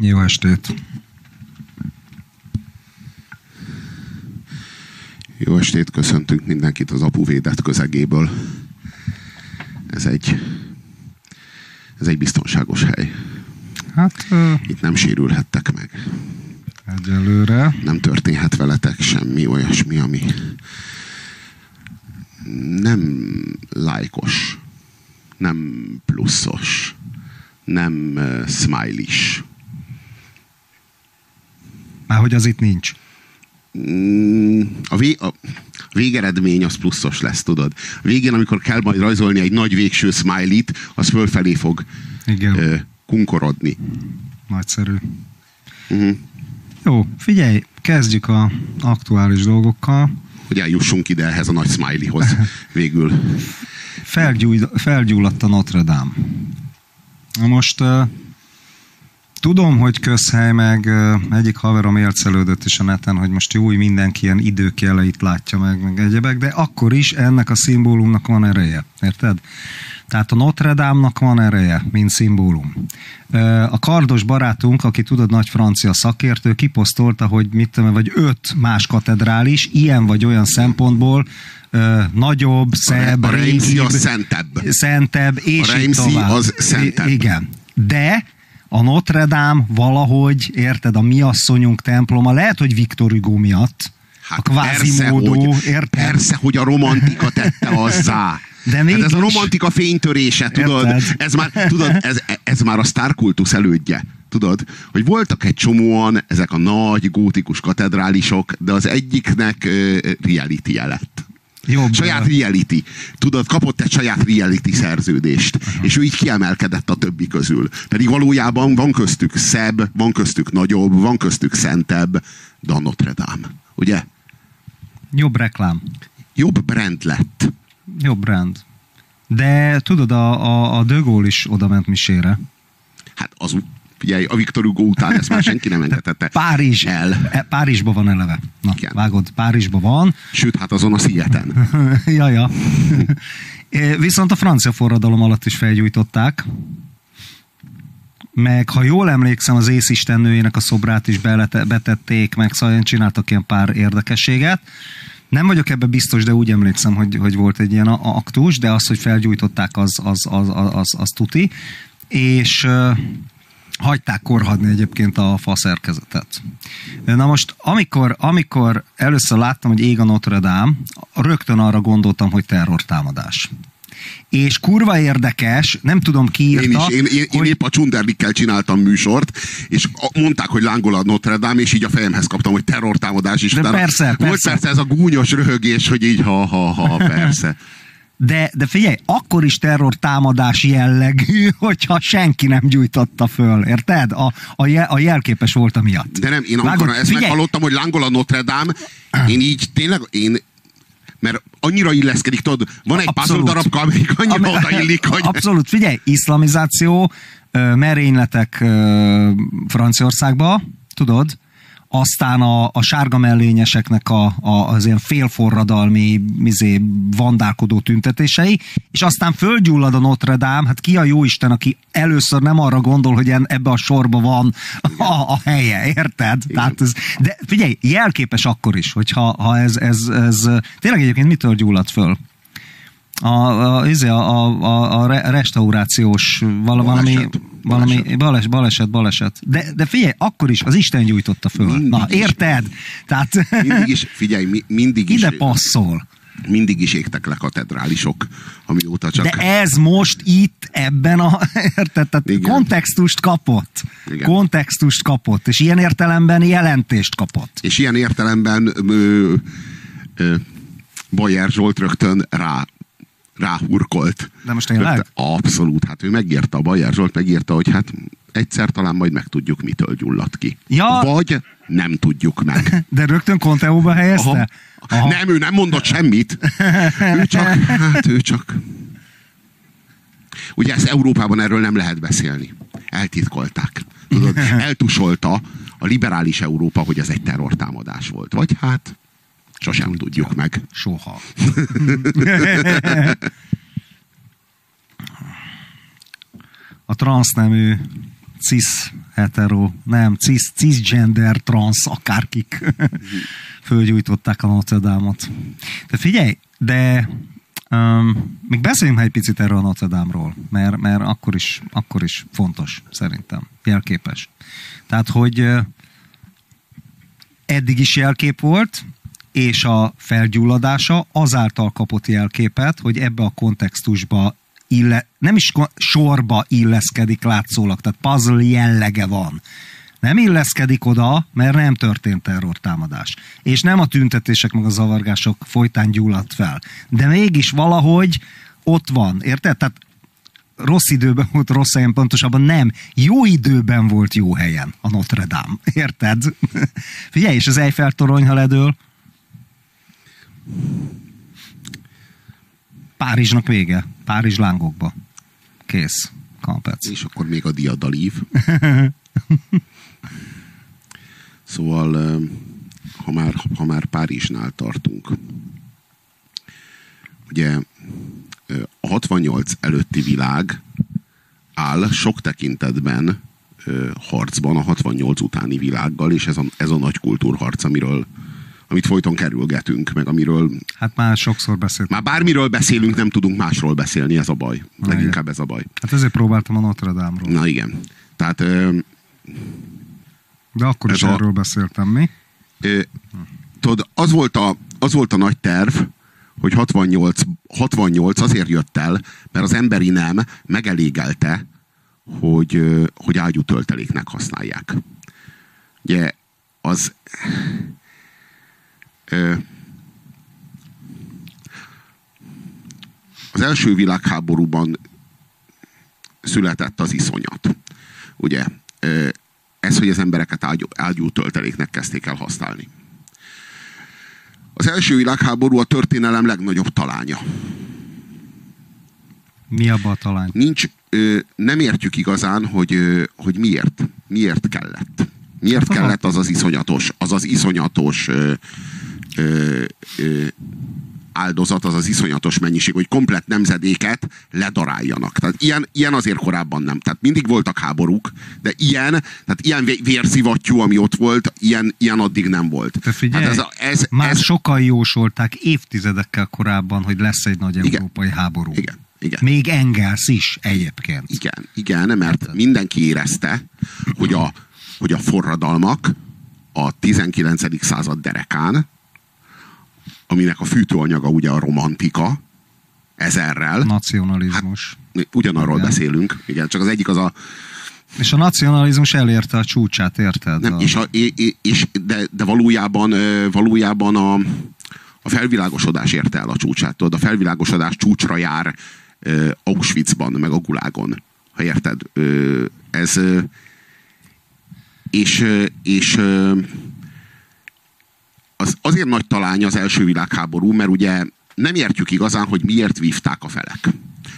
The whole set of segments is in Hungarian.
Jó estét! Jó estét, köszöntünk mindenkit az apuvédett közegéből. Ez egy, ez egy biztonságos hely. Hát Itt nem sérülhettek meg. egyelőre. Nem történhet veletek semmi olyasmi, ami nem lájkos, nem pluszos, nem uh, smiley Már hogy az itt nincs. Mm, a, vé, a végeredmény az pluszos lesz, tudod. A végén, amikor kell majd rajzolni egy nagy végső smiley-t, az fölfelé fog Igen, ö, kunkorodni. nagyszerű. Uh-huh. Jó, figyelj, kezdjük a aktuális dolgokkal. Hogy eljussunk ide ehhez a nagy smileyhoz végül. Felgyúj, felgyulladt a Notre Dame. Na most uh, tudom, hogy közhely, meg egyik haverom élcelődött is a neten, hogy most jó, mindenki ilyen időkjeleit látja meg, meg egyebek, de akkor is ennek a szimbólumnak van ereje. Érted? Tehát a Notre Dame-nak van ereje, mint szimbólum. A kardos barátunk, aki tudod, nagy francia szakértő, kiposztolta, hogy mit tudom, vagy öt más katedrális, ilyen vagy olyan szempontból ö, nagyobb, szebb, a régibb, szentebb. szentebb, és A így tovább. az szentebb. I- Igen. De a Notre Dame valahogy, érted, a mi asszonyunk temploma, lehet, hogy Viktor Hugo miatt, a Quasimodo, hogy, érted? persze, hogy a romantika tette azzá. De hát ez a mégis- romantika fénytörése, tudod? Érted? Ez már, tudod, ez, ez már a sztárkultusz elődje. Tudod, hogy voltak egy csomóan ezek a nagy gótikus katedrálisok, de az egyiknek uh, reality lett. Jobb, Saját reality. Tudod, kapott egy saját reality szerződést. Uh-huh. És ő így kiemelkedett a többi közül. Pedig valójában van köztük szebb, van köztük nagyobb, van köztük szentebb, de a Notre Dame. Ugye? jobb reklám, Jobb brand lett. jobb brand. De tudod, a, a, a De Gaulle is oda ment misére. Hát az, figyelj, a Viktor Hugo után ezt már senki nem engedhette Párizs. el. E, Párizsba van eleve. Na, Igen. vágod, Párizsba van. Sőt, hát azon a szigeten. ja, ja. Viszont a francia forradalom alatt is felgyújtották. Meg, ha jól emlékszem, az észistennőjének a szobrát is belete, betették, meg szóval csináltak ilyen pár érdekességet. Nem vagyok ebbe biztos, de úgy emlékszem, hogy, hogy volt egy ilyen aktus, de az, hogy felgyújtották, az, az, az, az, az, az tuti. És hagyták korhadni egyébként a fa szerkezetet. Na most, amikor, amikor először láttam, hogy ég a Notre Dame, rögtön arra gondoltam, hogy terrortámadás. És kurva érdekes, nem tudom ki írta, Én is, én, én, én hogy épp a Csunderlikkel csináltam műsort, és mondták, hogy lángol a Notre Dame, és így a fejemhez kaptam, hogy terrortámadás is. De utána persze, Volt persze. persze ez a gúnyos röhögés, hogy így ha, ha, ha, persze. de, de figyelj, akkor is terrortámadás jellegű, hogyha senki nem gyújtotta föl, érted? A, a, jel, a jelképes volt a miatt. De nem, én amikor ezt Figyelj, meghallottam, hogy lángol a Notre Dame, én így tényleg, én mert annyira illeszkedik, tudod, van egy puzzle darabka, amelyik annyira Ami- odaillik, hogy... Abszolút, figyelj, iszlamizáció, merényletek Franciaországba, tudod, aztán a, a sárga mellényeseknek a, a, az ilyen félforradalmi izé, vandálkodó tüntetései, és aztán földgyullad a Notre Dame, hát ki a jó Isten, aki először nem arra gondol, hogy en- ebbe a sorba van a, a helye, érted? Tehát ez, de figyelj, jelképes akkor is, hogyha ha ez, ez, ez, tényleg egyébként mitől gyullad föl? A, a, izé, a, a, a, a re- restaurációs vala, valami, Baleset. valami Baleset. baleset, baleset, baleset. De, de figyelj, akkor is az Isten gyújtotta föl. Mindig Na, is. érted? Tehát Mindig is, figyelj, mi, mindig is, ide passzol. mindig is égtek le katedrálisok, amióta csak... De ez most itt, ebben a... Érted? Tehát Igen. kontextust kapott. Igen. Kontextust kapott, és ilyen értelemben jelentést kapott. És ilyen értelemben ö, ö, Bajer Zsolt rögtön rá ráhurkolt. De most tényleg? Abszolút, hát ő megírta, Bajer Zsolt megírta, hogy hát egyszer talán majd megtudjuk, mitől gyulladt ki. Ja. Vagy nem tudjuk meg. De rögtön Conteóba helyezte? Aha. Nem, ő nem mondott semmit. Ő csak, hát ő csak... Ugye ezt Európában erről nem lehet beszélni. Eltitkolták. Tudod, eltusolta a liberális Európa, hogy ez egy terrortámadás volt. Vagy hát sosem tudjuk meg. Soha. A transznemű cis hetero, nem, cis, cisgender, trans, akárkik fölgyújtották a Notre Dame-ot. De figyelj, de um, még beszéljünk egy picit erről a Notre Dame-ról, mert, mert akkor, is, akkor is fontos, szerintem, jelképes. Tehát, hogy uh, eddig is jelkép volt, és a felgyulladása azáltal kapott jelképet, hogy ebbe a kontextusba ille, nem is sorba illeszkedik látszólag, tehát puzzle jellege van. Nem illeszkedik oda, mert nem történt terrortámadás. És nem a tüntetések meg a zavargások folytán gyulladt fel. De mégis valahogy ott van, érted? Tehát rossz időben volt rossz helyen, pontosabban nem. Jó időben volt jó helyen a Notre Dame. Érted? Figyelj, és az Eiffel torony, ha ledől, Párizsnak vége. Párizs lángokba. Kész. Kampec. És akkor még a diadalív. szóval, ha már, ha már Párizsnál tartunk, ugye a 68 előtti világ áll sok tekintetben harcban a 68 utáni világgal, és ez a, ez a nagy kultúrharc, amiről amit folyton kerülgetünk, meg amiről... Hát már sokszor beszéltünk. Már bármiről beszélünk, nem tudunk másról beszélni, ez a baj. Na, Leginkább igen. ez a baj. Hát ezért próbáltam a Notre Dame-ról. Na igen. Tehát... Ö, De akkor is a, erről beszéltem, mi? Ö, tudod, az volt, a, az volt a nagy terv, hogy 68, 68 azért jött el, mert az emberi nem megelégelte, hogy, hogy ágyú tölteléknek használják. Ugye az az első világháborúban született az iszonyat. Ugye, ez, hogy az embereket ágyú, ágyú tölteléknek kezdték el használni. Az első világháború a történelem legnagyobb talánya. Mi abban a talány? Nincs, nem értjük igazán, hogy, hogy miért, miért kellett. Miért hát kellett az az iszonyatos, az az iszonyatos ö, ö, áldozat, az az iszonyatos mennyiség, hogy komplet nemzedéket ledaráljanak. Tehát ilyen, ilyen azért korábban nem. Tehát mindig voltak háborúk, de ilyen, tehát ilyen vérszivattyú, ami ott volt, ilyen, ilyen addig nem volt. Te figyelj, hát ez, ez, már ez, sokan jósolták évtizedekkel korábban, hogy lesz egy nagy igen, európai háború. Igen. Igen. Még Engels is egyébként. Igen, igen, mert mindenki érezte, hogy a, hogy a forradalmak a 19. század derekán aminek a fűtőanyaga ugye a romantika, ezerrel. Nacionalizmus. Hát, ugyanarról igen. beszélünk, igen, csak az egyik az a és a nacionalizmus elérte a csúcsát, érted? Nem, és, a, és de, de valójában, valójában a, a felvilágosodás érte el a csúcsát. Tudod, a felvilágosodás csúcsra jár Auschwitzban, meg a Gulágon. Ha érted? Ez és, és az azért nagy talány az első világháború, mert ugye nem értjük igazán, hogy miért vívták a felek.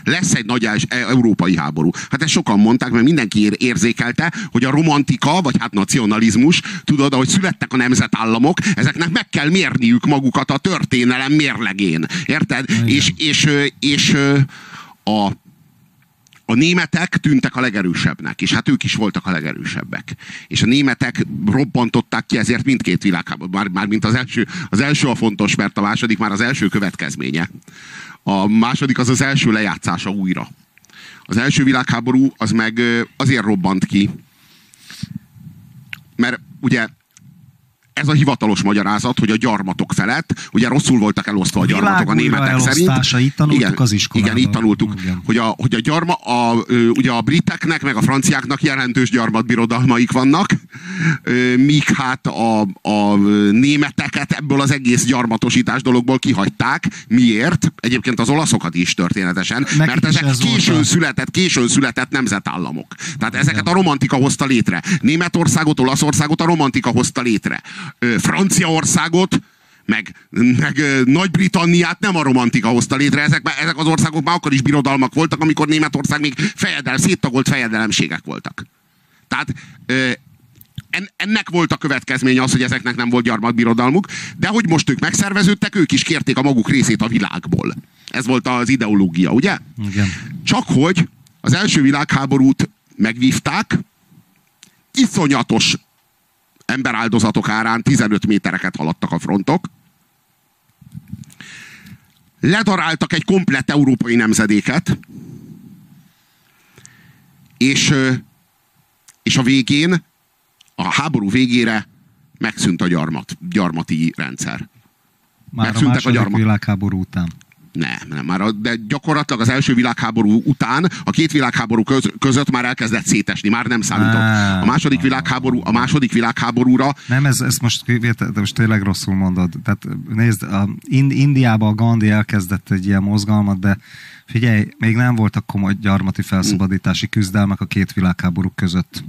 Lesz egy nagy e- európai háború. Hát ezt sokan mondták, mert mindenki érzékelte, hogy a romantika, vagy hát nacionalizmus, tudod, ahogy születtek a nemzetállamok, ezeknek meg kell mérniük magukat a történelem mérlegén. Érted? És, és, és, és a a németek tűntek a legerősebbnek, és hát ők is voltak a legerősebbek. És a németek robbantották ki ezért mindkét világháború. Már, már mint az első, az első a fontos, mert a második már az első következménye. A második az az első lejátszása újra. Az első világháború az meg azért robbant ki, mert ugye ez a hivatalos magyarázat, hogy a gyarmatok felett, ugye rosszul voltak elosztva a gyarmatok a németek szerint. Itt tanultuk igen, az iskolában. Igen, itt tanultuk, igen. hogy a, hogy a gyarma, a, ugye a briteknek, meg a franciáknak jelentős gyarmatbirodalmaik vannak, míg hát a, a németeket ebből az egész gyarmatosítás dologból kihagyták. Miért? Egyébként az olaszokat is történetesen, Nekik mert ezek ez későn a... született, későn született nemzetállamok. Tehát ezeket a romantika hozta létre. Németországot, Olaszországot a romantika hozta létre. Franciaországot, meg, meg Nagy-Britanniát nem a romantika hozta létre. Ezek, ezek az országok már akkor is birodalmak voltak, amikor Németország még fejedel, széttagolt fejedelemségek voltak. Tehát ennek volt a következménye az, hogy ezeknek nem volt gyarmatbirodalmuk, de hogy most ők megszerveződtek, ők is kérték a maguk részét a világból. Ez volt az ideológia, ugye? Igen. Csak hogy az első világháborút megvívták, iszonyatos emberáldozatok árán 15 métereket haladtak a frontok. Ledaráltak egy komplett európai nemzedéket, és, és a végén, a háború végére megszűnt a gyarmat, gyarmati rendszer. Már Megszűntek a második a gyarmat. világháború után. Nem, nem, már de gyakorlatilag az első világháború után a két világháború köz, között már elkezdett szétesni, már nem számított. A második világháború, a második világháborúra... Nem, ez, ez most, most tényleg rosszul mondod. Tehát nézd, a Indiában a Gandhi elkezdett egy ilyen mozgalmat, de figyelj, még nem voltak komoly gyarmati felszabadítási küzdelmek a két világháború között.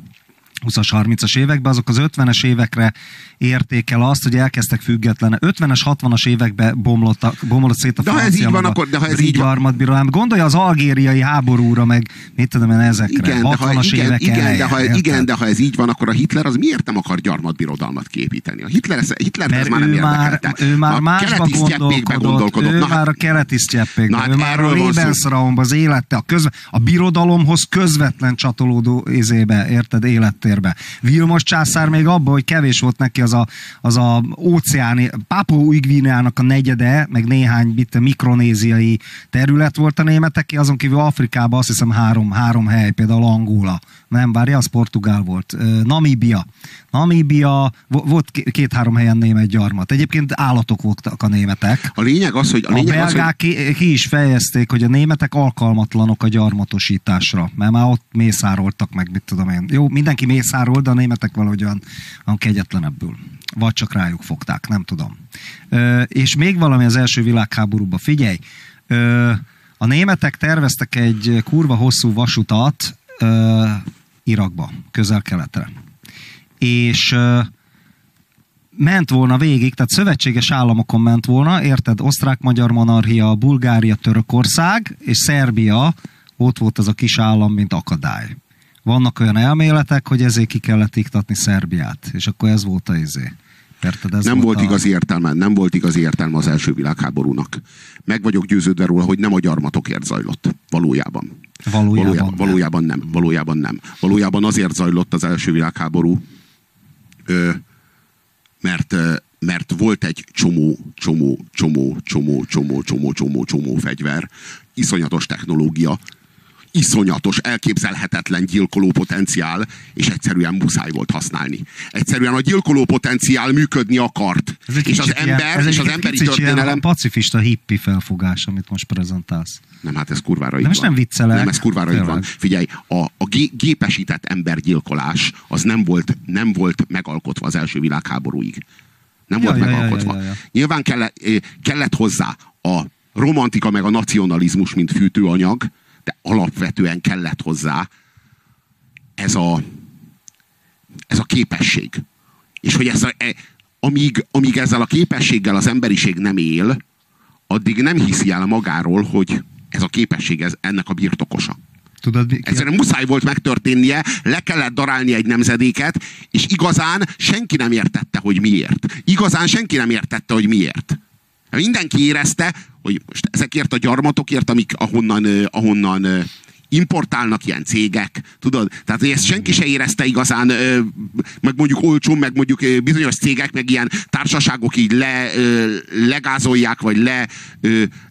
20-as, 30-as években, azok az 50-es évekre értékel azt, hogy elkezdtek független. 50-es, 60-as években bomlott, bomlott szét a de ha ez így van, akkor, de ha ez így van. Birodalom. Gondolja az algériai háborúra, meg mit tudom én ezekre. Igen, 60-as de ha, évek igen, elején, de ha, igen, de ha ez így van, akkor a Hitler az miért nem akar gyarmatbirodalmat képíteni? A Hitler, ez, Hitler ez már nem már, ő már másba gondolkodott, gondolkodott. Ő na, már a keleti sztyeppékben, hát ő már a Lebensraumban, az élete, a, közve, a birodalomhoz közvetlen csatolódó izébe, érted, élettérbe. Vilmos császár még abban, hogy kevés volt neki az a, az a óceáni, Papua Ugvinának a negyede, meg néhány bitte mikronéziai terület volt a németek, azon kívül Afrikában azt hiszem három, három hely, például Angola. Nem, várja, az Portugál volt. Namíbia. Namíbia, volt két-három helyen német gyarmat. Egyébként állatok voltak a németek. A lényeg az, hogy... A, lényeg a belgák az, hogy... ki, ki is fejezték, hogy a németek alkalmatlanok a gyarmatosításra, mert már ott mészároltak meg, mit tudom én. Jó, mindenki mészárolt, de a németek valahogy olyan, olyan kegyetlenebbül. Vagy csak rájuk fogták, nem tudom. Ö, és még valami az első világháborúban. Figyelj, ö, a németek terveztek egy kurva hosszú vasutat ö, Irakba, közel-keletre és ment volna végig, tehát szövetséges államokon ment volna, érted, osztrák-magyar monarchia, Bulgária, Törökország, és Szerbia, ott volt az a kis állam, mint akadály. Vannak olyan elméletek, hogy ezért ki kellett iktatni Szerbiát, és akkor ez volt a izé. Érted, ez nem volt, volt a... igazi értelme, nem volt igazi értelme az első világháborúnak. Meg vagyok győződve róla, hogy nem a gyarmatokért zajlott. Valójában. Valójában, valójában, nem. valójában nem. Valójában nem. Valójában azért zajlott az első világháború, mert, mert volt egy csomó, csomó, csomó, csomó, csomó, csomó, csomó, csomó fegyver, iszonyatos technológia, iszonyatos, elképzelhetetlen gyilkoló potenciál, és egyszerűen muszáj volt használni. Egyszerűen a gyilkoló potenciál működni akart. Ez és az ember, ilyen, ez és az emberi történelem... pacifista hippi felfogás, amit most prezentálsz. Nem, hát ez kurvára így van. nem viccelek. Nem, ez kurvára így van. Figyelj, a, a gépesített embergyilkolás az nem volt, nem volt megalkotva az első világháborúig. Nem ja, volt ja, megalkotva. Ja, ja, ja. Nyilván kellett, eh, kellett hozzá a romantika meg a nacionalizmus, mint fűtőanyag, de alapvetően kellett hozzá ez a, ez a képesség. És hogy ez a, e, amíg, amíg ezzel a képességgel az emberiség nem él, addig nem hiszi el magáról, hogy ez a képesség ez ennek a birtokosa. Tudod, mi, Egyszerűen muszáj volt megtörténnie, le kellett darálni egy nemzedéket, és igazán senki nem értette, hogy miért. Igazán senki nem értette, hogy miért. Mindenki érezte, hogy most ezekért a gyarmatokért, amik ahonnan, ahonnan importálnak ilyen cégek, tudod? Tehát, hogy ezt senki se érezte igazán, meg mondjuk olcsón, meg mondjuk bizonyos cégek, meg ilyen társaságok így le, legázolják, vagy le,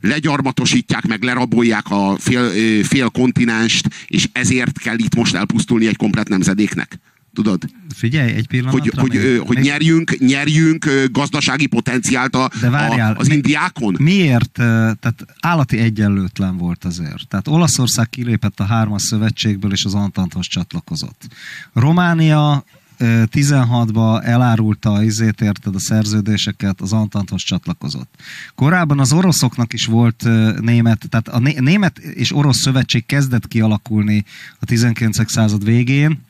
legyarmatosítják, meg lerabolják a fél, fél kontinenst, és ezért kell itt most elpusztulni egy komplet nemzedéknek. Tudod? Figyelj, egy pillanatra. Hogy, hogy, hogy nyerjünk, nyerjünk gazdasági potenciált a, De várjál, a, az indiákon? Miért? Tehát állati egyenlőtlen volt azért. Tehát Olaszország kilépett a hármas szövetségből, és az Antanthoz csatlakozott. Románia 16-ba elárulta izét, érted, a szerződéseket, az Antanthoz csatlakozott. Korábban az oroszoknak is volt német, tehát a német és orosz szövetség kezdett kialakulni a 19. század végén,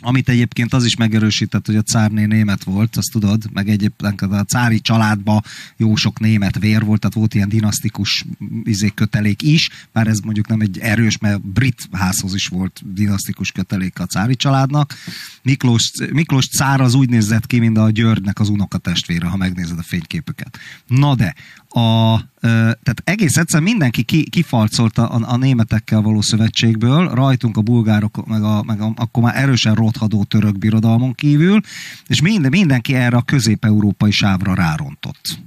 amit egyébként az is megerősített, hogy a cárné német volt, azt tudod, meg egyébként a cári családba jó sok német vér volt, tehát volt ilyen dinasztikus izé, kötelék is, bár ez mondjuk nem egy erős, mert brit házhoz is volt dinasztikus kötelék a cári családnak. Miklós, Miklós cár az úgy nézett ki, mint a Györgynek az unokatestvére, ha megnézed a fényképüket. Na de, a, tehát egész egyszer mindenki ki, kifalcolta a, a németekkel való szövetségből, rajtunk a bulgárok, meg, a, meg a, akkor már erősen rothadó török birodalmon kívül, és minden, mindenki erre a közép-európai sávra rárontott.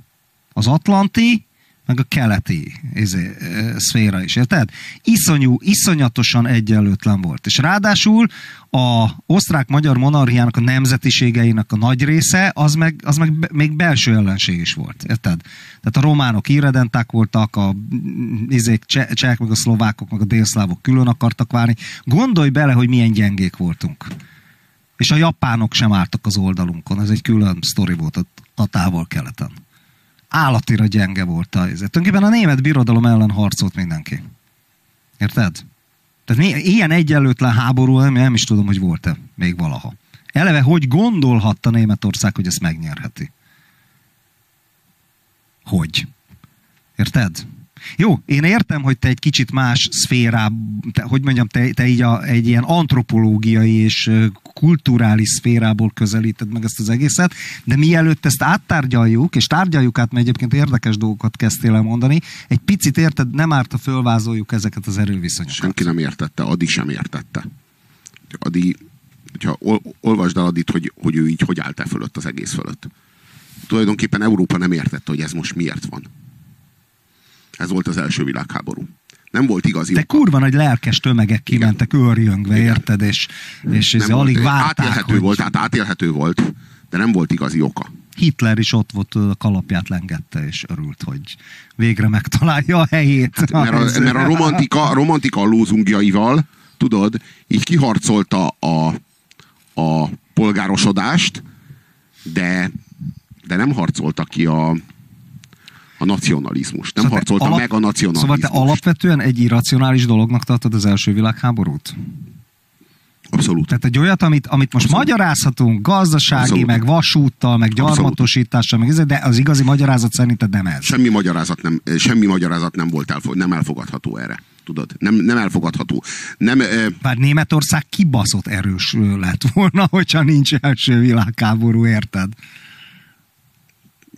Az Atlanti, meg a keleti izé, szféra is, érted? Iszonyú, iszonyatosan egyenlőtlen volt. És ráadásul a osztrák-magyar monarchiának a nemzetiségeinek a nagy része, az meg, az meg még belső ellenség is volt, érted? Tehát a románok irredenták voltak, a izék, csehek, meg a szlovákok, meg a délszlávok külön akartak válni. Gondolj bele, hogy milyen gyengék voltunk. És a japánok sem álltak az oldalunkon, ez egy külön sztori volt a, a távol-keleten állatira gyenge volt a helyzet. Tulajdonképpen a német birodalom ellen harcolt mindenki. Érted? Tehát ilyen egyenlőtlen háború nem, nem is tudom, hogy volt-e még valaha. Eleve, hogy gondolhatta Németország, hogy ezt megnyerheti? Hogy? Érted? Jó, én értem, hogy te egy kicsit más szférá, hogy mondjam, te, te így a, egy ilyen antropológiai és kulturális szférából közelíted meg ezt az egészet, de mielőtt ezt áttárgyaljuk, és tárgyaljuk át, mert egyébként érdekes dolgokat kezdtél el mondani, egy picit érted, nem árt, a fölvázoljuk ezeket az erőviszonyokat. Senki nem értette, Adi sem értette. Adi, hogyha olvasd el Adit, hogy, hogy ő így hogy állt el fölött az egész fölött. Tulajdonképpen Európa nem értette, hogy ez most miért van. Ez volt az első világháború. Nem volt igazi De kurva nagy lelkes tömegek kimentek őrjöngve, érted? És, és ez alig várták, átélhető hogy... volt, hát átélhető volt, de nem volt igazi oka. Hitler is ott volt, a kalapját lengette, és örült, hogy végre megtalálja a helyét. Hát, mert, a, mert a romantika, a romantika lózungjaival, tudod, így kiharcolta a, a polgárosodást, de, de nem harcolta ki a, a nacionalizmus. Nem szóval harcolta alap, meg a nacionalizmus. Szóval te alapvetően egy irracionális dolognak tartod az első világháborút? Abszolút. Tehát egy olyat, amit, amit most Abszolút. magyarázhatunk, gazdasági, Abszolút. meg vasúttal, meg gyarmatosítással, meg ez, de az igazi magyarázat szerinted nem ez. Semmi magyarázat nem, semmi magyarázat nem volt elfog, nem elfogadható erre. Tudod? Nem, nem elfogadható. Nem, Bár Németország kibaszott erős lett volna, hogyha nincs első világháború, érted?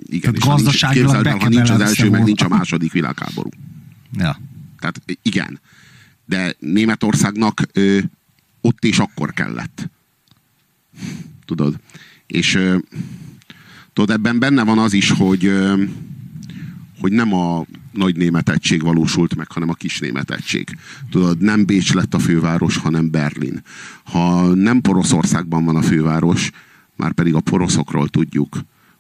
Igen, Tehát gazdaságilag nincs, ha nincs az első, meg nincs a második világháború. Ja. Tehát igen. De Németországnak ö, ott és akkor kellett. Tudod? És ö, tudod, ebben benne van az is, hogy ö, hogy nem a nagy német egység valósult meg, hanem a kis német egység. Tudod, nem Bécs lett a főváros, hanem Berlin. Ha nem Poroszországban van a főváros, már pedig a poroszokról tudjuk,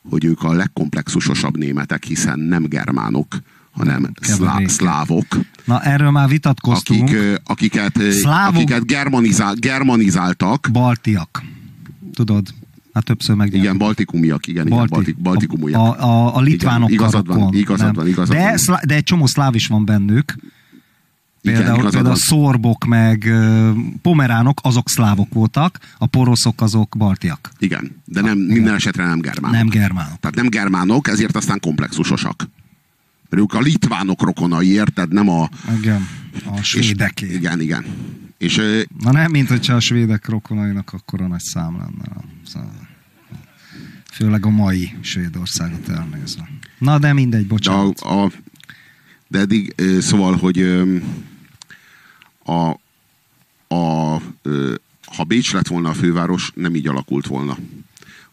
hogy ők a legkomplexusosabb németek, hiszen nem germánok, hanem szlá, szlávok. Na erről már vitatkoztunk. Akik, akiket, Szlávok, akiket germanizál, germanizáltak. Baltiak. Tudod? Hát többször meg. Igen, baltikumiak, igen, Balti, igen baltik, baltikumiak. A, a, a litvánok igen, igazad van, igazad van, igazad de, van. de egy csomó szláv is van bennük. Például, Igen, például a szorbok meg pomeránok, azok szlávok voltak, a poroszok azok baltiak. Igen, de nem, minden Igen. esetre nem germánok. Nem germánok. Tehát nem germánok, ezért aztán komplexusosak. Mert a litvánok rokonai, érted? Nem a... Igen, a svédek. Igen, igen. És, Na nem, mint hogyha a svédek rokonainak akkor a nagy szám lenne. Főleg a mai Svédországot elnézve. Na de mindegy, bocsánat. De, a, a, de eddig, szóval, hogy a, a, ha Bécs lett volna a főváros, nem így alakult volna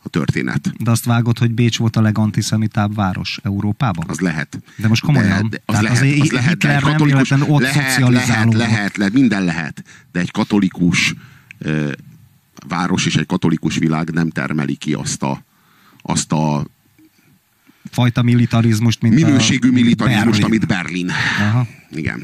a történet. De azt vágod, hogy Bécs volt a legantiszemitább város Európában? Az lehet. De most komolyan. De, de az, lehet, az lehet, de egy katolikus, ott lehet, lehet, lehet, lehet, minden lehet, de egy katolikus ö, város és egy katolikus világ nem termeli ki azt a, azt a fajta militarizmust, mint Minőségű militarizmust, Berlin. amit Berlin. Aha. Igen.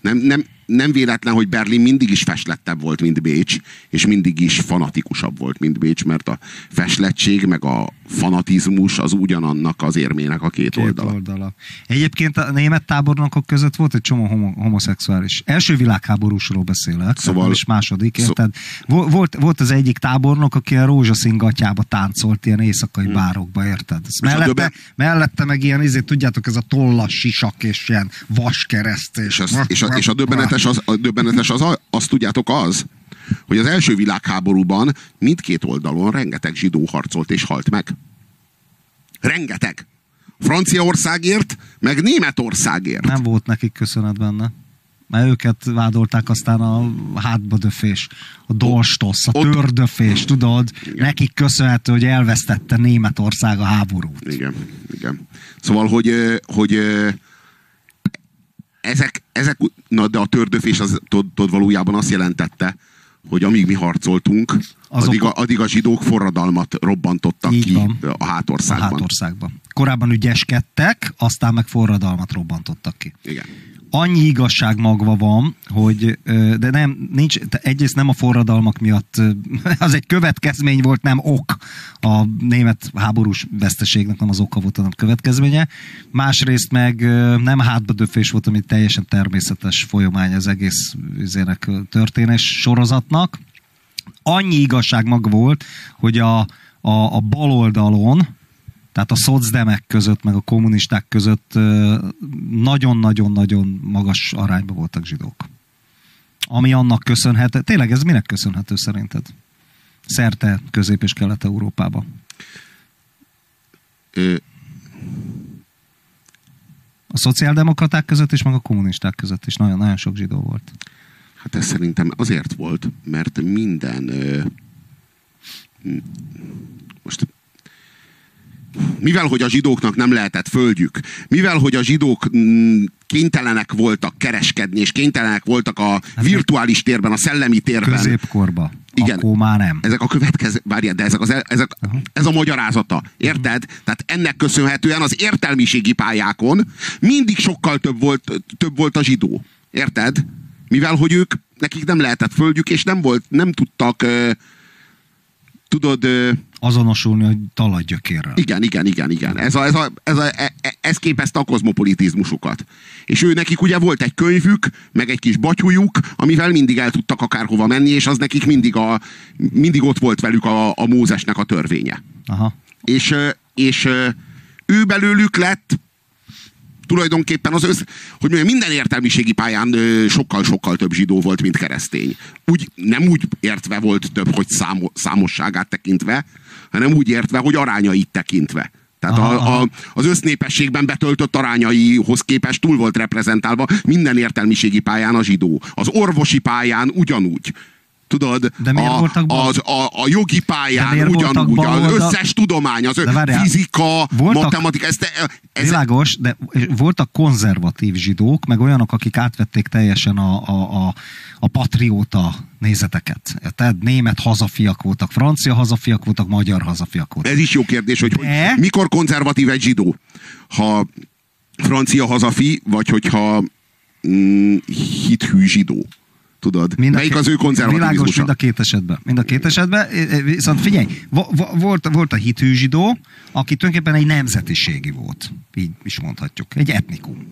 Nem, nem, nem véletlen, hogy Berlin mindig is feslettebb volt, mint Bécs, és mindig is fanatikusabb volt, mint Bécs, mert a feslettség meg a fanatizmus az ugyanannak az érmének a két, két oldala. oldala. Egyébként a német tábornokok között volt egy csomó homo- homoszexuális. Első világháborúsról beszélek, szóval, és második, szó... érted? Volt, volt az egyik tábornok, aki a rózsaszín gatyába táncolt ilyen éjszakai hmm. bárokba, érted? mellette, döbe... mellette meg ilyen, ezért tudjátok, ez a tollas sisak és ilyen vaskereszt. És, és, az, és, a, és a döbbenetes, az, a döbbenetes az, azt tudjátok az, hogy az első világháborúban mindkét oldalon rengeteg zsidó harcolt és halt meg. Rengeteg. Franciaországért, meg Németországért. Nem volt nekik köszönet benne. Mert őket vádolták aztán a hátba döfés, a dolstosz, a tördöfés, tudod? Nekik köszönhető, hogy elvesztette Németország a háborút. Igen, igen. Szóval, hogy, hogy ö, ezek, ezek, na de a tördöfés az tudod, valójában azt jelentette, hogy amíg mi harcoltunk, Azok- addig, a, addig a zsidók forradalmat robbantottak Így ki van. a A hátországban. hátországban. Korábban ügyeskedtek, aztán meg forradalmat robbantottak ki. Igen. Annyi igazság magva van, hogy de nem, nincs, egyrészt nem a forradalmak miatt, az egy következmény volt, nem ok a német háborús veszteségnek, nem az oka volt, hanem következménye. Másrészt meg nem hátbadöfés volt, ami teljesen természetes folyamány az egész üzének, történés sorozatnak. Annyi igazság maga volt, hogy a, a, a baloldalon, tehát a szocdemek között, meg a kommunisták között nagyon-nagyon-nagyon magas arányban voltak zsidók. Ami annak köszönhető, tényleg ez minek köszönhető szerinted? Szerte Közép- és Kelet-Európába. A szociáldemokraták között is, meg a kommunisták között is nagyon-nagyon sok zsidó volt. Hát ez szerintem azért volt, mert minden ö, most mivel, hogy a zsidóknak nem lehetett földjük, mivel, hogy a zsidók mm, kénytelenek voltak kereskedni, és kénytelenek voltak a virtuális térben, a szellemi térben. Középkorba. Igen. Akkor már nem. Ezek a következő, várjál, de ezek az, ezek, ez a magyarázata, érted? Tehát ennek köszönhetően az értelmiségi pályákon mindig sokkal több volt, több volt a zsidó, érted? Mivel, hogy ők, nekik nem lehetett földjük, és nem volt, nem tudtak, tudod, Azonosulni, hogy talajgyökérrel. igen, igen, igen, igen. Ez, a, ez, a, ez, a, e- e- ez képezte a kozmopolitizmusukat. És ő nekik ugye volt egy könyvük, meg egy kis batyújuk, amivel mindig el tudtak akárhova menni, és az nekik mindig, a, mindig ott volt velük a, a Mózesnek a törvénye. Aha. És, és ő belőlük lett tulajdonképpen az össz, hogy mondjam, minden értelmiségi pályán sokkal-sokkal több zsidó volt, mint keresztény. Úgy, nem úgy értve volt több, hogy számo, számosságát tekintve, hanem úgy értve, hogy arányait tekintve. Tehát Aha, a, a, az össznépességben betöltött arányaihoz képest túl volt reprezentálva minden értelmiségi pályán a zsidó. Az orvosi pályán ugyanúgy. Tudod, De miért a, voltak bal- az, a, a jogi pályán ugyanúgy, az baloldal- összes tudomány, az várjál, fizika, voltak- matematika, ez, ez, Világos, de voltak konzervatív zsidók, meg olyanok, akik átvették teljesen a, a, a, a patrióta nézeteket. Tehát német hazafiak voltak, francia hazafiak voltak, magyar hazafiak voltak. ez is jó kérdés, hogy, De- hogy mikor konzervatív egy zsidó? Ha francia hazafi, vagy hogyha mm, hithű zsidó. Tudod? Mind Melyik az ő Világos konzervatívizmusa? mind a két esetben. Mind a két esetben. Viszont figyelj, vo- vo- volt, volt a hitű zsidó, aki tulajdonképpen egy nemzetiségi volt. Így is mondhatjuk. Egy etnikum.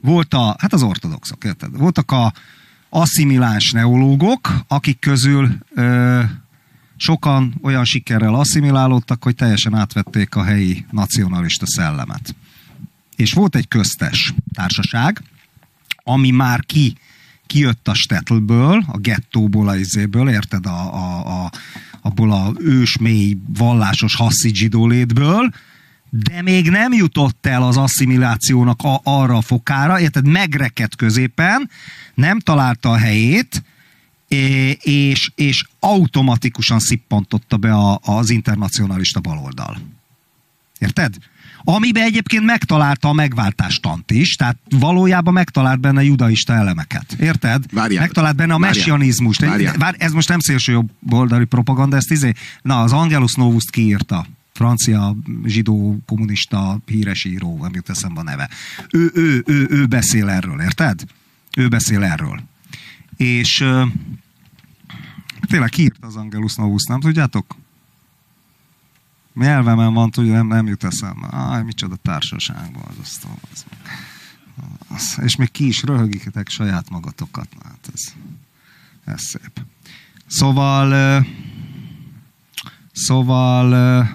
Volt a, hát az ortodoxok, érted? Voltak a asszimiláns neológok, akik közül ö, sokan olyan sikerrel asszimilálódtak, hogy teljesen átvették a helyi nacionalista szellemet. És volt egy köztes társaság, ami már ki, kijött a Stettlből, a gettóból, a izéből, érted, a, a, a, abból a ős, mély, vallásos hasszid zsidó de még nem jutott el az asszimilációnak a, arra a fokára, érted, megrekedt középen, nem találta a helyét, és, és automatikusan szippantotta be a, az internacionalista baloldal. Érted? Amiben egyébként megtalálta a megváltástant is, tehát valójában megtalált benne judaista elemeket. Érted? Várjál. Megtalált benne a Várjál. messianizmust. Egy- Várjál. Vár, ez most nem szélső jobb oldali propaganda, ezt izé, na, az Angelus Novus kiírta. Francia, zsidó, kommunista, híres író, nem jut eszembe a neve. Ő, ő, ő, ő beszél erről, érted? Ő beszél erről. És tényleg kiírta az Angelus Novus, nem tudjátok? Nyelvemen van, tudja, nem, nem jut eszembe. Aj, micsoda társaságban az azt az, az, És még ki is röhögitek saját magatokat. Hát ez, ez szép. Szóval, szóval,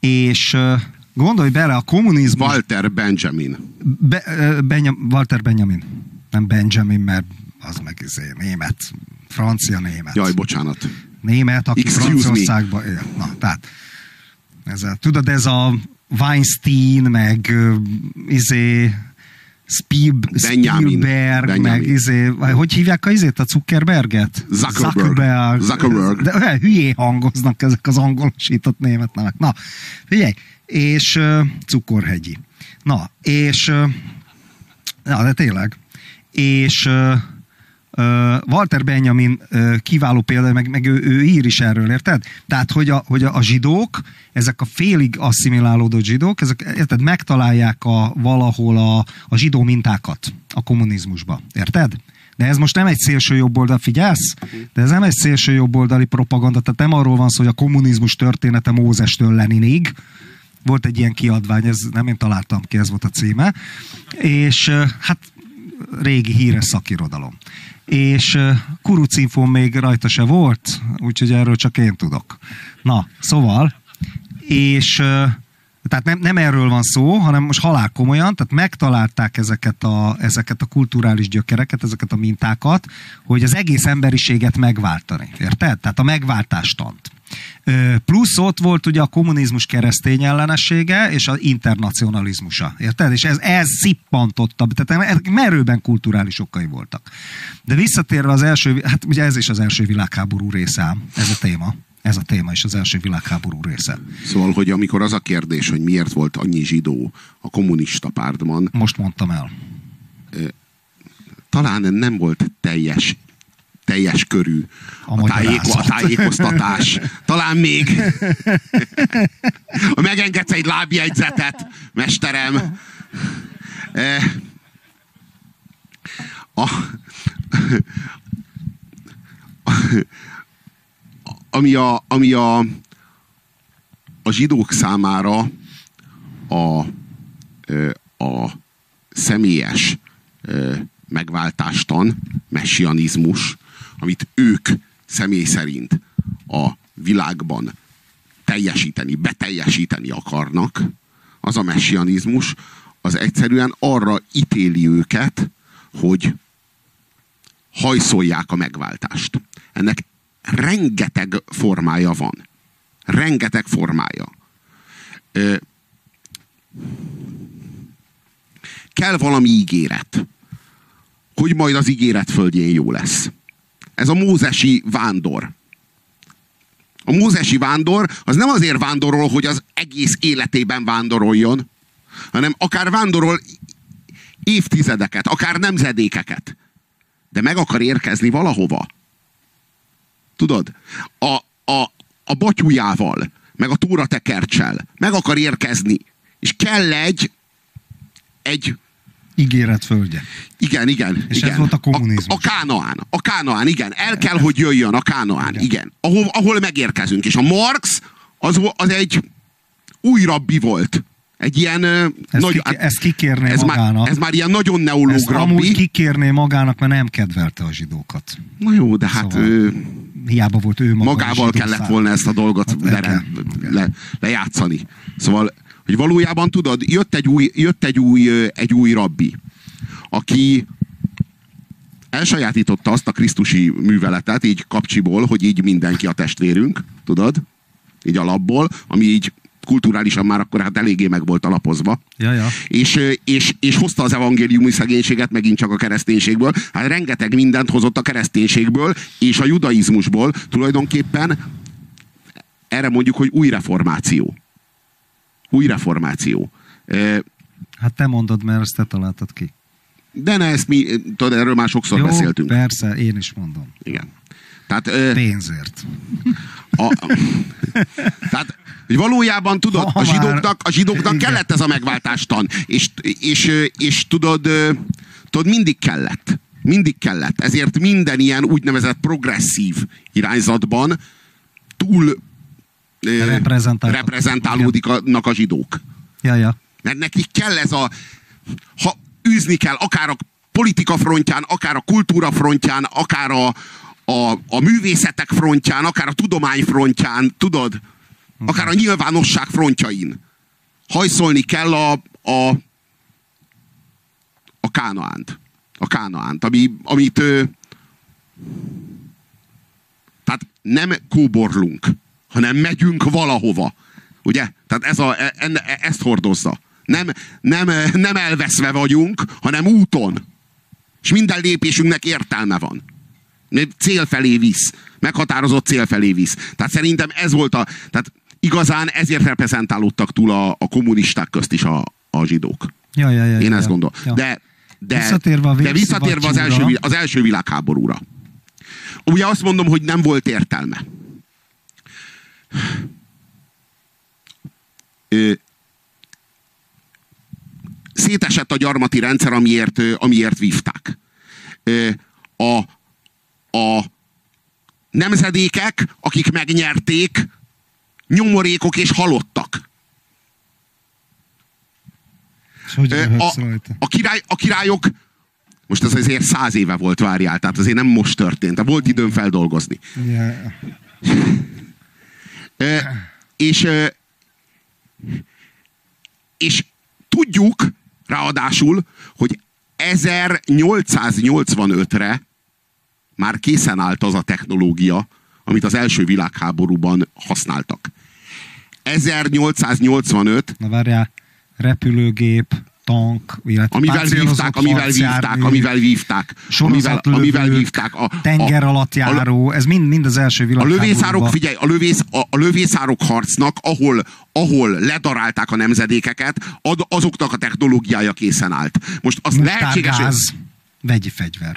és gondolj bele, a kommunizmus... Walter Benjamin. Be, ö, Benyam, Walter Benjamin. Nem Benjamin, mert az meg izé, német. Francia német. Jaj, bocsánat. Német, aki Excuse. Franciaországban él. Na, tehát ez a, tudod, ez a Weinstein, meg izé, Benjamin. Spielberg, Benjamin. meg izé, hogy hívják a izét, a Zuckerberget? Zuckerberg. Zuckerberg. De olyan hülyé hangoznak ezek az angolosított német nevek. Na, figyelj, és uh, cukorhegyi. Na, és uh, na, de tényleg. És uh, Walter Benjamin kiváló példa, meg, meg ő, ő ír is erről, érted? Tehát, hogy a, hogy a, zsidók, ezek a félig asszimilálódott zsidók, ezek, érted, megtalálják a, valahol a, a zsidó mintákat a kommunizmusba, érted? De ez most nem egy szélső jobboldal, figyelsz? De ez nem egy szélső jobboldali propaganda, tehát nem arról van szó, hogy a kommunizmus története Mózestől Leninig, volt egy ilyen kiadvány, ez nem én találtam ki, ez volt a címe, és hát régi híres szakirodalom. És kurucinfon még rajta se volt, úgyhogy erről csak én tudok. Na, szóval, és tehát nem, nem erről van szó, hanem most halál komolyan, tehát megtalálták ezeket a, ezeket a kulturális gyökereket, ezeket a mintákat, hogy az egész emberiséget megváltani. Érted? Tehát a megváltástant. Plusz ott volt ugye a kommunizmus keresztény ellenessége és az internacionalizmusa. Érted? És ez, ez szippantotta, tehát merőben kulturális okai voltak. De visszatérve az első, hát ugye ez is az első világháború része, ez a téma. Ez a téma is az első világháború része. Szóval, hogy amikor az a kérdés, hogy miért volt annyi zsidó a kommunista pártban, Most mondtam el. talán nem volt teljes teljes körű A a, tájéko, a tájékoztatás. Talán még ha megengedsz egy lábjegyzetet, mesterem. Eh, A, ami a, ami a, a zsidók számára a, ö, a személyes ö, megváltástan, messianizmus, amit ők személy szerint a világban teljesíteni, beteljesíteni akarnak, az a messianizmus, az egyszerűen arra ítéli őket, hogy hajszolják a megváltást. Ennek rengeteg formája van. Rengeteg formája. Ö, kell valami ígéret, hogy majd az ígéret földjén jó lesz. Ez a mózesi vándor. A mózesi vándor az nem azért vándorol, hogy az egész életében vándoroljon, hanem akár vándorol évtizedeket, akár nemzedékeket. De meg akar érkezni valahova. Tudod? A, a, a batyujával, meg a túratekercsel meg akar érkezni. És kell egy, egy Ígéret földje. igen, igen. És igen. ez volt a kommunizmus. A, a Kánaán. A Kánaán, igen. El kell, hogy jöjjön a Kánaán. Igen. Igen. Ahol, ahol megérkezünk. És a Marx az, az egy új rabbi volt. Egy ilyen... ö, Ezt, nagy, ki, ezt kikérné ez, magának. már, ez már ilyen nagyon neológ ezt amúgy rabbi. kikérné magának, mert nem kedvelte a zsidókat. Na jó, de hát Szóval ö, Hiába volt ő maga magával kellett volna ezt a dolgot Hát, le, kell. le, lejátszani. Szóval, hogy valójában tudod, jött egy új, jött egy új, egy új rabbi, aki elsajátította azt a krisztusi műveletet, így kapcsiból, hogy így mindenki a testvérünk, tudod? Így alapból, ami így kulturálisan már akkor hát eléggé meg volt alapozva. Ja, ja. És, és, és hozta az evangéliumi szegénységet megint csak a kereszténységből. Hát rengeteg mindent hozott a kereszténységből és a judaizmusból. Tulajdonképpen erre mondjuk, hogy új reformáció. Új reformáció. Ö, Hát te mondod, mert ezt te találtad ki. De ne, ezt mi, tudod, erről már sokszor Jó, beszéltünk. persze, én is mondom. Igen. Tehát, ö, Pénzért. a, tehát hogy valójában tudod, Ha a zsidóknak, a zsidóknak Igen. kellett ez a megváltástan. És, és, és tudod, tudod, mindig kellett. Mindig kellett. Ezért minden ilyen úgynevezett progresszív irányzatban túl ö, Reprezentál- reprezentálódik a, a zsidók. Ja, ja. Mert nekik kell ez a... Ha űzni kell, akár a politika frontján, akár a kultúra frontján, akár a, a, a művészetek frontján, akár a tudomány frontján, tudod? Akár a nyilvánosság frontjain. Hajszolni kell a, a, a kánaánt. A kánaánt, ami, amit ö, tehát nem kóborlunk, hanem megyünk valahova. Ugye? Tehát ez a, e, e, ezt hordozza. Nem, nem, nem elveszve vagyunk, hanem úton. És minden lépésünknek értelme van. Cél felé visz. Meghatározott cél felé visz. Tehát szerintem ez volt a... Tehát igazán ezért reprezentálódtak túl a, a kommunisták közt is a, a zsidók. Ja, ja, ja, Én ja, ezt gondolom. Ja. De, de Visszatérve a de visszatérve az első, az első világháborúra. Ugye azt mondom, hogy nem volt értelme. Szétesett a gyarmati rendszer, amiért, amiért vívták. A, a nemzedékek, akik megnyerték, nyomorékok és halottak. A, a, király, a királyok, most ez azért száz éve volt, várjál, tehát azért nem most történt, de volt időm feldolgozni. Ja. És, és tudjuk, ráadásul, hogy 1885-re már készen állt az a technológia, amit az első világháborúban használtak. 1885 Na várjál, repülőgép, tank, illetve amivel vívták, amivel vívták, amivel vívták, amivel, amivel vívták. A, tenger a, alatt járó, ez mind, mind az első a világháborúban. lövészárok, figyelj, a, lövész, a, a lövészárok harcnak, ahol, ahol ledarálták a nemzedékeket, ad, azoknak a technológiája készen állt. Most az lehetséges, hogy Mustárgáz, vegyi fegyver.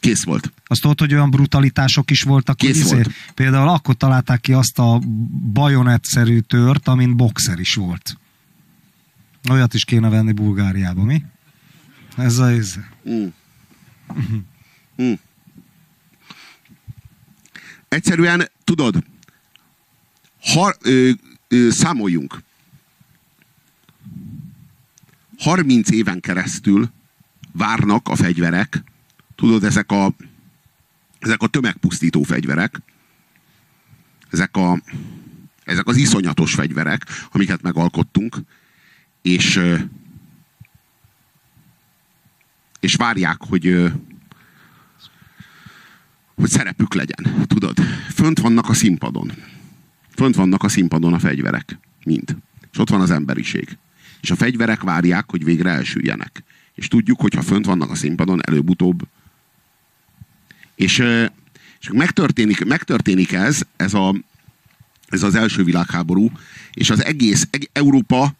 kész volt. Azt tudod, hogy olyan brutalitások is voltak, Kész izé, volt. például akkor találták ki azt a bajonetszerű tört, amin boxer is volt. Olyat is kéne venni Bulgáriába, mi? Ez a... Ez... Mm. Mm. Egyszerűen, tudod, har, ö, ö, számoljunk. 30 éven keresztül várnak a fegyverek, tudod, ezek a, ezek a tömegpusztító fegyverek, ezek, a, ezek az iszonyatos fegyverek, amiket megalkottunk, és és várják, hogy, hogy szerepük legyen. Tudod, fönt vannak a színpadon. Fönt vannak a színpadon a fegyverek. Mind. És ott van az emberiség. És a fegyverek várják, hogy végre elsüljenek. És tudjuk, hogy ha fönt vannak a színpadon, előbb-utóbb. És, és megtörténik, megtörténik ez, ez, a, ez az első világháború, és az egész eg- Európa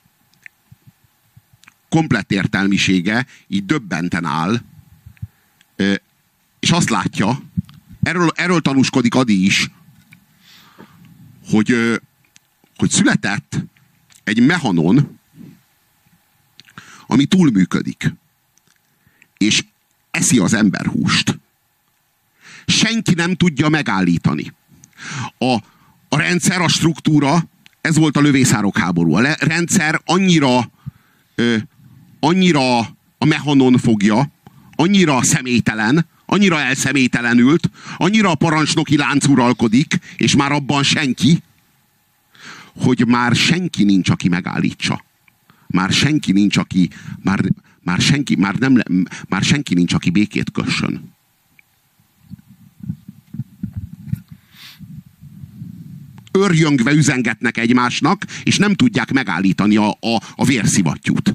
komplett értelmisége így döbbenten áll, és azt látja, erről, erről tanúskodik Adi is, hogy, hogy született egy mehanon, ami túlműködik, és eszi az emberhúst. Senki nem tudja megállítani. A, a rendszer, a struktúra, ez volt a lövészárok háború. A rendszer annyira annyira a mehanon fogja, annyira személytelen, annyira elszemélytelenült, annyira a parancsnoki lánc uralkodik, és már abban senki, hogy már senki nincs, aki megállítsa. Már senki nincs, aki, már, már senki, már nem, már senki nincs, aki békét kössön. Örjöngve üzengetnek egymásnak, és nem tudják megállítani a, a, a vérszivattyút.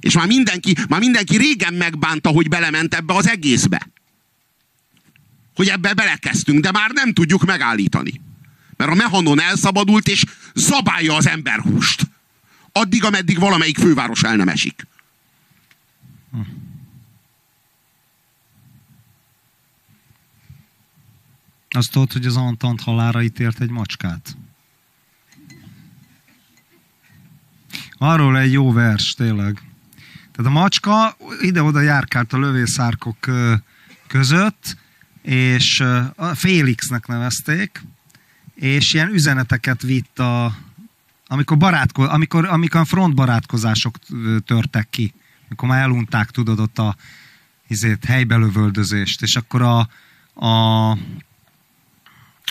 És már mindenki, már mindenki régen megbánta, hogy belement ebbe az egészbe. Hogy ebbe belekezdtünk, de már nem tudjuk megállítani. Mert a mehanon elszabadult, és zabálja az emberhúst. Addig, ameddig valamelyik főváros el nem esik. Azt tudod, hogy az Antant halára ítélt egy macskát? Arról egy jó vers, tényleg. Tehát a macska ide-oda járkált a lövészárkok között, és a Félixnek nevezték, és ilyen üzeneteket vitt a, amikor, barátko, amikor, amikor frontbarátkozások törtek ki, amikor már elunták, tudod, ott a izét, helybelövöldözést, és akkor a, a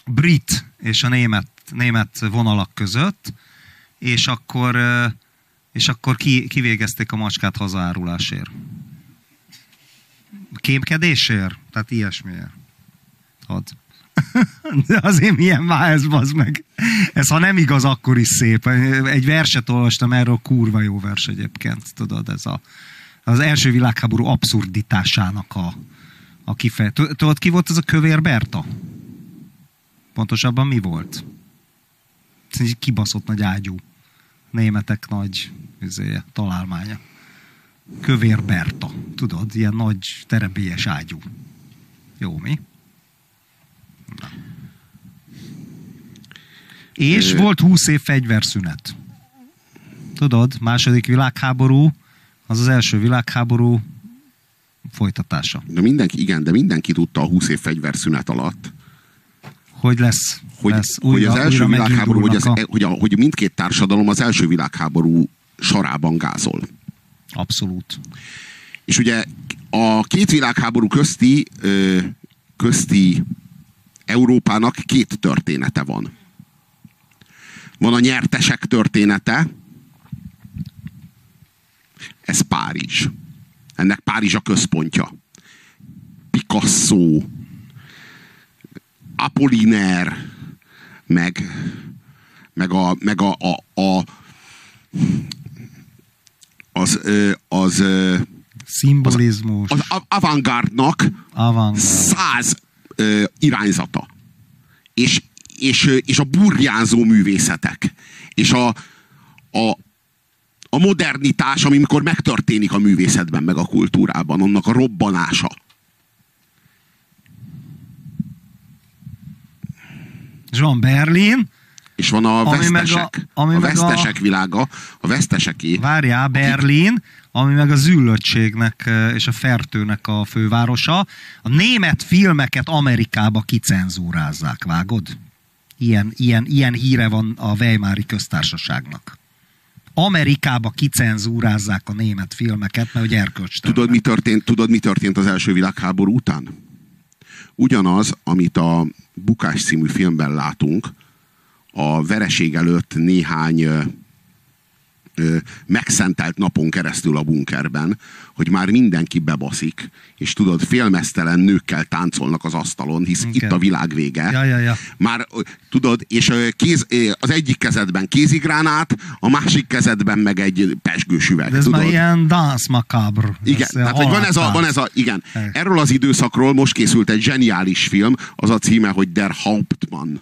brit és a német, német vonalak között, és akkor, és akkor ki, kivégezték a macskát hazárulásért. Kémkedésért? Tehát ilyesmiért. Tudod. De azért milyen már ez, bazd meg. Ez ha nem igaz, akkor is szép. Egy verset olvastam erről, kurva jó vers egyébként. Tudod, ez a, az első világháború abszurditásának a, a kifejezés. Tudod, ki volt ez a kövér Berta? Pontosabban mi volt? Egy kibaszott nagy ágyú. Németek nagy üzéje, találmánya. Kövér Berta. Tudod, ilyen nagy terebélyes ágyú. Jó, mi? Na. És volt 20 év fegyverszünet. Tudod, második világháború, az az első világháború folytatása. De mindenki, igen, de mindenki tudta a 20 év fegyverszünet alatt, hogy lesz, hogy, lesz újra, hogy az első világháború, hogy, az, a... hogy, a, hogy mindkét társadalom az első világháború sorában gázol. Abszolút. És ugye a két világháború közti, közti Európának két története van. Van a nyertesek története, ez Párizs. Ennek Párizs a központja. Picasso, Apolliner, meg, meg, a, meg a, a, a az, az, az szimbolizmus. Az, az avantgárdnak száz ö, irányzata. És, és, és a burjánzó művészetek. És a, a, a modernitás, ami mikor megtörténik a művészetben, meg a kultúrában, annak a robbanása. És van Berlin, és van a ami vesztesek. A, ami a vesztesek a... világa, a veszteseké. Várjál, Berlin, ami meg a züllöttségnek és a fertőnek a fővárosa. A német filmeket Amerikába kicenzúrázzák, vágod? Ilyen, ilyen, ilyen híre van a Weimári köztársaságnak. Amerikába kicenzúrázzák a német filmeket, mert erkölcstelen. Tudod mi, történt, tudod, mi történt az első világháború után? Ugyanaz, amit a Bukás című filmben látunk, a vereség előtt néhány megszentelt napon keresztül a bunkerben, hogy már mindenki bebaszik, és tudod, félmeztelen nőkkel táncolnak az asztalon, hisz okay. itt a világ vége. Ja, ja, ja. Már tudod, és kéz, az egyik kezedben kézigránát, a másik kezedben meg egy pesgős üveg. De ez tudod? már ilyen dance macabre. Igen, ez tehát hogy van ez, a, van ez a, igen. Erről az időszakról most készült egy zseniális film, az a címe, hogy Der Hauptmann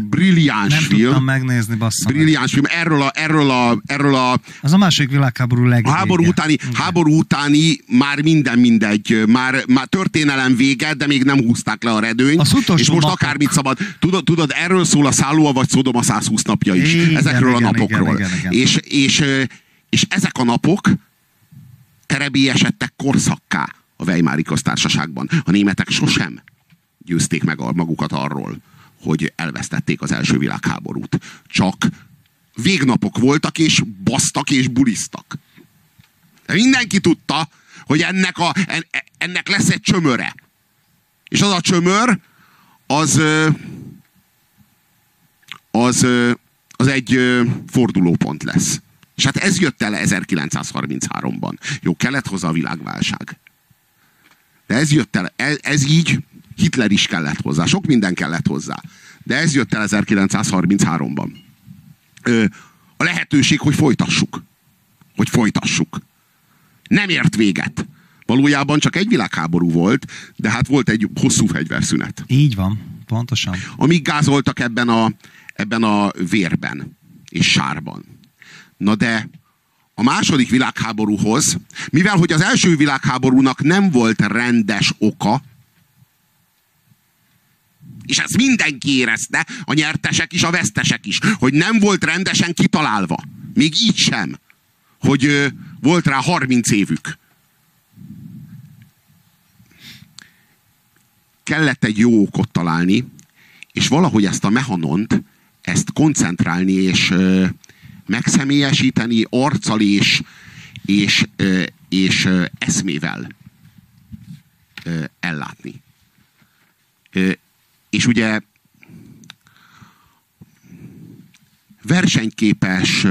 brilliáns nem film. Nem tudtam megnézni, bassza Brilliáns film. Erről a, erről a, erről a... Az a második világháború legvége. Háború utáni, Igen. háború utáni már minden mindegy. Már, már történelem vége, de még nem húzták le a redőnyt. Az és most napok. akármit szabad. Tudod, tudod, erről szól a szálló, vagy Szodom a 120 napja is. Igen, Ezekről igen, a napokról. Igen, igen, igen. És, és, és ezek a napok esettek korszakká a Weimári köztársaságban. A németek sosem győzték meg a magukat arról, hogy elvesztették az első világháborút. Csak végnapok voltak, és basztak, és bulisztak. De mindenki tudta, hogy ennek, a, ennek lesz egy csömöre. És az a csömör, az, az, az egy fordulópont lesz. És hát ez jött el 1933-ban. Jó, kellett hozzá a világválság. De ez jött el, ez, ez így Hitler is kellett hozzá, sok minden kellett hozzá. De ez jött el 1933-ban. A lehetőség, hogy folytassuk. Hogy folytassuk. Nem ért véget. Valójában csak egy világháború volt, de hát volt egy hosszú fegyverszünet. Így van, pontosan. Amíg gázoltak ebben a, ebben a vérben és sárban. Na de a második világháborúhoz, mivel hogy az első világháborúnak nem volt rendes oka, és ezt mindenki érezte, a nyertesek is, a vesztesek is, hogy nem volt rendesen kitalálva. Még így sem. Hogy ö, volt rá 30 évük. Kellett egy jó okot találni, és valahogy ezt a mechanont, ezt koncentrálni és ö, megszemélyesíteni arccal és, és, ö, és ö, eszmével ö, ellátni. És ugye versenyképes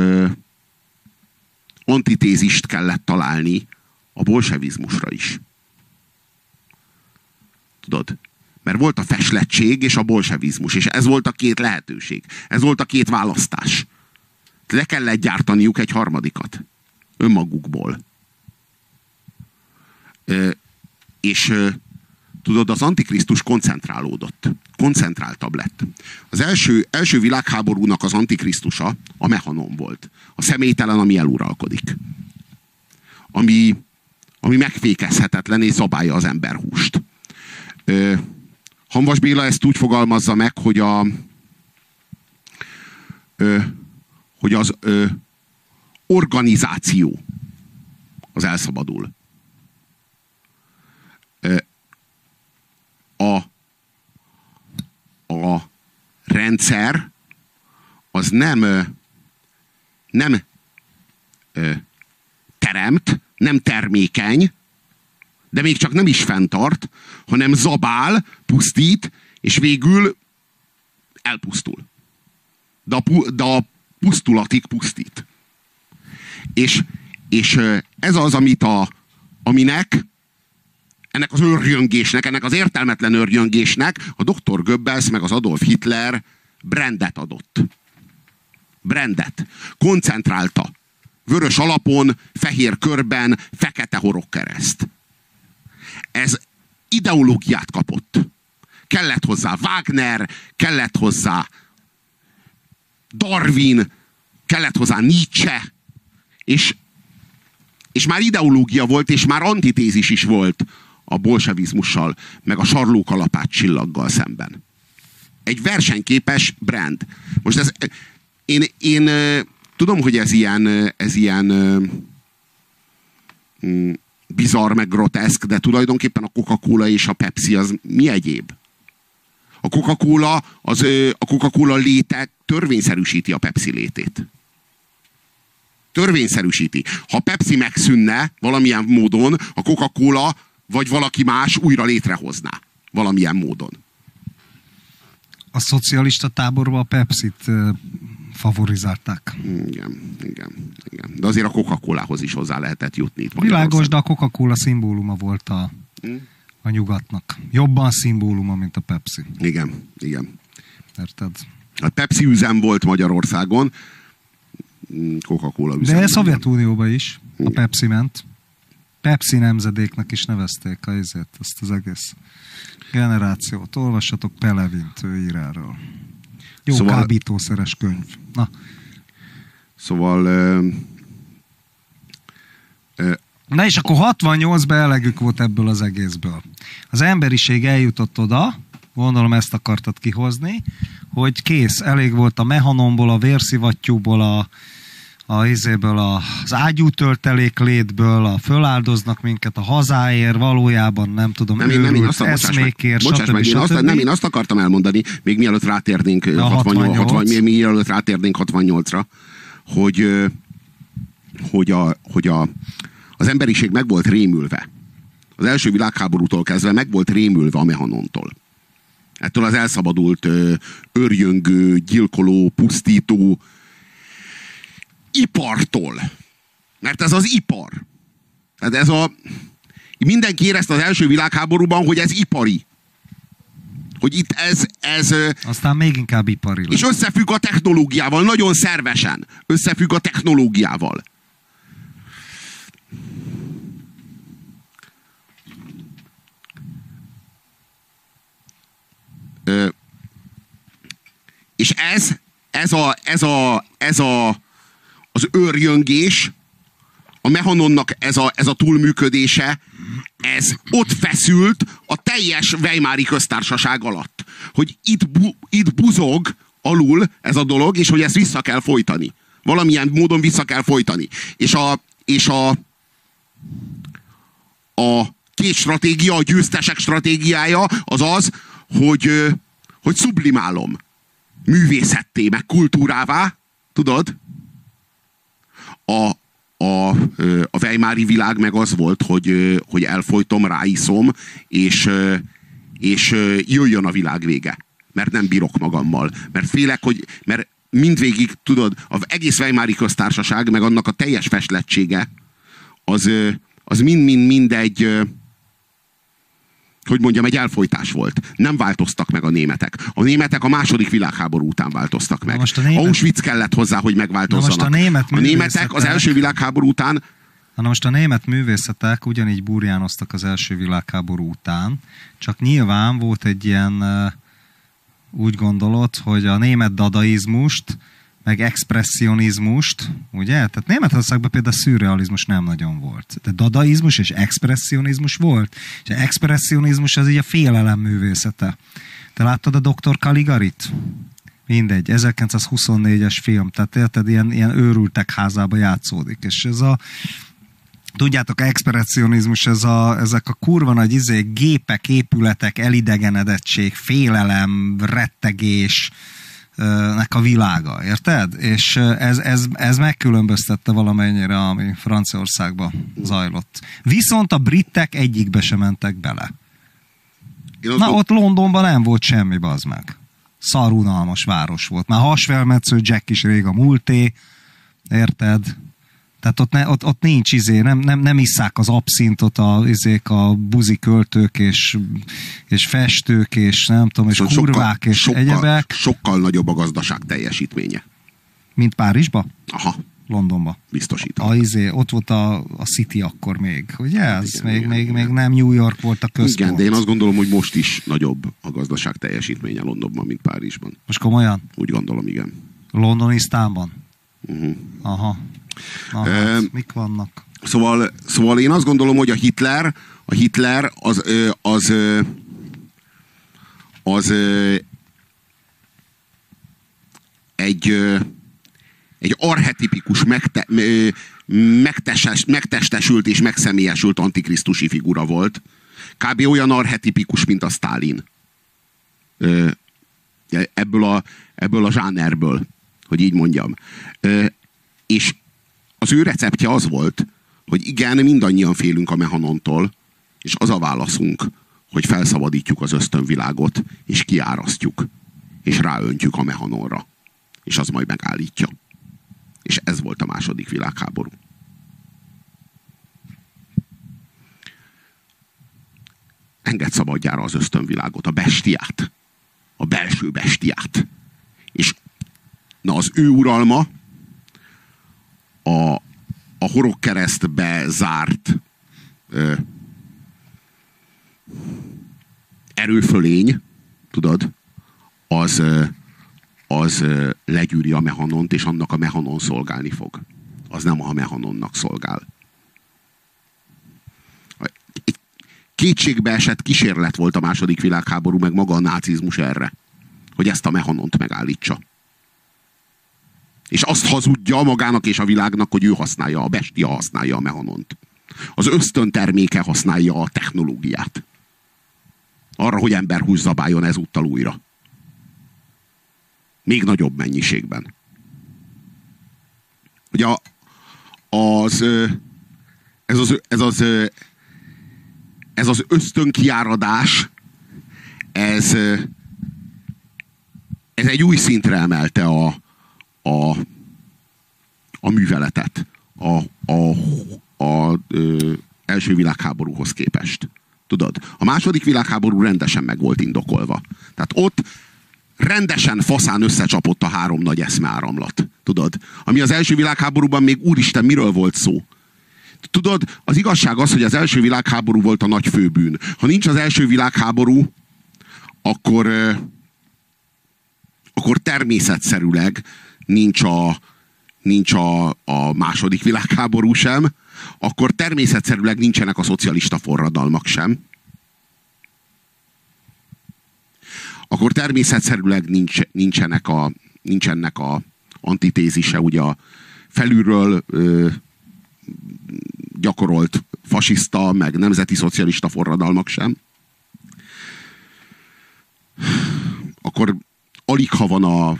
antitézist kellett találni a bolsevizmusra is. Tudod? Mert volt a feslettség és a bolsevizmus, és ez volt a két lehetőség. Ez volt a két választás. Le kellett gyártaniuk egy harmadikat. Önmagukból. Ö, és tudod, az antikrisztus koncentrálódott. Koncentráltabb lett. Az első, első világháborúnak az antikrisztusa a mehanon volt. A személytelen, ami eluralkodik. Ami, ami megfékezhetetlen és zabálja az emberhúst. Ö, Hanvas Béla ezt úgy fogalmazza meg, hogy a ö, hogy az ö, organizáció az elszabadul. A, a rendszer az nem nem teremt, nem termékeny, de még csak nem is fenntart, hanem zabál, pusztít, és végül elpusztul. De a, de a pusztulatig pusztít. És, és ez az, amit a, aminek ennek az őrjöngésnek, ennek az értelmetlen őrjöngésnek a dr. Goebbels meg az Adolf Hitler brandet adott. Brandet. Koncentrálta. Vörös alapon, fehér körben, fekete horogkereszt. Ez ideológiát kapott. Kellett hozzá Wagner, kellett hozzá Darwin, kellett hozzá Nietzsche, és, és már ideológia volt, és már antitézis is volt a bolsevizmussal, meg a sarlókalapát csillaggal szemben. Egy versenyképes brand. Most ez, én, én tudom, hogy ez ilyen, ez ilyen mm, bizarr, meg groteszk, de tulajdonképpen a Coca-Cola és a Pepsi az mi egyéb? A Coca-Cola, az, a Coca-Cola léte törvényszerűsíti a Pepsi létét. Törvényszerűsíti. Ha Pepsi megszűnne valamilyen módon, a Coca-Cola vagy valaki más újra létrehozná. Valamilyen módon. A szocialista táborban a Pepsi-t favorizálták. Igen, igen, igen. De azért a Coca-Colához is hozzá lehetett jutni itt Világos, de a Coca-Cola szimbóluma volt a, hmm? a nyugatnak. Jobban szimbóluma, mint a Pepsi. Igen, igen. Érted? A Pepsi üzem volt Magyarországon, Coca-Cola üzem. De Szovjetunióban is a Pepsi ment. Pepsi nemzedéknek is nevezték a ezért, azt az egész generációt. Olvassatok Pelevint, ő ír erről. Jó szóval, kábítószeres könyv. Na. Szóval ö, ö, Na és akkor 68-ban elegük volt ebből az egészből. Az emberiség eljutott oda, gondolom ezt akartad kihozni, hogy kész, elég volt a mehanomból, a vérszivattyúból, a, a izéből, az ágyútöltelék létből, a föláldoznak minket a hazáért, valójában nem tudom, nem, őrült, nem, én azt, eszmékért, bocsáss stb. Meg, én, azt, nem, én azt akartam elmondani, még mielőtt rátérnénk, 68, 60, még mielőtt rátérnénk 68-ra, hogy, hogy, a, hogy a, az emberiség meg volt rémülve. Az első világháborútól kezdve meg volt rémülve a mehanontól. Ettől az elszabadult, örjöngő, gyilkoló, pusztító, ipartól. Mert ez az ipar. Tehát ez a... Mindenki érezte az első világháborúban, hogy ez ipari. Hogy itt ez... ez Aztán még inkább ipari. És összefügg a technológiával, nagyon szervesen. Összefügg a technológiával. Ö, és ez, ez a, ez a, ez a az őrjöngés, a Mehanonnak ez a, ez a túlműködése, ez ott feszült a teljes Weimári köztársaság alatt. Hogy itt, bu, itt buzog alul ez a dolog, és hogy ezt vissza kell folytani. Valamilyen módon vissza kell folytani. És a, és a, a két stratégia, a győztesek stratégiája az az, hogy, hogy sublimálom művészetté, meg kultúrává, tudod? A, a, a Weimári világ meg az volt, hogy, hogy elfolytom, ráiszom, és, és jöjjön a világ vége. Mert nem bírok magammal. Mert félek, hogy mert mindvégig, tudod, az egész Weimári köztársaság, meg annak a teljes festlettsége, az, az mind-mind-mind egy, hogy mondjam, egy elfolytás volt. Nem változtak meg a németek. A németek a második világháború után változtak meg. most a német- Auschwitz kellett hozzá, hogy megváltozzanak. Na most a német a németek az első világháború után Na most a német művészetek ugyanígy burjánoztak az első világháború után, csak nyilván volt egy ilyen, úgy gondolod, hogy a német dadaizmust, meg expressionizmust, ugye? Tehát Németországban például szürrealizmus nem nagyon volt. De dadaizmus és expressionizmus volt. És az expressionizmus az így a félelem művészete. Te láttad a Dr. Caligarit? Mindegy, 1924-es film, tehát érted, ilyen, ilyen őrültek házába játszódik. És ez a, tudjátok, expressionizmus, ez a, ezek a kurva nagy izé, gépek, épületek, elidegenedettség, félelem, rettegés, nek a világa, érted? És ez, ez, ez megkülönböztette valamennyire, ami Franciaországban zajlott. Viszont a britek egyikbe sem mentek bele. én Na, ott Londonban nem volt semmi, bazd meg. Szarunalmas város volt. Már hasfelmetsző Jack is rég a múlté, érted? Tehát ott, ne, ott, ott nincs izé, nem, nem, nem isszák az abszintot a, izék, a buzi költők és, és festők és nem tudom, és Viszont kurvák és sokkal, egyebek, sokkal nagyobb a gazdaság teljesítménye. mint Párizsba, Aha, Londonba. biztosítom. A, izé, ott volt a, a City akkor még, ugye? Ez igen, még, igen, még, igen. még nem New York volt a központ. Igen, de én azt gondolom, hogy most is nagyobb a gazdaság teljesítménye Londonban, mint Párizsban. Most komolyan? Úgy gondolom, igen. Londonisztánban? Uh-huh. Aha. Na, hát, mik vannak? Szóval, szóval én azt gondolom, hogy a Hitler, a Hitler az, az, az ö, egy, egy archetipikus, megte, megteses, megtestesült és megszemélyesült antikrisztusi figura volt. Kb. olyan archetipikus, mint a Stalin. Ö, ebből a, ebből a zsánerből, hogy így mondjam. És az ő receptje az volt, hogy igen, mindannyian félünk a mehanontól, és az a válaszunk, hogy felszabadítjuk az ösztönvilágot, és kiárasztjuk, és ráöntjük a mehanonra. És az majd megállítja. És ez volt a második világháború. Engedd szabadjára az ösztönvilágot, a bestiát. A belső bestiát. És na az ő uralma, a, a horogkeresztbe zárt ö, erőfölény, tudod, az, az legyűri a mehanont, és annak a mehanon szolgálni fog. Az nem a mehanonnak szolgál. Egy kétségbe esett kísérlet volt a második világháború, meg maga a nácizmus erre, hogy ezt a mehanont megállítsa. És azt hazudja magának és a világnak, hogy ő használja, a bestia használja a mehanont. Az ösztön terméke használja a technológiát. Arra, hogy ember húzzabáljon ezúttal újra. Még nagyobb mennyiségben. Ugye az, ez az, ez az, ez az ösztönkiáradás, ez, ez egy új szintre emelte a, a, a műveletet a, a, a ö, első világháborúhoz képest. Tudod, a második világháború rendesen meg volt indokolva. Tehát ott rendesen faszán összecsapott a három nagy eszmeáramlat. Tudod, ami az első világháborúban még úristen miről volt szó? Tudod, az igazság az, hogy az első világháború volt a nagy főbűn. Ha nincs az első világháború, akkor, akkor természetszerűleg nincs a, nincs a, a második világháború sem, akkor természetszerűleg nincsenek a szocialista forradalmak sem. Akkor természetszerűleg nincs, nincsenek a, nincsenek a antitézise, ugye a felülről ö, gyakorolt fasiszta, meg nemzeti szocialista forradalmak sem. Akkor alig ha van a,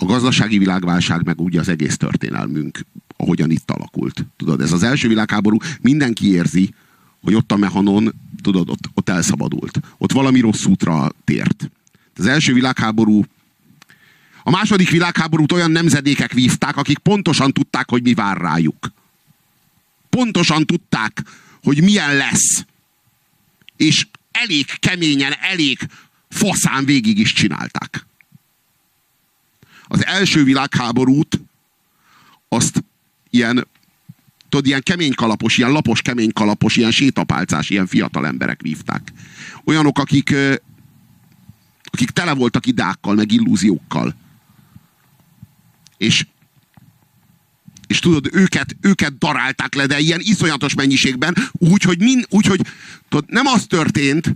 a gazdasági világválság, meg ugye az egész történelmünk, ahogyan itt alakult. Tudod, ez az első világháború, mindenki érzi, hogy ott a mehanon, tudod, ott, ott elszabadult. Ott valami rossz útra tért. Az első világháború a második világháborút olyan nemzedékek vívták, akik pontosan tudták, hogy mi vár rájuk. Pontosan tudták, hogy milyen lesz. és elég keményen, elég faszán végig is csinálták. Az első világháborút azt ilyen tudod, ilyen kemény kalapos, ilyen lapos kemény kalapos, ilyen sétapálcás, ilyen fiatal emberek vívták. Olyanok, akik, akik tele voltak idákkal, meg illúziókkal. És és tudod, őket, őket darálták le, de ilyen iszonyatos mennyiségben, úgy, hogy, min, úgy, hogy nem az történt,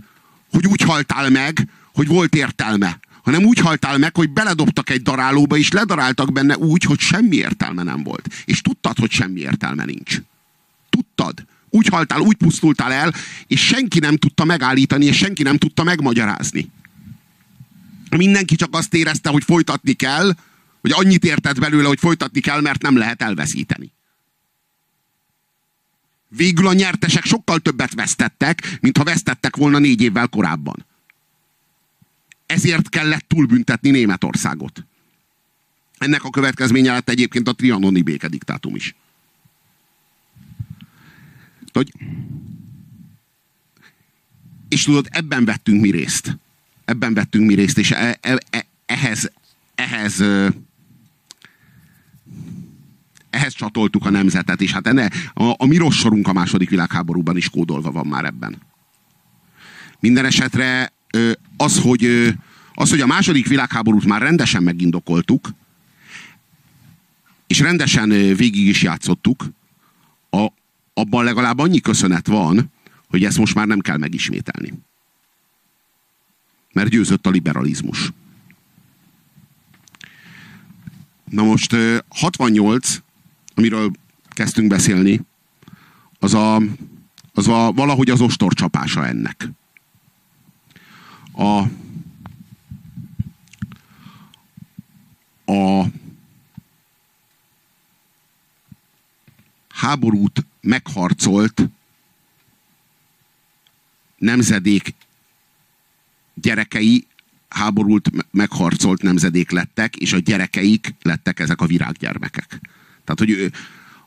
hogy úgy haltál meg, hogy volt értelme, hanem úgy haltál meg, hogy beledobtak egy darálóba, és ledaráltak benne úgy, hogy semmi értelme nem volt. És tudtad, hogy semmi értelme nincs. Tudtad. Úgy haltál, úgy pusztultál el, és senki nem tudta megállítani, és senki nem tudta megmagyarázni. Mindenki csak azt érezte, hogy folytatni kell, hogy annyit értett belőle, hogy folytatni kell, mert nem lehet elveszíteni. Végül a nyertesek sokkal többet vesztettek, mint ha vesztettek volna négy évvel korábban. Ezért kellett túlbüntetni Németországot. Ennek a következménye lett egyébként a trianoni békediktátum is. Hogy... És tudod, ebben vettünk mi részt. Ebben vettünk mi részt, és e, e, e, ehhez, ehhez ehhez csatoltuk a nemzetet, és hát enne, a, a mi rossz sorunk a második világháborúban is kódolva van már ebben. Minden esetre az, hogy, az, hogy a második világháborút már rendesen megindokoltuk, és rendesen végig is játszottuk, a, abban legalább annyi köszönet van, hogy ezt most már nem kell megismételni. Mert győzött a liberalizmus. Na most 68 amiről kezdtünk beszélni, az, a, az a, valahogy az ostorcsapása ennek. A, a háborút megharcolt nemzedék gyerekei háborút megharcolt nemzedék lettek, és a gyerekeik lettek ezek a virággyermekek. Tehát, hogy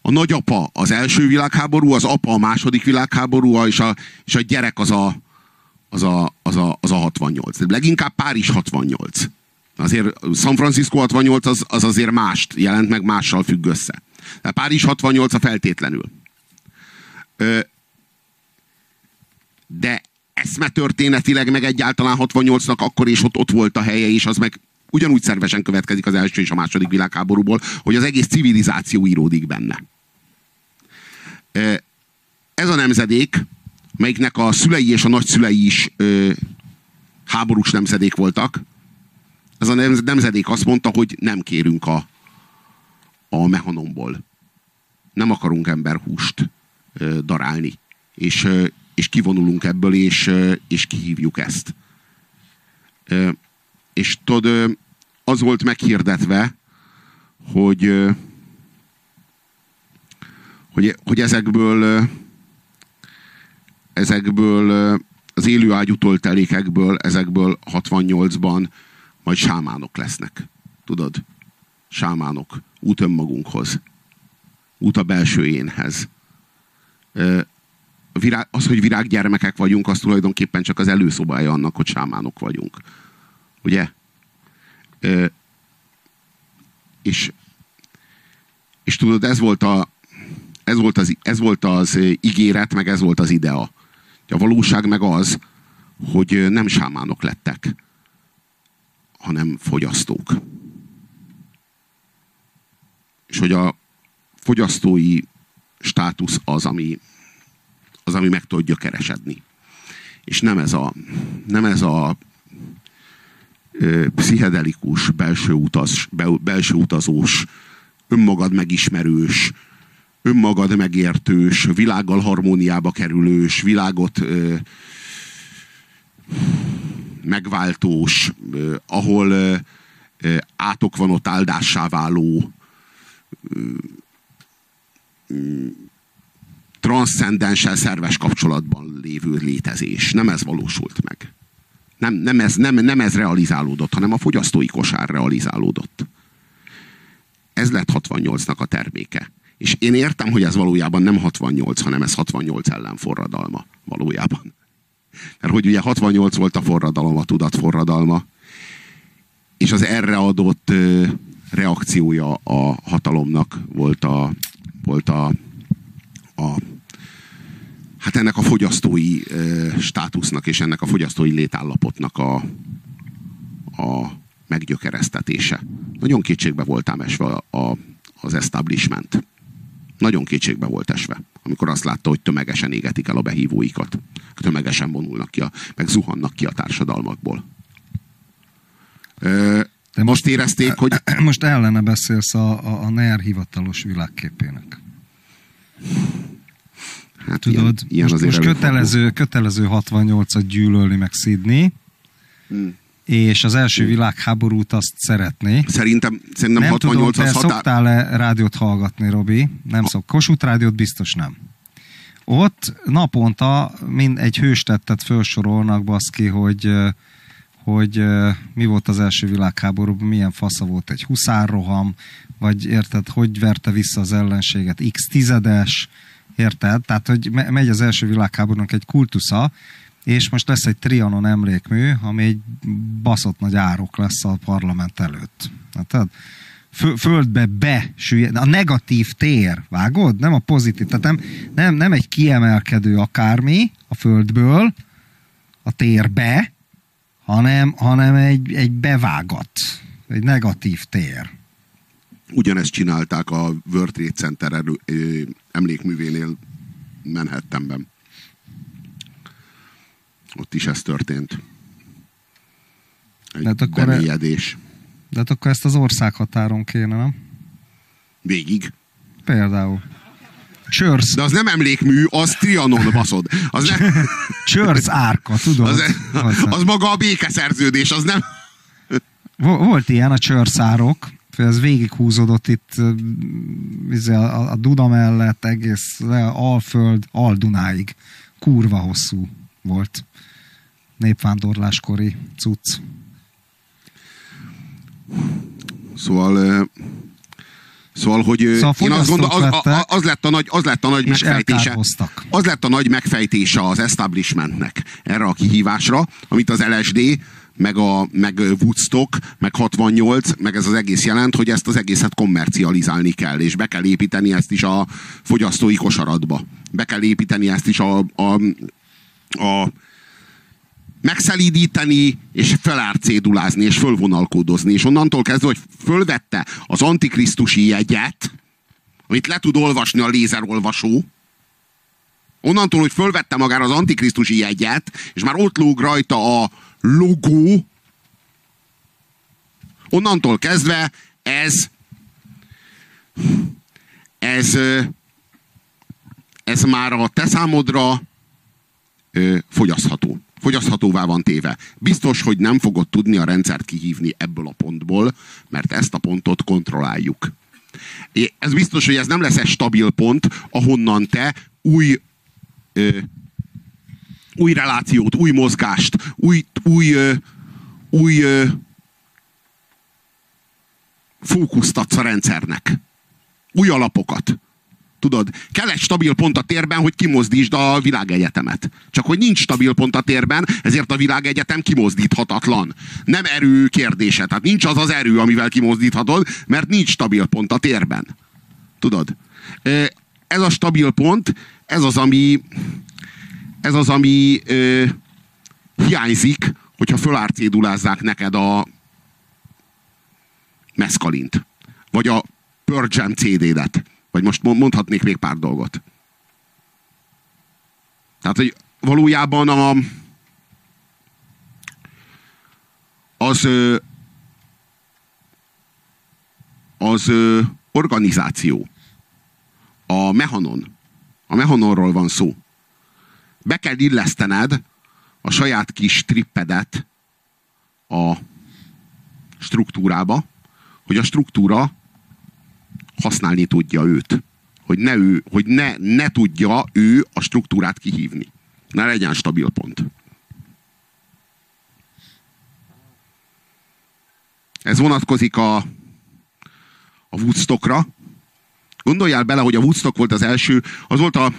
a nagyapa az első világháború, az apa a második világháború, és a, és a gyerek az a, az a, az a, az a 68. De leginkább Párizs 68. Azért San Francisco 68 az, az azért mást jelent, meg mással függ össze. De Párizs 68 a feltétlenül. De eszme történetileg meg egyáltalán 68-nak akkor is ott, ott volt a helye, és az meg ugyanúgy szervesen következik az első és a második világháborúból, hogy az egész civilizáció íródik benne. Ez a nemzedék, melyiknek a szülei és a nagyszülei is ö, háborús nemzedék voltak, ez a nemzedék azt mondta, hogy nem kérünk a, a mehanomból. Nem akarunk emberhúst ö, darálni. És, ö, és kivonulunk ebből, és, ö, és kihívjuk ezt. Ö, és tudod, az volt meghirdetve, hogy, hogy, hogy ezekből ezekből az élő ágyutoltelékekből, ezekből 68-ban majd sámánok lesznek. Tudod? Sámánok. Út önmagunkhoz. Út a belső énhez. Az, hogy virággyermekek vagyunk, az tulajdonképpen csak az előszobája annak, hogy sámánok vagyunk. Ugye? És, és tudod, ez volt, a, ez, volt az, ez volt az ígéret, meg ez volt az idea. A valóság meg az, hogy nem sámánok lettek, hanem fogyasztók. És hogy a fogyasztói státusz az, ami, az, ami meg tud gyökeresedni. És nem ez a, nem ez a pszichedelikus, belső, utaz, belső utazós, önmagad megismerős, önmagad megértős, világgal harmóniába kerülős, világot ö, megváltós, ö, ahol ö, átok van ott áldássá váló, transzcendenssel szerves kapcsolatban lévő létezés. Nem ez valósult meg. Nem, nem, ez, nem, nem ez realizálódott, hanem a fogyasztói kosár realizálódott. Ez lett 68-nak a terméke. És én értem, hogy ez valójában nem 68, hanem ez 68 ellen forradalma valójában. Mert hogy ugye 68 volt a forradalom, a tudat forradalma, és az erre adott reakciója a hatalomnak volt a, volt a, a hát ennek a fogyasztói státusznak és ennek a fogyasztói létállapotnak a, a meggyökeresztetése. Nagyon kétségbe voltám esve a, a, az establishment. Nagyon kétségbe volt esve, amikor azt látta, hogy tömegesen égetik el a behívóikat. Tömegesen vonulnak ki, a, meg zuhannak ki a társadalmakból. Ö, de most érezték, hogy... Most ellene beszélsz a, a, a NER hivatalos világképének. Hát Tudod, ilyen, ilyen most, most kötelező, kötelező 68-at gyűlölni, meg szidni, hmm. És az első világháborút azt szeretné. Szerintem, szerintem nem 68 tudom, te határ... szoktál-e rádiót hallgatni, Robi? Nem szok. Kossuth rádiót biztos nem. Ott naponta mind egy hőstettet felsorolnak baszki, hogy hogy mi volt az első világháborúban, milyen fasza volt egy huszárroham, vagy érted, hogy verte vissza az ellenséget, x tizedes, érted? Tehát, hogy megy az első világháborúnak egy kultusza, és most lesz egy Trianon emlékmű, ami egy baszott nagy árok lesz a parlament előtt. Tehát földbe be a negatív tér, vágod? Nem a pozitív, tehát nem, nem, nem egy kiemelkedő akármi a földből, a térbe, hanem, hanem egy, egy bevágat, egy negatív tér. Ugyanezt csinálták a World Trade Center erő, emlékművénél Manhattanben. Ott is ez történt. Egy de hát akkor bemélyedés. E, de hát akkor ezt az országhatáron kéne, nem? Végig. Például. Csörsz. De az nem emlékmű, az Trianon baszod. Az nem... Csörsz árka, tudod? Az, az maga a békeszerződés, az nem... Volt ilyen a csörszárok, ez végighúzódott itt izé, a, a Duda mellett egész le, Alföld, Aldunáig. Kurva hosszú volt. Népvándorláskori cucc. Szóval Szóval, hogy szóval én azt gondolom, az, az, az, lett a nagy, az lett a nagy megfejtése. Az lett a nagy megfejtése az establishmentnek erre a kihívásra, amit az LSD, meg, a, meg Woodstock, meg 68, meg ez az egész jelent, hogy ezt az egészet kommercializálni kell, és be kell építeni ezt is a fogyasztói kosaratba. Be kell építeni ezt is a, a, a megszelídíteni, és felárcédulázni, és fölvonalkódozni. És onnantól kezdve, hogy fölvette az antikrisztusi jegyet, amit le tud olvasni a lézerolvasó, onnantól, hogy fölvette magára az antikrisztusi jegyet, és már ott lóg rajta a logó, onnantól kezdve ez ez ez már a te számodra fogyasztható fogyaszthatóvá van téve. Biztos, hogy nem fogod tudni a rendszert kihívni ebből a pontból, mert ezt a pontot kontrolláljuk. Ez biztos, hogy ez nem lesz egy stabil pont, ahonnan te új ö, új relációt, új mozgást, új, új, ö, új ö, fókuszt adsz a rendszernek. Új alapokat. Tudod, kell egy stabil pont a térben, hogy kimozdítsd a világegyetemet. Csak hogy nincs stabil pont a térben, ezért a világegyetem kimozdíthatatlan. Nem erő kérdése. Tehát nincs az az erő, amivel kimozdíthatod, mert nincs stabil pont a térben. Tudod? Ez a stabil pont, ez az, ami ez az, ami ö, hiányzik, hogyha fölárcédulázzák neked a meszkalint. Vagy a Pearl Jam CD-det vagy most mondhatnék még pár dolgot. Tehát, hogy valójában a, az az organizáció, a mehanon, a mechanonról van szó. Be kell illesztened a saját kis trippedet a struktúrába, hogy a struktúra használni tudja őt. Hogy ne, ő, hogy ne, ne tudja ő a struktúrát kihívni. Ne legyen stabil pont. Ez vonatkozik a, a Woodstockra. Gondoljál bele, hogy a Woodstock volt az első, az volt a,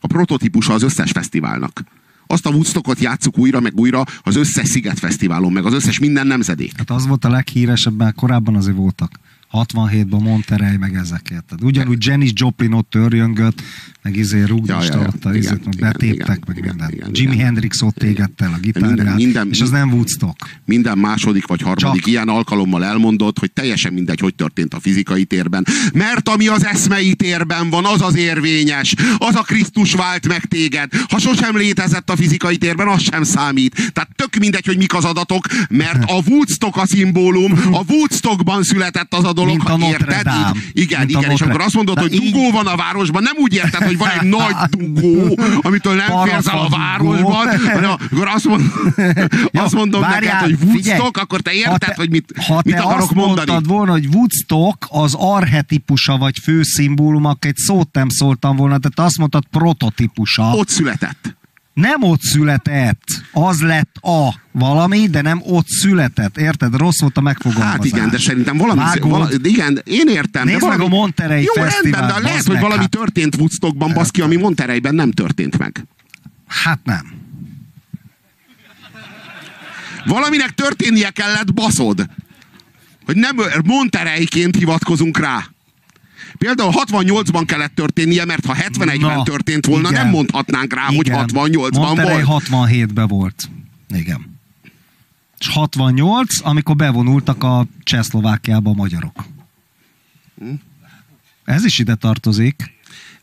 a prototípusa az összes fesztiválnak. azt a Woodstockot játsszuk újra, meg újra az összes Szigetfesztiválon, meg az összes minden nemzedék. Hát az volt a leghíresebb, mert korábban azért voltak. 67-ban Monterey, meg ezek érted. Ugyanúgy Janis Joplin ott törjöngött, meg izé rúgdista Ja, ja, ja. ott, meg betéptek, igen, meg igen, minden. igen, Jimi igen. Hendrix ott égett el a gitárját, Minden- minden- és az nem Woodstock. Minden második vagy harmadik Csak. ilyen alkalommal elmondott, hogy teljesen mindegy, hogy történt a fizikai térben. Mert ami az eszmei térben van, az az érvényes. Az a Krisztus vált meg téged. Ha sosem létezett a fizikai térben, az sem számít. Tehát tök mindegy, hogy mik az adatok, mert a Woodstock a szimbólum, a Woodstockban született az a dolog, Mint a Notre érted? Dame. Így, igen, Mint igen, és amikor azt mondod, Na hogy így- dugó van a városban, nem úgy érted, hogy van egy nagy dugó, amitől nem férsz el a Parasza városban, hanem akkor azt, mond, Jó, azt mondom várjál, neked, hogy figyelj, Woodstock, akkor te érted, te- hogy mit, ha mit akarok azt mondani. mondtad volna, hogy Woodstock az arhetipusa vagy főszimbólum, akkor egy szót nem szóltam volna, tehát te azt mondtad prototípusa. Ott született. Nem ott született. Az lett a valami, de nem ott született. Érted? Rossz volt a megfogalmazás. Hát igen, de szerintem valami... Vala, igen, én értem. Nézd de meg valami, a Monterey Jó, rendben, de lehet, hogy meg, valami hát. történt Woodstockban, baszki, ami Montereyben nem történt meg. Hát nem. Valaminek történnie kellett, baszod. Hogy nem Montereyként hivatkozunk rá. Például 68-ban kellett történnie, mert ha 71-ben Na, történt volna, igen. nem mondhatnánk rá, Igen. hogy 68-ban Monterey volt. 67-ben volt. Igen. És 68, amikor bevonultak a Csehszlovákiába a magyarok. Ez is ide tartozik.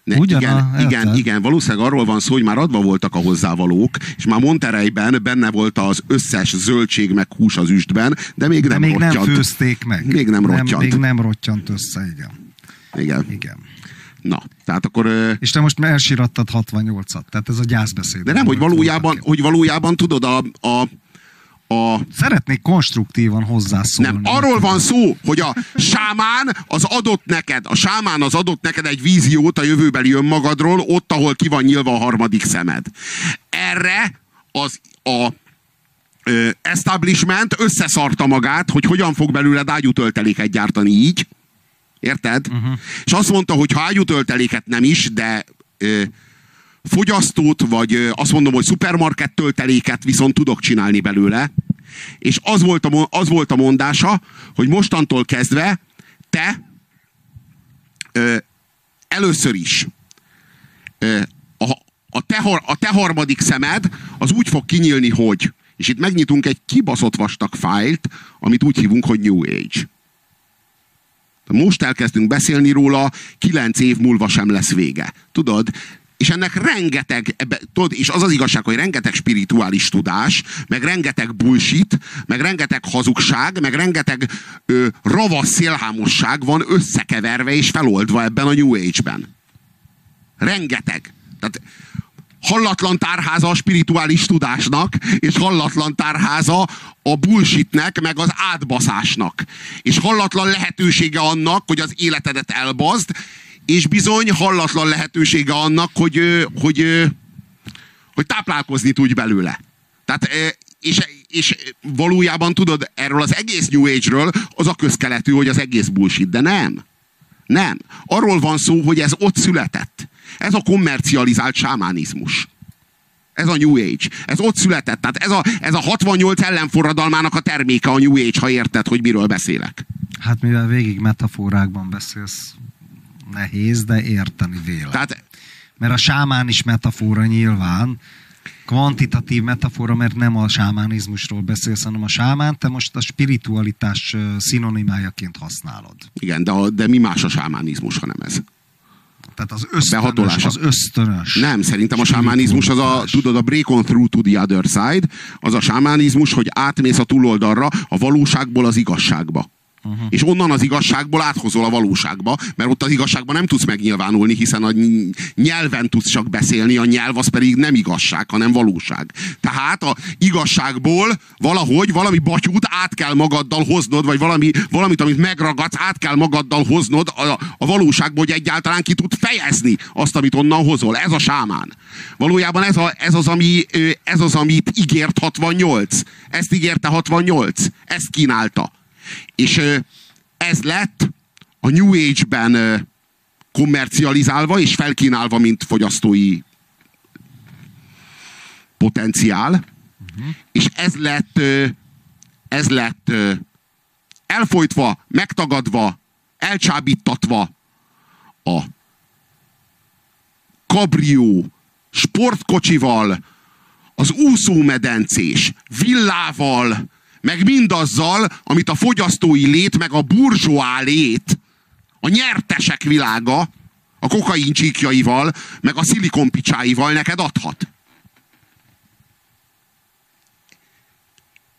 Ne, Ugyan igen, a- igen, érted? igen, valószínűleg arról van szó, hogy már adva voltak a hozzávalók, és már Montereyben benne volt az összes zöldség meg hús az üstben, de még De nem még nem rottyant. főzték meg. Még nem rottyant. még nem rottyant össze, igen. Igen. igen. Na, tehát akkor... És te most elsírattad 68-at, tehát ez a gyászbeszéd. De nem, hogy valójában, hogy valójában tudod, a, a, a Szeretnék konstruktívan hozzászólni. nem, arról van szó, hogy a sámán az adott neked, a sámán az adott neked egy víziót a jövőbeli önmagadról, ott, ahol ki van nyilva a harmadik szemed. Erre az a ö, establishment összeszarta magát, hogy hogyan fog belőled ágyútölteléket gyártani így. Érted? Uh-huh. És azt mondta, hogy ha ágyútölteléket nem is, de ö, fogyasztót, vagy ö, azt mondom, hogy szupermarket tölteléket viszont tudok csinálni belőle. És az volt a, az volt a mondása, hogy mostantól kezdve te ö, először is ö, a, a, te, a te harmadik szemed az úgy fog kinyílni, hogy és itt megnyitunk egy kibaszott vastag fájlt, amit úgy hívunk, hogy New Age. Most elkezdünk beszélni róla, kilenc év múlva sem lesz vége. Tudod? És ennek rengeteg, ebbe, tudod, és az az igazság, hogy rengeteg spirituális tudás, meg rengeteg bullshit, meg rengeteg hazugság, meg rengeteg ö, ravasz szélhámosság van összekeverve és feloldva ebben a New Age-ben. Rengeteg. Tehát hallatlan tárháza a spirituális tudásnak, és hallatlan tárháza a bullshitnek, meg az átbaszásnak. És hallatlan lehetősége annak, hogy az életedet elbazd, és bizony hallatlan lehetősége annak, hogy, hogy, hogy táplálkozni tudj belőle. Tehát, és, és valójában tudod, erről az egész New Age-ről az a közkeletű, hogy az egész bullshit, de nem. Nem. Arról van szó, hogy ez ott született. Ez a kommercializált sámánizmus. Ez a New Age. Ez ott született. Tehát ez a, ez a 68 ellenforradalmának a terméke a New Age, ha érted, hogy miről beszélek. Hát mivel végig metaforákban beszélsz, nehéz, de érteni vélem. Tehát Mert a sámán is metafora nyilván, kvantitatív metafora, mert nem a sámánizmusról beszélsz, hanem a sámán, te most a spiritualitás szinonimájaként használod. igen, de, a, de mi más a sámánizmus, hanem ez? Tehát az ösztönös, behatolása. az ösztönös. Nem, szerintem a sámánizmus az a, tudod, a break on through to the other side, az a sámánizmus, hogy átmész a túloldalra a valóságból az igazságba. Uh-huh. És onnan az igazságból áthozol a valóságba, mert ott az igazságban nem tudsz megnyilvánulni, hiszen a ny- nyelven tudsz csak beszélni, a nyelv az pedig nem igazság, hanem valóság. Tehát a igazságból valahogy valami batyút át kell magaddal hoznod, vagy valami, valamit, amit megragadsz, át kell magaddal hoznod a, a valóságból, hogy egyáltalán ki tud fejezni azt, amit onnan hozol. Ez a sámán. Valójában ez, a, ez, az, ami, ez az, amit ígért 68. Ezt ígérte 68. Ezt kínálta. És ez lett a New Age-ben kommercializálva és felkínálva, mint fogyasztói potenciál, uh-huh. és ez lett, ez lett elfolytva, megtagadva, elcsábítatva a kabrió sportkocsival, az úszómedencés villával, meg mindazzal, amit a fogyasztói lét, meg a burzsóá lét, a nyertesek világa, a kokain csíkjaival, meg a szilikonpicsáival neked adhat.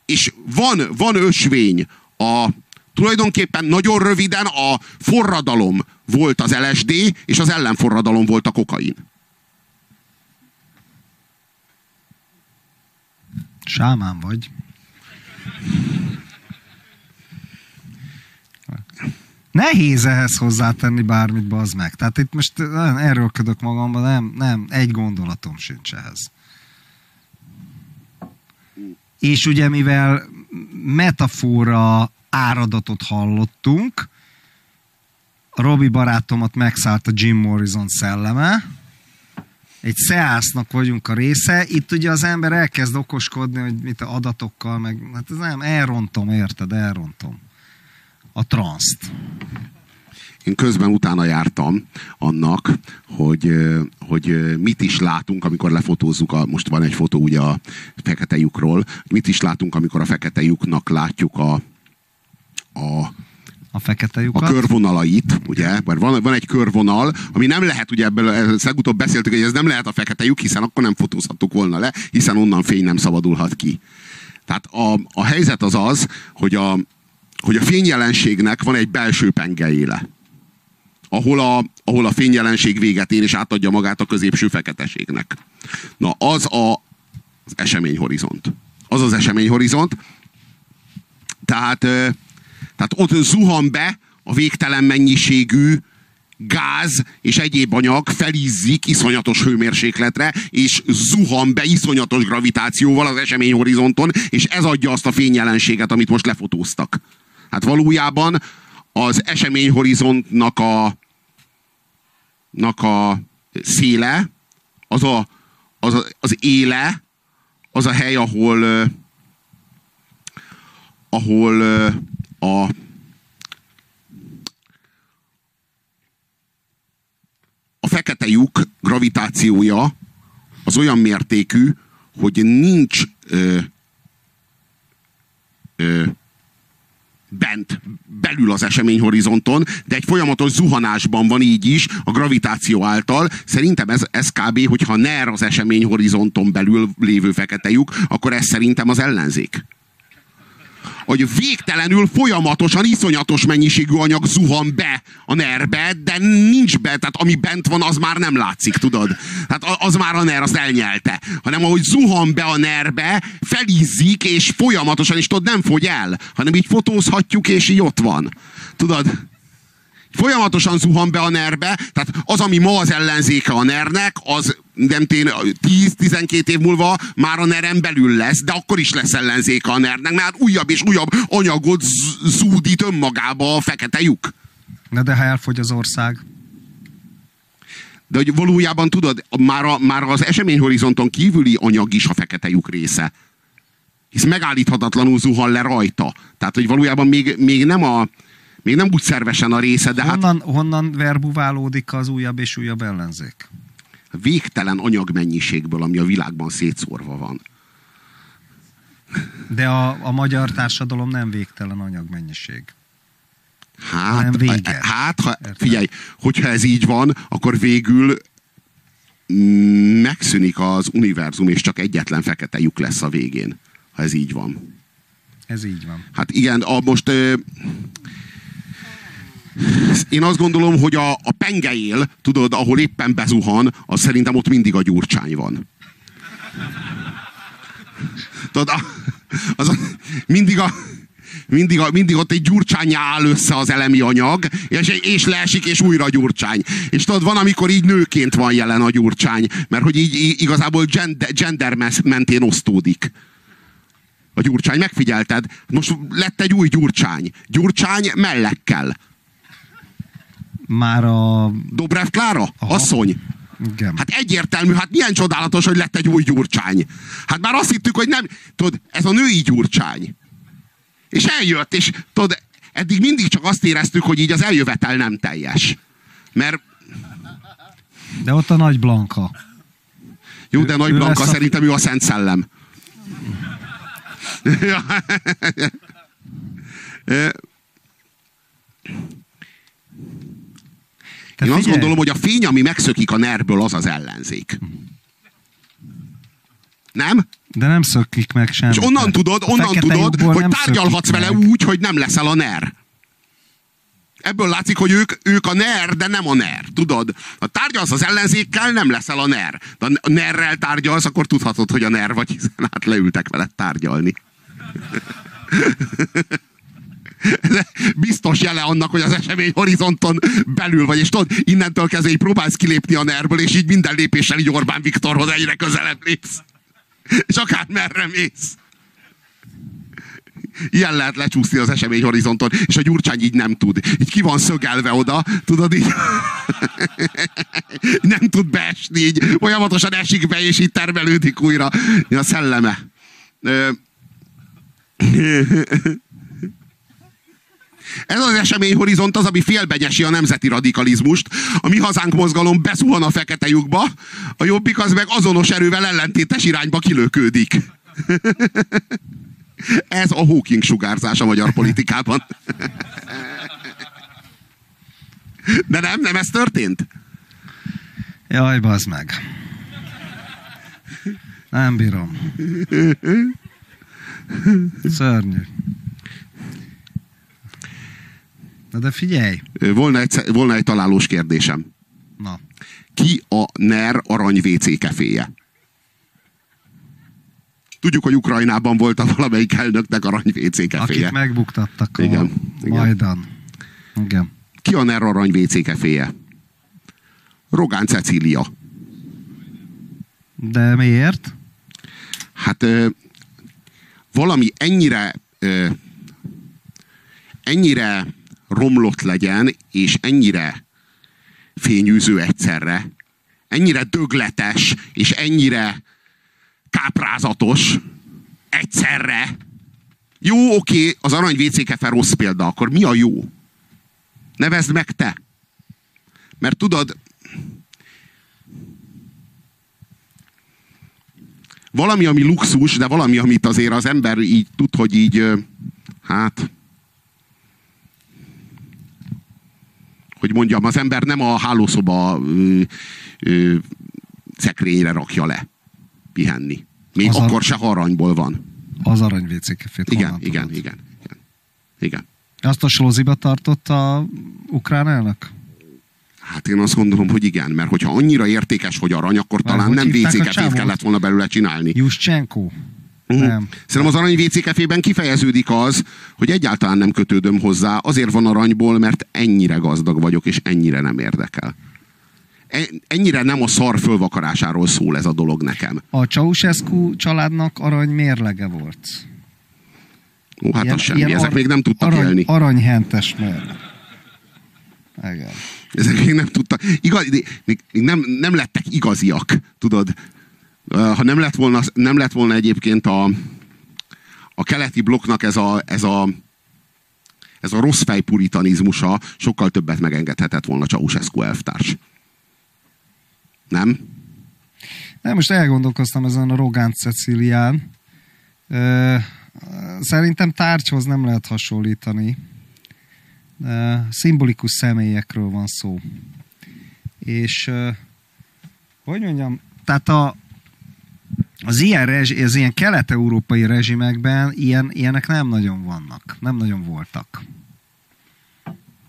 És van, van ösvény a, tulajdonképpen nagyon röviden a forradalom volt az LSD, és az ellenforradalom volt a kokain. Sámán vagy. Nehéz ehhez hozzátenni bármit, bazd meg. Tehát itt most erőlködök magamban, nem, nem, egy gondolatom sincs ehhez. És ugye mivel metafora áradatot hallottunk, Robi barátomat megszállt a Jim Morrison szelleme, egy szeásznak vagyunk a része, itt ugye az ember elkezd okoskodni, hogy mit adatokkal, meg hát ez nem, elrontom, érted, elrontom a transzt. Én közben utána jártam annak, hogy, hogy mit is látunk, amikor lefotózzuk, a, most van egy fotó ugye a fekete lyukról, mit is látunk, amikor a fekete lyuknak látjuk a, a a fekete lyukat. A körvonalait, ugye, mert van, van egy körvonal, ami nem lehet, ugye ebből, legutóbb beszéltük, hogy ez nem lehet a fekete lyuk, hiszen akkor nem fotózhattuk volna le, hiszen onnan fény nem szabadulhat ki. Tehát a, a helyzet az az, hogy a, hogy a fényjelenségnek van egy belső pengeéle, ahol a, ahol a fényjelenség véget ér és átadja magát a középső feketeségnek. Na, az a, az eseményhorizont. Az az eseményhorizont. Tehát tehát ott zuhan be a végtelen mennyiségű gáz és egyéb anyag felizzik iszonyatos hőmérsékletre, és zuhan be iszonyatos gravitációval az eseményhorizonton, és ez adja azt a fényjelenséget, amit most lefotóztak. Hát valójában az eseményhorizontnak a, nak a széle, az, a, az, a, az éle, az a hely, ahol ahol a a fekete lyuk gravitációja az olyan mértékű, hogy nincs ö, ö, bent, belül az eseményhorizonton, de egy folyamatos zuhanásban van így is, a gravitáció által. Szerintem ez, ez kb. hogyha NER az eseményhorizonton belül lévő fekete lyuk, akkor ez szerintem az ellenzék hogy végtelenül folyamatosan iszonyatos mennyiségű anyag zuhan be a nerbe, de nincs be, tehát ami bent van, az már nem látszik, tudod? Tehát az már a ner, azt elnyelte. Hanem ahogy zuhan be a nerbe, felizzik, és folyamatosan, és tudod, nem fogy el, hanem így fotózhatjuk, és így ott van. Tudod? Folyamatosan zuhan be a nerbe, tehát az, ami ma az ellenzéke a nernek, az nem tény, 10-12 év múlva már a nerem belül lesz, de akkor is lesz ellenzéke a nernek, mert újabb és újabb anyagot zúdít önmagába a fekete lyuk. Na de ha elfogy az ország? De hogy valójában tudod, már, a, már az eseményhorizonton kívüli anyag is a fekete lyuk része. Hisz megállíthatatlanul zuhan le rajta. Tehát, hogy valójában még, még nem a, még nem úgy szervesen a része, de honnan, hát... Honnan verbuválódik az újabb és újabb ellenzék? Végtelen anyagmennyiségből, ami a világban szétszórva van. De a, a magyar társadalom nem végtelen anyagmennyiség. Hát, vége. hát ha, figyelj, hogyha ez így van, akkor végül megszűnik az univerzum, és csak egyetlen fekete lyuk lesz a végén, ha ez így van. Ez így van. Hát igen, a, most én azt gondolom, hogy a, a pengeél, tudod, ahol éppen bezuhan, az szerintem ott mindig a gyurcsány van. Tudod, az a, mindig a, mindig, a, mindig ott egy gyurcsány áll össze az elemi anyag, és, és leesik, és újra gyurcsány. És tudod, van, amikor így nőként van jelen a gyurcsány, mert hogy így igazából gender, gender mentén osztódik. A gyurcsány, megfigyelted? Most lett egy új gyurcsány. Gyurcsány mellekkel. Már a... Dobrev Klára? Aha. Asszony? Igen. Hát egyértelmű, hát milyen csodálatos, hogy lett egy új gyurcsány. Hát már azt hittük, hogy nem, tudod, ez a női gyurcsány. És eljött, és tudod, eddig mindig csak azt éreztük, hogy így az eljövetel nem teljes. Mert De ott a nagy Blanka. jó, de Ő- Nagy ő Blanka a- szerintem ő a Szent Szellem. Te Én azt figyelj, gondolom, hogy a fény, ami megszökik a nerből, az az ellenzék. Nem? De nem szökik meg semmi. És onnan tudod, onnan tudod, hogy tárgyalhatsz vele meg. úgy, hogy nem leszel a NER. Ebből látszik, hogy ők, ők a NER, de nem a NER. Tudod? Ha tárgyalsz az ellenzékkel, nem leszel a NER. De ha a NER-rel tárgyalsz, akkor tudhatod, hogy a NER vagy, hiszen hát leültek veled tárgyalni. Biztos jele annak, hogy az esemény horizonton belül vagy, és tudod, innentől kezdve így próbálsz kilépni a NER-ből, és így minden lépéssel így Orbán Viktorhoz egyre közelebb lépsz. És akár merre mész. Ilyen lehet lecsúszni az esemény horizonton, és a Gyurcsány így nem tud. Így ki van szögelve oda, tudod így. nem tud beesni, így folyamatosan esik be, és így termelődik újra a szelleme. Ez az eseményhorizont az, ami félbenyesi a nemzeti radikalizmust. A mi hazánk mozgalom beszuhan a fekete lyukba, a jobbik az meg azonos erővel ellentétes irányba kilőködik. Ez a Hawking sugárzás a magyar politikában. De nem, nem ez történt? Jaj, bazd meg. Nem bírom. Szörnyű. Na de figyelj. Volna egy, volna egy találós kérdésem. Na, Ki a NER arany WC keféje? Tudjuk, hogy Ukrajnában volt a valamelyik elnöknek arany WC keféje. akik megbuktattak a igen. Majdan. Igen. Ki a NER arany WC keféje? Rogán Cecília. De miért? Hát ö, valami ennyire ö, ennyire romlott legyen, és ennyire fényűző egyszerre, ennyire dögletes, és ennyire káprázatos egyszerre. Jó, oké, az arany WC-kefe rossz példa, akkor mi a jó? Nevezd meg te. Mert tudod, valami, ami luxus, de valami, amit azért az ember így tud, hogy így, hát, hogy mondjam, az ember nem a hálószoba ö, ö, szekrényre rakja le pihenni. Még Az akkor se, ha aranyból van. Az arany WC-kefét. Igen, igen, tudod? igen, igen. Igen. Azt a slóziba tartott a ukrán elnök? Hát én azt gondolom, hogy igen, mert hogyha annyira értékes, hogy arany, akkor Már talán nem csávót? kellett volna belőle csinálni. Juszcsenko? Mhm. Nem. Szerintem az arany WC kefében kifejeződik az, hogy egyáltalán nem kötődöm hozzá, azért van aranyból, mert ennyire gazdag vagyok, és ennyire nem érdekel. E- Ennyire nem a szar fölvakarásáról szól ez a dolog nekem. A Ceausescu családnak arany mérlege volt. Ó, hát az semmi, ezek még nem tudtak arany, élni. Aranyhentes mérleg. Igen. Ezek még nem tudtak. Igaz, még nem, nem lettek igaziak, tudod. Ha nem lett volna, nem lett volna egyébként a, a keleti blokknak ez a, ez a ez a rossz puritanizmusa sokkal többet megengedhetett volna Ceausescu elvtárs. Nem? Nem, most elgondolkoztam ezen a Rogán Cecilián. Szerintem tárgyhoz nem lehet hasonlítani. Szimbolikus személyekről van szó. És hogy mondjam, tehát a, az ilyen, rezsi, az ilyen kelet-európai rezsimekben ilyen, ilyenek nem nagyon vannak. Nem nagyon voltak.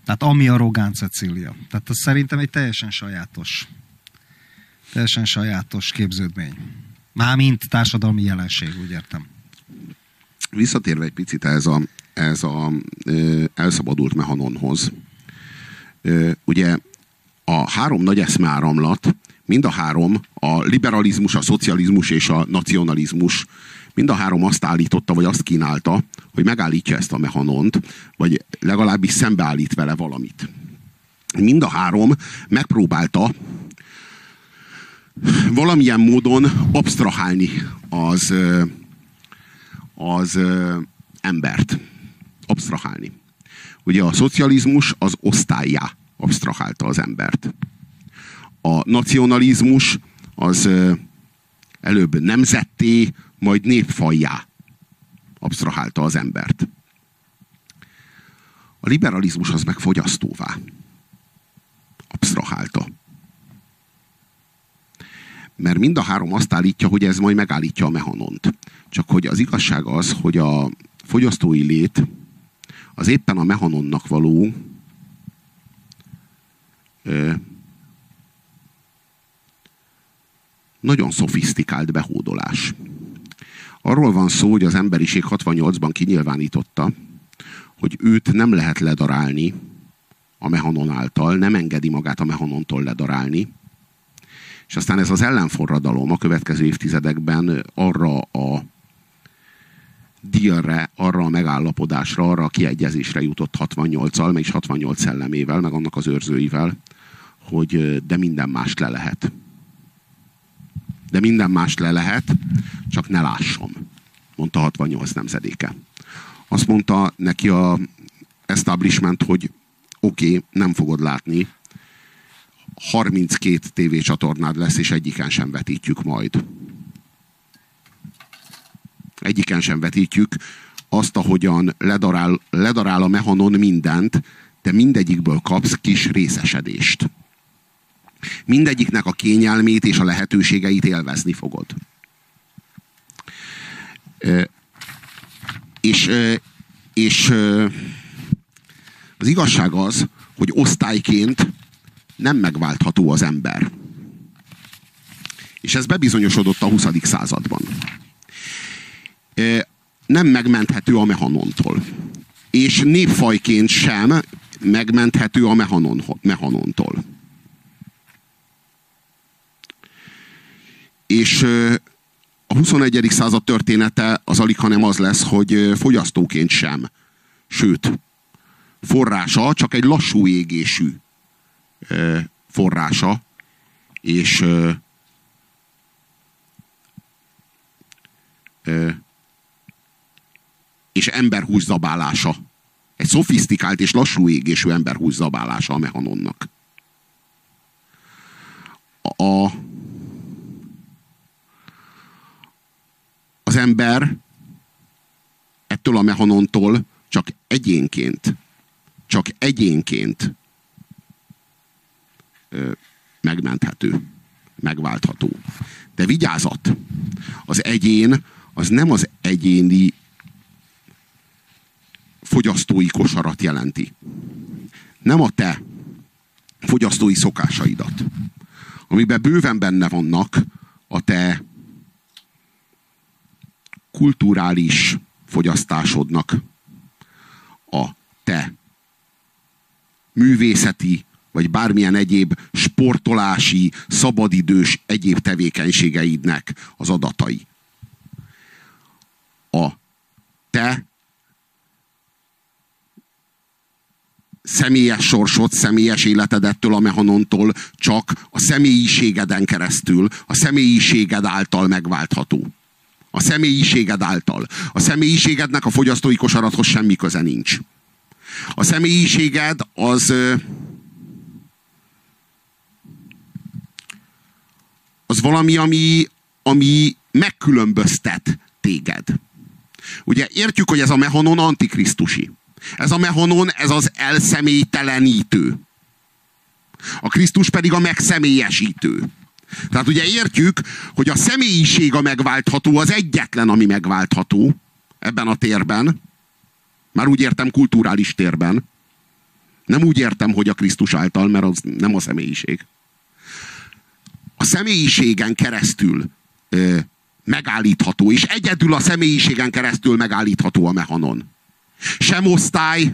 Tehát ami a Rogán Cecília. Tehát az szerintem egy teljesen sajátos teljesen sajátos képződmény. Mármint társadalmi jelenség, úgy értem. Visszatérve egy picit ez a, ez a ö, elszabadult mehanonhoz. Ö, ugye a három nagy eszmeáramlat, mind a három, a liberalizmus, a szocializmus és a nacionalizmus, mind a három azt állította, vagy azt kínálta, hogy megállítja ezt a mehanont, vagy legalábbis szembeállít vele valamit. Mind a három megpróbálta valamilyen módon absztrahálni az, az embert. Absztrahálni. Ugye a szocializmus az osztályá absztrahálta az embert. A nacionalizmus az előbb nemzetté, majd népfajjá absztrahálta az embert. A liberalizmus az meg fogyasztóvá absztrahálta. Mert mind a három azt állítja, hogy ez majd megállítja a mechanont. Csak hogy az igazság az, hogy a fogyasztói lét az éppen a mechanonnak való ö, nagyon szofisztikált behódolás. Arról van szó, hogy az emberiség 68-ban kinyilvánította, hogy őt nem lehet ledarálni a mehanon által, nem engedi magát a mehanontól ledarálni, és aztán ez az ellenforradalom a következő évtizedekben arra a dílre, arra a megállapodásra, arra a kiegyezésre jutott 68-al, meg is 68 szellemével, meg annak az őrzőivel, hogy de minden mást le lehet. De minden mást le lehet, csak ne lássam, mondta 68 nemzedéke. Azt mondta neki a establishment, hogy oké, okay, nem fogod látni, 32 tévécsatornád lesz, és egyiken sem vetítjük majd. Egyiken sem vetítjük azt, ahogyan ledarál, ledarál a mehanon mindent, de mindegyikből kapsz kis részesedést. Mindegyiknek a kényelmét és a lehetőségeit élvezni fogod. És, és az igazság az, hogy osztályként nem megváltható az ember. És ez bebizonyosodott a 20. században. Nem megmenthető a mehanontól. És népfajként sem megmenthető a mehanon, mehanontól. És a 21. század története az alig, hanem az lesz, hogy fogyasztóként sem. Sőt, forrása csak egy lassú égésű forrása, és és emberhús zabálása. Egy szofisztikált és lassú égésű emberhús zabálása a mechanonnak. A, az ember ettől a mehanontól csak egyénként, csak egyénként megmenthető, megváltható. De vigyázat! Az egyén az nem az egyéni fogyasztói kosarat jelenti. Nem a te fogyasztói szokásaidat, amiben bőven benne vannak a te kulturális fogyasztásodnak, a te művészeti vagy bármilyen egyéb sportolási, szabadidős egyéb tevékenységeidnek az adatai. A te személyes sorsod, személyes életedettől a mehanontól csak a személyiségeden keresztül, a személyiséged által megváltható. A személyiséged által. A személyiségednek a fogyasztói kosarathoz semmi köze nincs. A személyiséged az az valami, ami, ami megkülönböztet téged. Ugye értjük, hogy ez a mehanon antikrisztusi. Ez a mehanon, ez az elszemélytelenítő. A Krisztus pedig a megszemélyesítő. Tehát ugye értjük, hogy a személyiség a megváltható, az egyetlen, ami megváltható ebben a térben. Már úgy értem kulturális térben. Nem úgy értem, hogy a Krisztus által, mert az nem a személyiség a személyiségen keresztül ö, megállítható, és egyedül a személyiségen keresztül megállítható a mehanon. Sem osztály,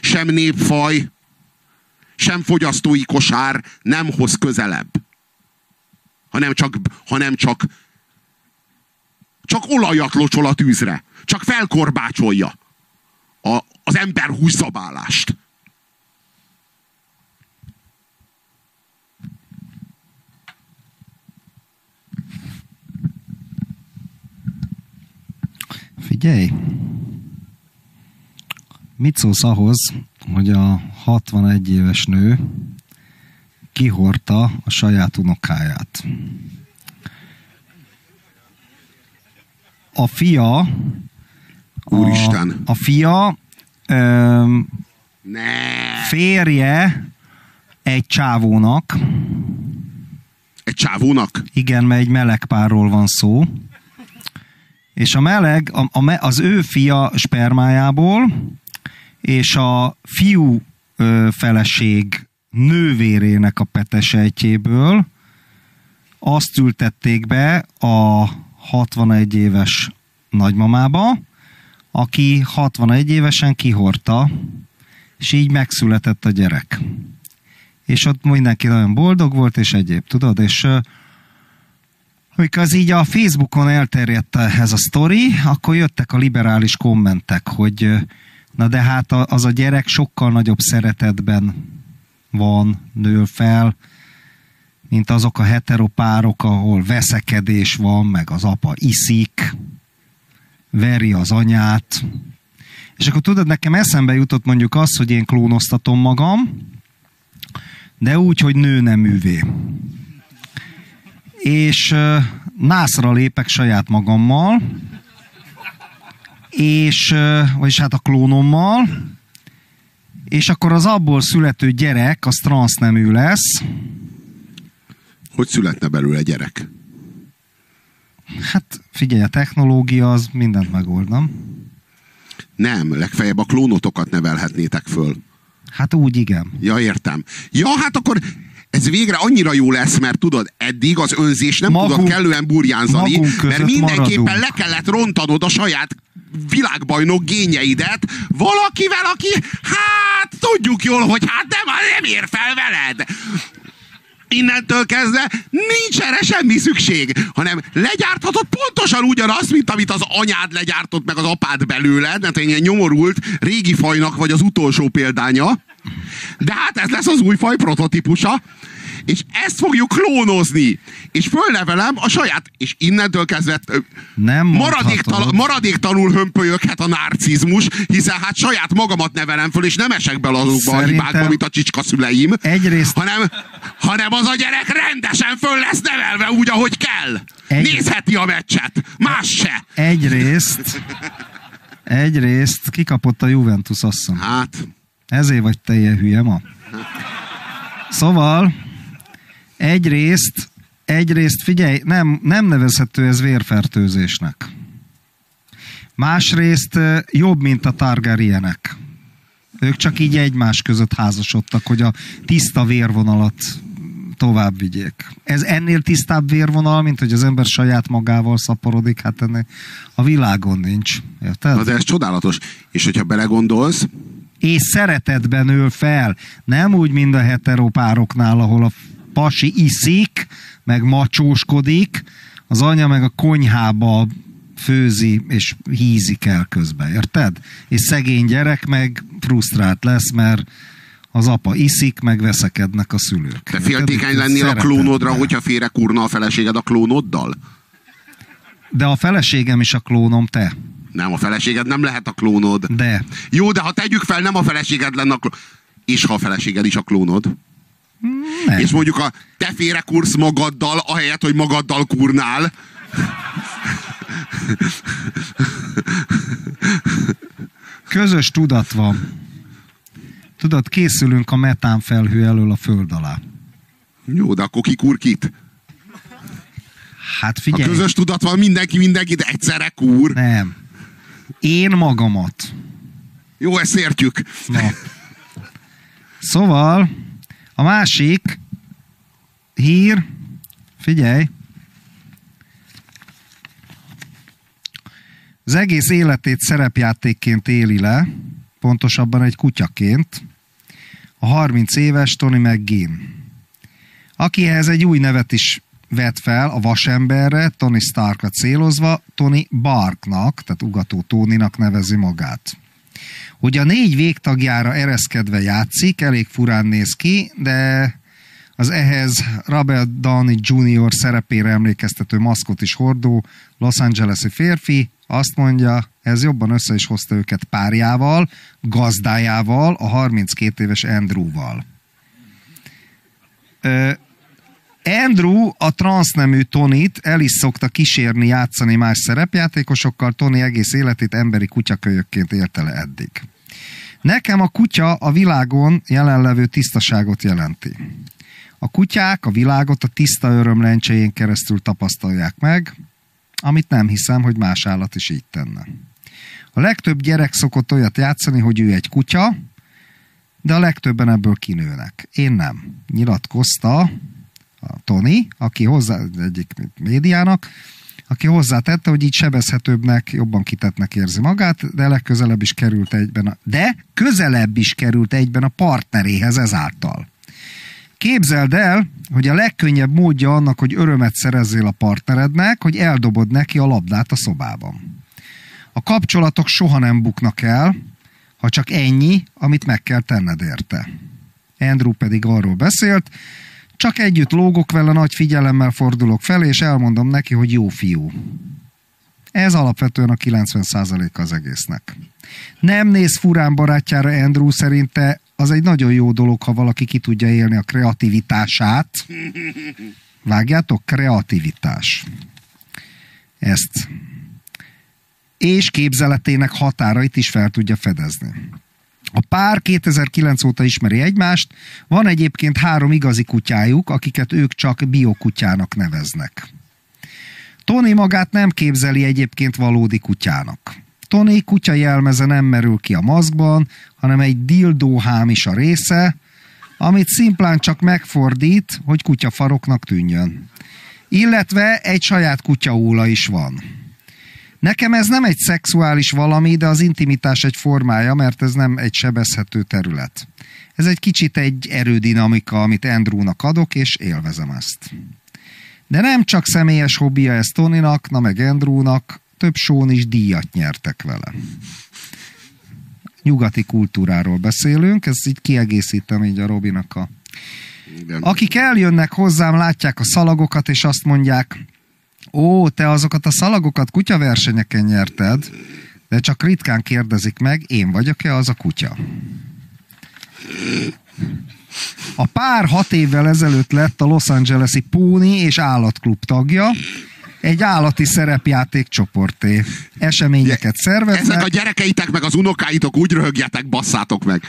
sem népfaj, sem fogyasztói kosár nem hoz közelebb hanem csak, hanem csak, csak olajat locsol a tűzre. Csak felkorbácsolja a, az ember húzzabálást. Figyelj! Mit szólsz ahhoz, hogy a 61 éves nő kihorta a saját unokáját? A fia Úristen. A, a fia öm, Ne. férje egy csávónak, Egy csávónak? igen, mert egy meleg párról van szó, és a meleg, a, a, me- az ő fia spermájából, és a fiú ö, feleség nővérének a petesejtjéből azt ültették be a 61 éves nagymamába, aki 61 évesen kihorta, és így megszületett a gyerek. És ott mindenki nagyon boldog volt, és egyéb, tudod, és amikor az így a Facebookon elterjedt ez a sztori, akkor jöttek a liberális kommentek, hogy na de hát az a gyerek sokkal nagyobb szeretetben van, nő fel, mint azok a heteropárok, ahol veszekedés van, meg az apa iszik, veri az anyát. És akkor tudod, nekem eszembe jutott mondjuk az, hogy én klónoztatom magam, de úgy, hogy nő nem művé. És nászra lépek saját magammal, és, vagyis hát a klónommal, és akkor az abból születő gyerek, az transznemű lesz. Hogy születne belőle gyerek? Hát figyelj, a technológia az mindent megold, nem? Nem, legfeljebb a klónotokat nevelhetnétek föl. Hát úgy igen. Ja, értem. Ja, hát akkor ez végre annyira jó lesz, mert tudod, eddig az önzés nem Magunk- tudott kellően burjánzani, mert mindenképpen maradunk. le kellett rontanod a saját világbajnok gényeidet valakivel, aki, hát tudjuk jól, hogy hát nem, nem ér fel veled. Innentől kezdve nincs erre semmi szükség, hanem legyárthatod pontosan ugyanazt, mint amit az anyád legyártott meg az apád belőled, mert ilyen nyomorult régi fajnak vagy az utolsó példánya, de hát ez lesz az új faj prototípusa, és ezt fogjuk klónozni, és fölnevelem a saját, és innentől kezdve Nem maradéktal, mondhatod. maradéktalanul hömpölyöghet a narcizmus, hiszen hát saját magamat nevelem föl, és nem esek bele azokba a hibákba, mint a csicska szüleim, Egyrészt- hanem, hanem az a gyerek rendesen föl lesz nevelve úgy, ahogy kell. Egy- Nézheti a meccset, más se. Egyrészt, egyrészt kikapott a Juventus, hiszem. Hát, Ezért vagy te ilyen hülye ma. Szóval, egyrészt, egyrészt figyelj, nem, nem nevezhető ez vérfertőzésnek. Másrészt jobb, mint a Targaryenek. Ők csak így egymás között házasodtak, hogy a tiszta vérvonalat tovább vigyék. Ez ennél tisztább vérvonal, mint hogy az ember saját magával szaporodik, hát ennél a világon nincs. Érted? na de ez csodálatos. És hogyha belegondolsz, és szeretetben ül fel. Nem úgy, mint a heteropároknál, ahol a pasi iszik, meg macsóskodik, az anya meg a konyhába főzi és hízik el közben, érted? És szegény gyerek meg frusztrált lesz, mert az apa iszik, meg veszekednek a szülők. te féltékeny lennél a klónodra, hogyha félre kurna a feleséged a klónoddal? De a feleségem is a klónom, te. Nem, a feleséged nem lehet a klónod. De. Jó, de ha tegyük fel, nem a feleséged lenne a klónod. És ha a feleséged is a klónod? Nem. És mondjuk a te félre kursz magaddal, ahelyett, hogy magaddal kurnál. Közös tudat van. Tudod, készülünk a metán felhő elől a föld alá. Jó, de akkor ki kur kit? Hát figyelj, közös tudat van, mindenki mindenkit egyszerre kúr. nem. Én magamat. Jó, ezt értjük. Na. Szóval, a másik hír, figyelj, az egész életét szerepjátékként éli le, pontosabban egy kutyaként, a 30 éves Tony McGinn, akihez egy új nevet is vett fel a vasemberre, Tony Starkra célozva, Tony Barknak, tehát Ugató Tóninak nevezi magát. Hogy a négy végtagjára ereszkedve játszik, elég furán néz ki, de az ehhez Robert Downey Jr. szerepére emlékeztető maszkot is hordó Los Angeles-i férfi azt mondja, ez jobban össze is hozta őket párjával, gazdájával, a 32 éves Andrewval. Andrew a transznemű Tonit el is szokta kísérni játszani más szerepjátékosokkal, Tony egész életét emberi kutyakölyökként érte le eddig. Nekem a kutya a világon jelenlevő tisztaságot jelenti. A kutyák a világot a tiszta örömlencsején keresztül tapasztalják meg, amit nem hiszem, hogy más állat is így tenne. A legtöbb gyerek szokott olyat játszani, hogy ő egy kutya, de a legtöbben ebből kinőnek. Én nem. Nyilatkozta a Tony, aki hozzá, egyik médiának, aki hozzátette, hogy így sebezhetőbbnek, jobban kitetnek érzi magát, de legközelebb is került egyben a, de közelebb is került egyben a partneréhez ezáltal. Képzeld el, hogy a legkönnyebb módja annak, hogy örömet szerezzél a partnerednek, hogy eldobod neki a labdát a szobában. A kapcsolatok soha nem buknak el, ha csak ennyi, amit meg kell tenned érte. Andrew pedig arról beszélt, csak együtt lógok vele, nagy figyelemmel fordulok fel, és elmondom neki, hogy jó fiú. Ez alapvetően a 90% az egésznek. Nem néz furán barátjára Andrew szerinte, az egy nagyon jó dolog, ha valaki ki tudja élni a kreativitását. Vágjátok? Kreativitás. Ezt. És képzeletének határait is fel tudja fedezni. A pár 2009 óta ismeri egymást, van egyébként három igazi kutyájuk, akiket ők csak biokutyának neveznek. Tony magát nem képzeli egyébként valódi kutyának. Tony kutya jelmeze nem merül ki a maszkban, hanem egy dildóhám is a része, amit szimplán csak megfordít, hogy kutyafaroknak tűnjön. Illetve egy saját kutyaóla is van. Nekem ez nem egy szexuális valami, de az intimitás egy formája, mert ez nem egy sebezhető terület. Ez egy kicsit egy erődinamika, amit Andrewnak adok, és élvezem ezt. De nem csak személyes hobbija ez Tonynak, na meg Andrewnak, több són is díjat nyertek vele. Nyugati kultúráról beszélünk, ezt így kiegészítem így a Robinak a... Igen. Akik eljönnek hozzám, látják a szalagokat, és azt mondják, ó, te azokat a szalagokat kutyaversenyeken nyerted, de csak ritkán kérdezik meg, én vagyok-e az a kutya? A pár hat évvel ezelőtt lett a Los Angeles-i Póni és Állatklub tagja, egy állati szerepjáték csoporté. Eseményeket szerveznek. Ezek a gyerekeitek meg az unokáitok úgy röhögjetek, basszátok meg.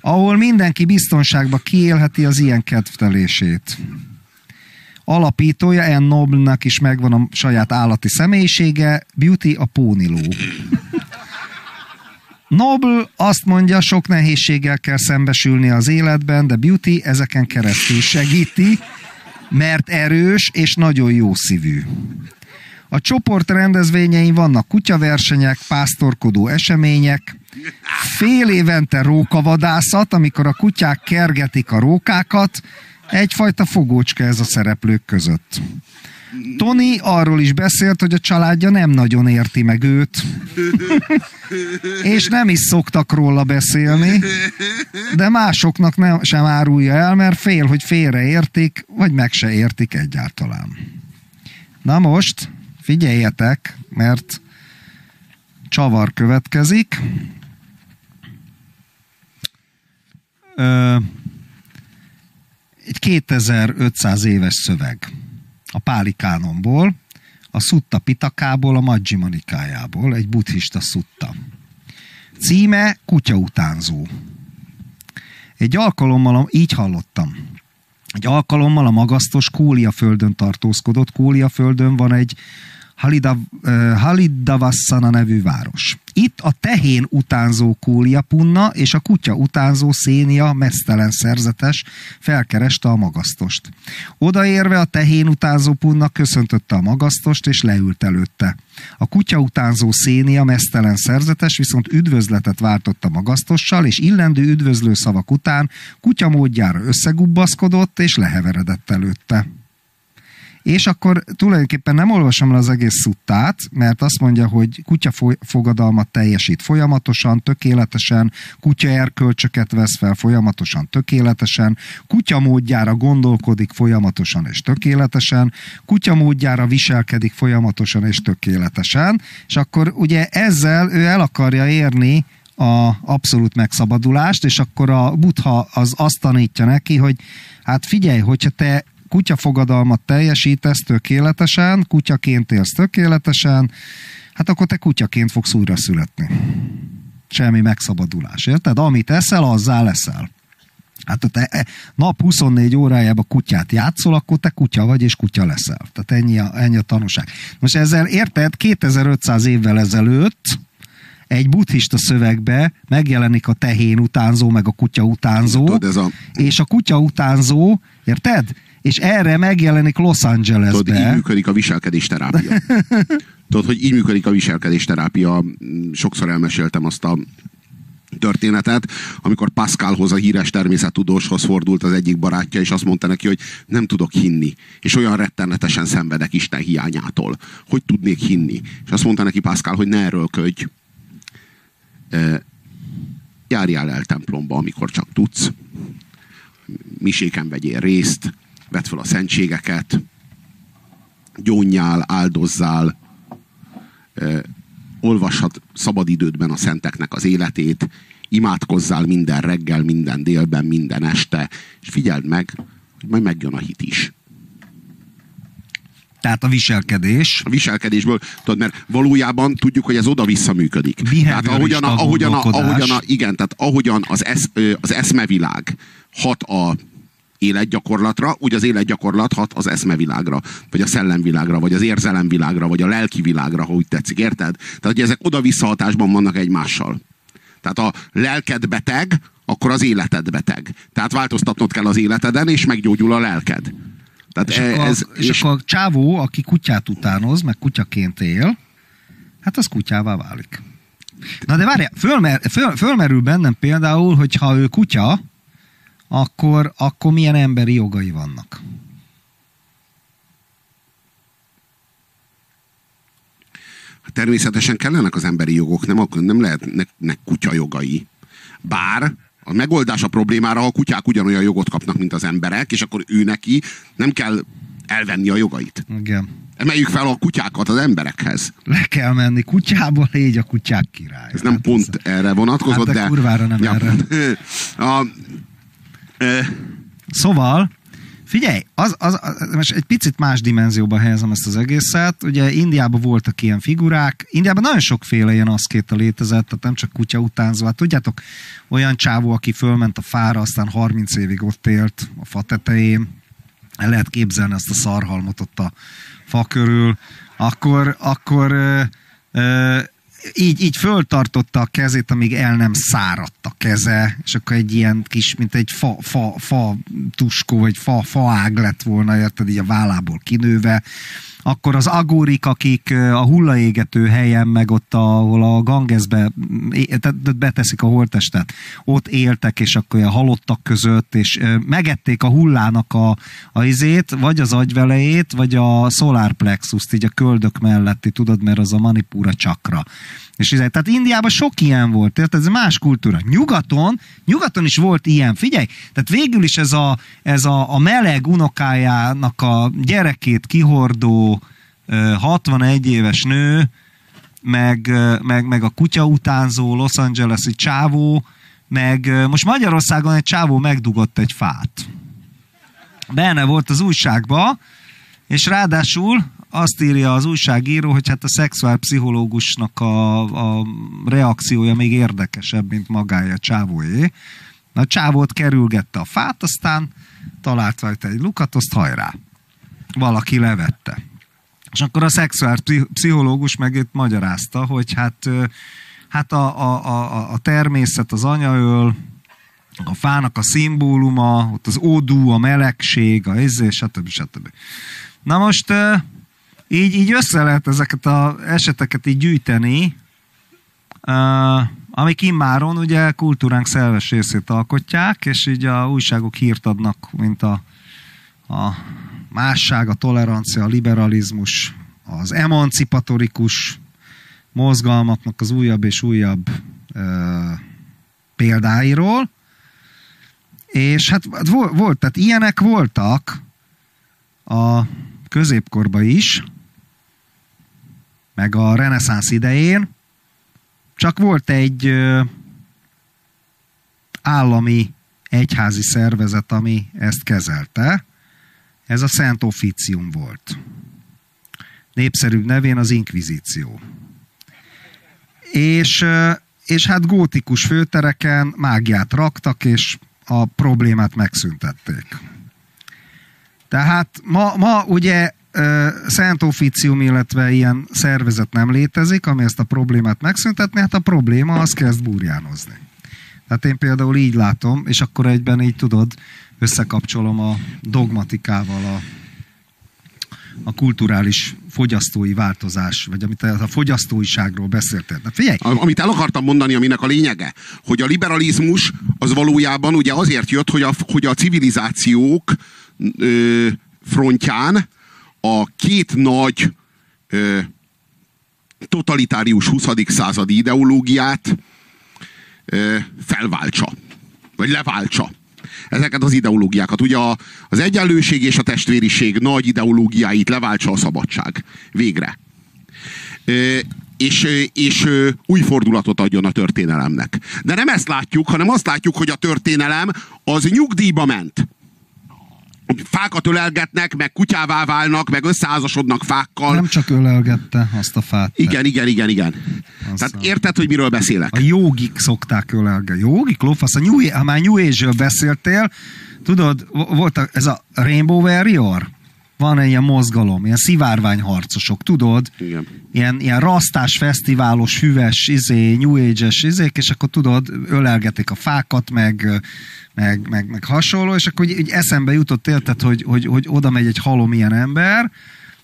Ahol mindenki biztonságba kiélheti az ilyen kedvtelését. Alapítója, Ann Noble-nak is megvan a saját állati személyisége, Beauty a póniló. Noble azt mondja, sok nehézséggel kell szembesülni az életben, de Beauty ezeken keresztül segíti, mert erős és nagyon jó szívű. A csoport rendezvényein vannak kutyaversenyek, pásztorkodó események, fél évente rókavadászat, amikor a kutyák kergetik a rókákat, egyfajta fogócska ez a szereplők között. Tony arról is beszélt, hogy a családja nem nagyon érti meg őt, és nem is szoktak róla beszélni, de másoknak nem, sem árulja el, mert fél, hogy félreértik, vagy meg se értik egyáltalán. Na most, figyeljetek, mert csavar következik. Ö, egy 2500 éves szöveg a Páli Kánonból, a Sutta Pitakából, a Nikájából, egy buddhista szutta. Címe Kutyautánzó. Egy alkalommal, így hallottam, egy alkalommal a magasztos Kólia földön tartózkodott. Kólia földön van egy Halida, Halidavassana nevű város. Itt a tehén utánzó kúlia punna és a kutya utánzó szénia mesztelen szerzetes felkereste a magasztost. Odaérve a tehén utánzó punna köszöntötte a magasztost és leült előtte. A kutya utánzó szénia mesztelen szerzetes viszont üdvözletet váltott a magasztossal, és illendő üdvözlő szavak után kutya módjára összegubbaszkodott és leheveredett előtte. És akkor tulajdonképpen nem olvasom le az egész szuttát, mert azt mondja, hogy kutya fogadalmat teljesít folyamatosan, tökéletesen, kutya erkölcsöket vesz fel folyamatosan, tökéletesen, kutya módjára gondolkodik folyamatosan és tökéletesen, kutya módjára viselkedik folyamatosan és tökéletesen, és akkor ugye ezzel ő el akarja érni a abszolút megszabadulást, és akkor a buddha az azt tanítja neki, hogy hát figyelj, hogyha te kutyafogadalmat teljesítesz tökéletesen, kutyaként élsz tökéletesen, hát akkor te kutyaként fogsz újra születni. Semmi megszabadulás, érted? Amit eszel, azzá leszel. Hát ha te e, nap 24 órájában kutyát játszol, akkor te kutya vagy, és kutya leszel. Tehát ennyi a, ennyi a tanúság. Most ezzel érted, 2500 évvel ezelőtt egy buddhista szövegbe megjelenik a tehén utánzó, meg a kutya utánzó, Tudod, ez a... és a kutya utánzó, érted? És erre megjelenik Los Angelesbe. Tudod, így működik a viselkedés terápia. Tudod, hogy így működik a viselkedés terápia. Sokszor elmeséltem azt a történetet, amikor Pascalhoz, a híres természettudóshoz fordult az egyik barátja, és azt mondta neki, hogy nem tudok hinni, és olyan rettenetesen szenvedek Isten hiányától. Hogy tudnék hinni? És azt mondta neki Pascal, hogy ne erőlködj, járjál el templomba, amikor csak tudsz, miséken vegyél részt, vedd fel a szentségeket, gyónjál, áldozzál, olvashat szabadidődben a szenteknek az életét, imádkozzál minden reggel, minden délben, minden este, és figyeld meg, hogy majd megjön a hit is. Tehát a viselkedés. A viselkedésből, tudod, mert valójában tudjuk, hogy ez oda-vissza működik. Tehát ahogyan, a, ahogyan, a, ahogyan a, igen, tehát ahogyan az, esz, az eszmevilág hat a életgyakorlatra, úgy az életgyakorlat hat az eszmevilágra, vagy a szellemvilágra, vagy az érzelemvilágra, vagy a lelki világra, ha úgy tetszik, érted? Tehát, hogy ezek oda-vissza hatásban vannak egymással. Tehát a lelked beteg, akkor az életed beteg. Tehát változtatnod kell az életeden, és meggyógyul a lelked. Tehát és, ez, akkor, és, és akkor a csávó, aki kutyát utánoz, meg kutyaként él, hát az kutyává válik. Na de várjál, fölmer, föl, fölmerül bennem például, hogy ha ő kutya, akkor, akkor milyen emberi jogai vannak? Hát természetesen kellenek az emberi jogok, nem, nem lehetnek kutya jogai. Bár a megoldás a problémára, ha a kutyák ugyanolyan jogot kapnak, mint az emberek, és akkor ő neki nem kell elvenni a jogait. Igen. Emeljük fel a kutyákat az emberekhez. Le kell menni kutyából, légy a kutyák király. Ez nem hát pont ez erre vonatkozott, hát de... de... kurvára nem ja, erre. A, szóval, Figyelj, az, az, az, most egy picit más dimenzióba helyezem ezt az egészet. Ugye Indiában voltak ilyen figurák. Indiában nagyon sokféle ilyen aszkéta létezett, tehát nem csak kutya utánzó. Hát tudjátok, olyan csávó, aki fölment a fára, aztán 30 évig ott élt a fa tetején. El lehet képzelni ezt a szarhalmot ott a fa körül. Akkor, akkor ö, ö, így, így föltartotta a kezét, amíg el nem száradt a keze, és akkor egy ilyen kis, mint egy fa, fa, fa tuskó, vagy fa, faág lett volna, érted, így a vállából kinőve, akkor az agórik, akik a hullaégető helyen, meg ott, ahol a Gangesbe beteszik a holtestet, ott éltek, és akkor a halottak között, és megették a hullának a, a izét, vagy az agyvelejét, vagy a solar plexus így a köldök melletti, tudod, mert az a manipura csakra. És izé, tehát Indiában sok ilyen volt, érted? Ez más kultúra. Nyugaton, nyugaton is volt ilyen. Figyelj, tehát végül is ez a, ez a, a meleg unokájának a gyerekét kihordó 61 éves nő, meg, meg, meg a kutya utánzó Los Angeles-i csávó, meg most Magyarországon egy csávó megdugott egy fát. Benne volt az újságba, és ráadásul azt írja az újságíró, hogy hát a szexuálpszichológusnak a, a reakciója még érdekesebb, mint magája csávóé. A csávót kerülgette a fát, aztán talált rajta egy lukat, azt hajrá. Valaki levette. És akkor a szexuálpszichológus meg itt magyarázta, hogy hát, hát a, a, a, a természet, az anyaöl, a fának a szimbóluma, ott az ódú, a melegség, a izé, stb. stb. Na most így, így össze lehet ezeket az eseteket így gyűjteni, amik immáron ugye kultúránk szerves részét alkotják, és így a újságok hírt adnak, mint a, a másság, a tolerancia, a liberalizmus, az emancipatorikus mozgalmaknak az újabb és újabb ö, példáiról, és hát volt, volt, tehát ilyenek voltak a középkorban is, meg a reneszánsz idején, csak volt egy állami egyházi szervezet, ami ezt kezelte. Ez a Szent Officium volt. Népszerűbb nevén az Inkvizíció. És, és hát gótikus főtereken mágiát raktak, és a problémát megszüntették. Tehát ma, ma ugye Szent Officium, illetve ilyen szervezet nem létezik, ami ezt a problémát megszüntetni, hát a probléma az kezd burjánozni. Tehát én például így látom, és akkor egyben így tudod, összekapcsolom a dogmatikával a, a kulturális fogyasztói változás, vagy amit a fogyasztóiságról beszéltél. Na figyelj! Amit el akartam mondani, aminek a lényege, hogy a liberalizmus az valójában ugye azért jött, hogy a, hogy a civilizációk ö, frontján a két nagy ö, totalitárius 20. századi ideológiát ö, felváltsa, vagy leváltsa ezeket az ideológiákat. Ugye az egyenlőség és a testvériség nagy ideológiáit leváltsa a szabadság. Végre. És, és új fordulatot adjon a történelemnek. De nem ezt látjuk, hanem azt látjuk, hogy a történelem az nyugdíjba ment fákat ölelgetnek, meg kutyává válnak, meg összeházasodnak fákkal. Nem csak ölelgette azt a fát. Igen, igen, igen, igen. Aztán. Tehát érted, hogy miről beszélek? A jogik szokták ölelgetni. Jogik, lófasz, a New, ha már New age beszéltél, tudod, volt ez a Rainbow Warrior? Van egy ilyen mozgalom, ilyen szivárványharcosok, tudod? Igen. Ilyen, ilyen rasztás, fesztiválos, hüves, izé, New Age-es izék, és akkor tudod, ölelgetik a fákat, meg, meg, meg, meg hasonló, és akkor úgy, úgy eszembe jutott érted, hogy, hogy, hogy oda megy egy halom ilyen ember,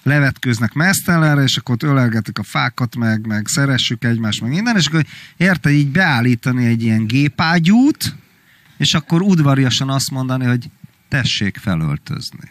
levetkőznek mesztelenre, és akkor ott ölelgetik a fákat, meg, meg szeressük egymást, meg minden, és akkor érte így beállítani egy ilyen gépágyút, és akkor udvariasan azt mondani, hogy tessék felöltözni.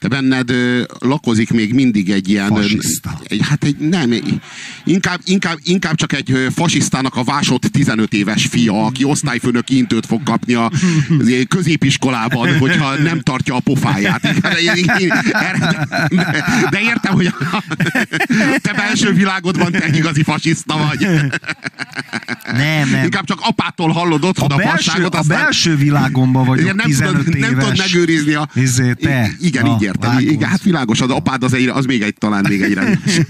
te benned ö, lakozik még mindig egy ilyen... Fasiszta. Egy, hát egy, nem, inkább, inkább, inkább csak egy fasisztának a vásott 15 éves fia, aki osztályfőnök intőt fog kapni a középiskolában, hogyha nem tartja a pofáját. De értem, hogy a te belső világodban te igazi fasiszta vagy. Nem, nem. Inkább csak apától hallod otthon a, a belső, fasságot. Aztán... A belső világomban vagyok nem 15 tudod, éves. Nem tudod megőrizni a... Izé, te. Igen, Na, így értem. Igen, hát világos, az apád az, egy, az még egy, talán még egy rendes.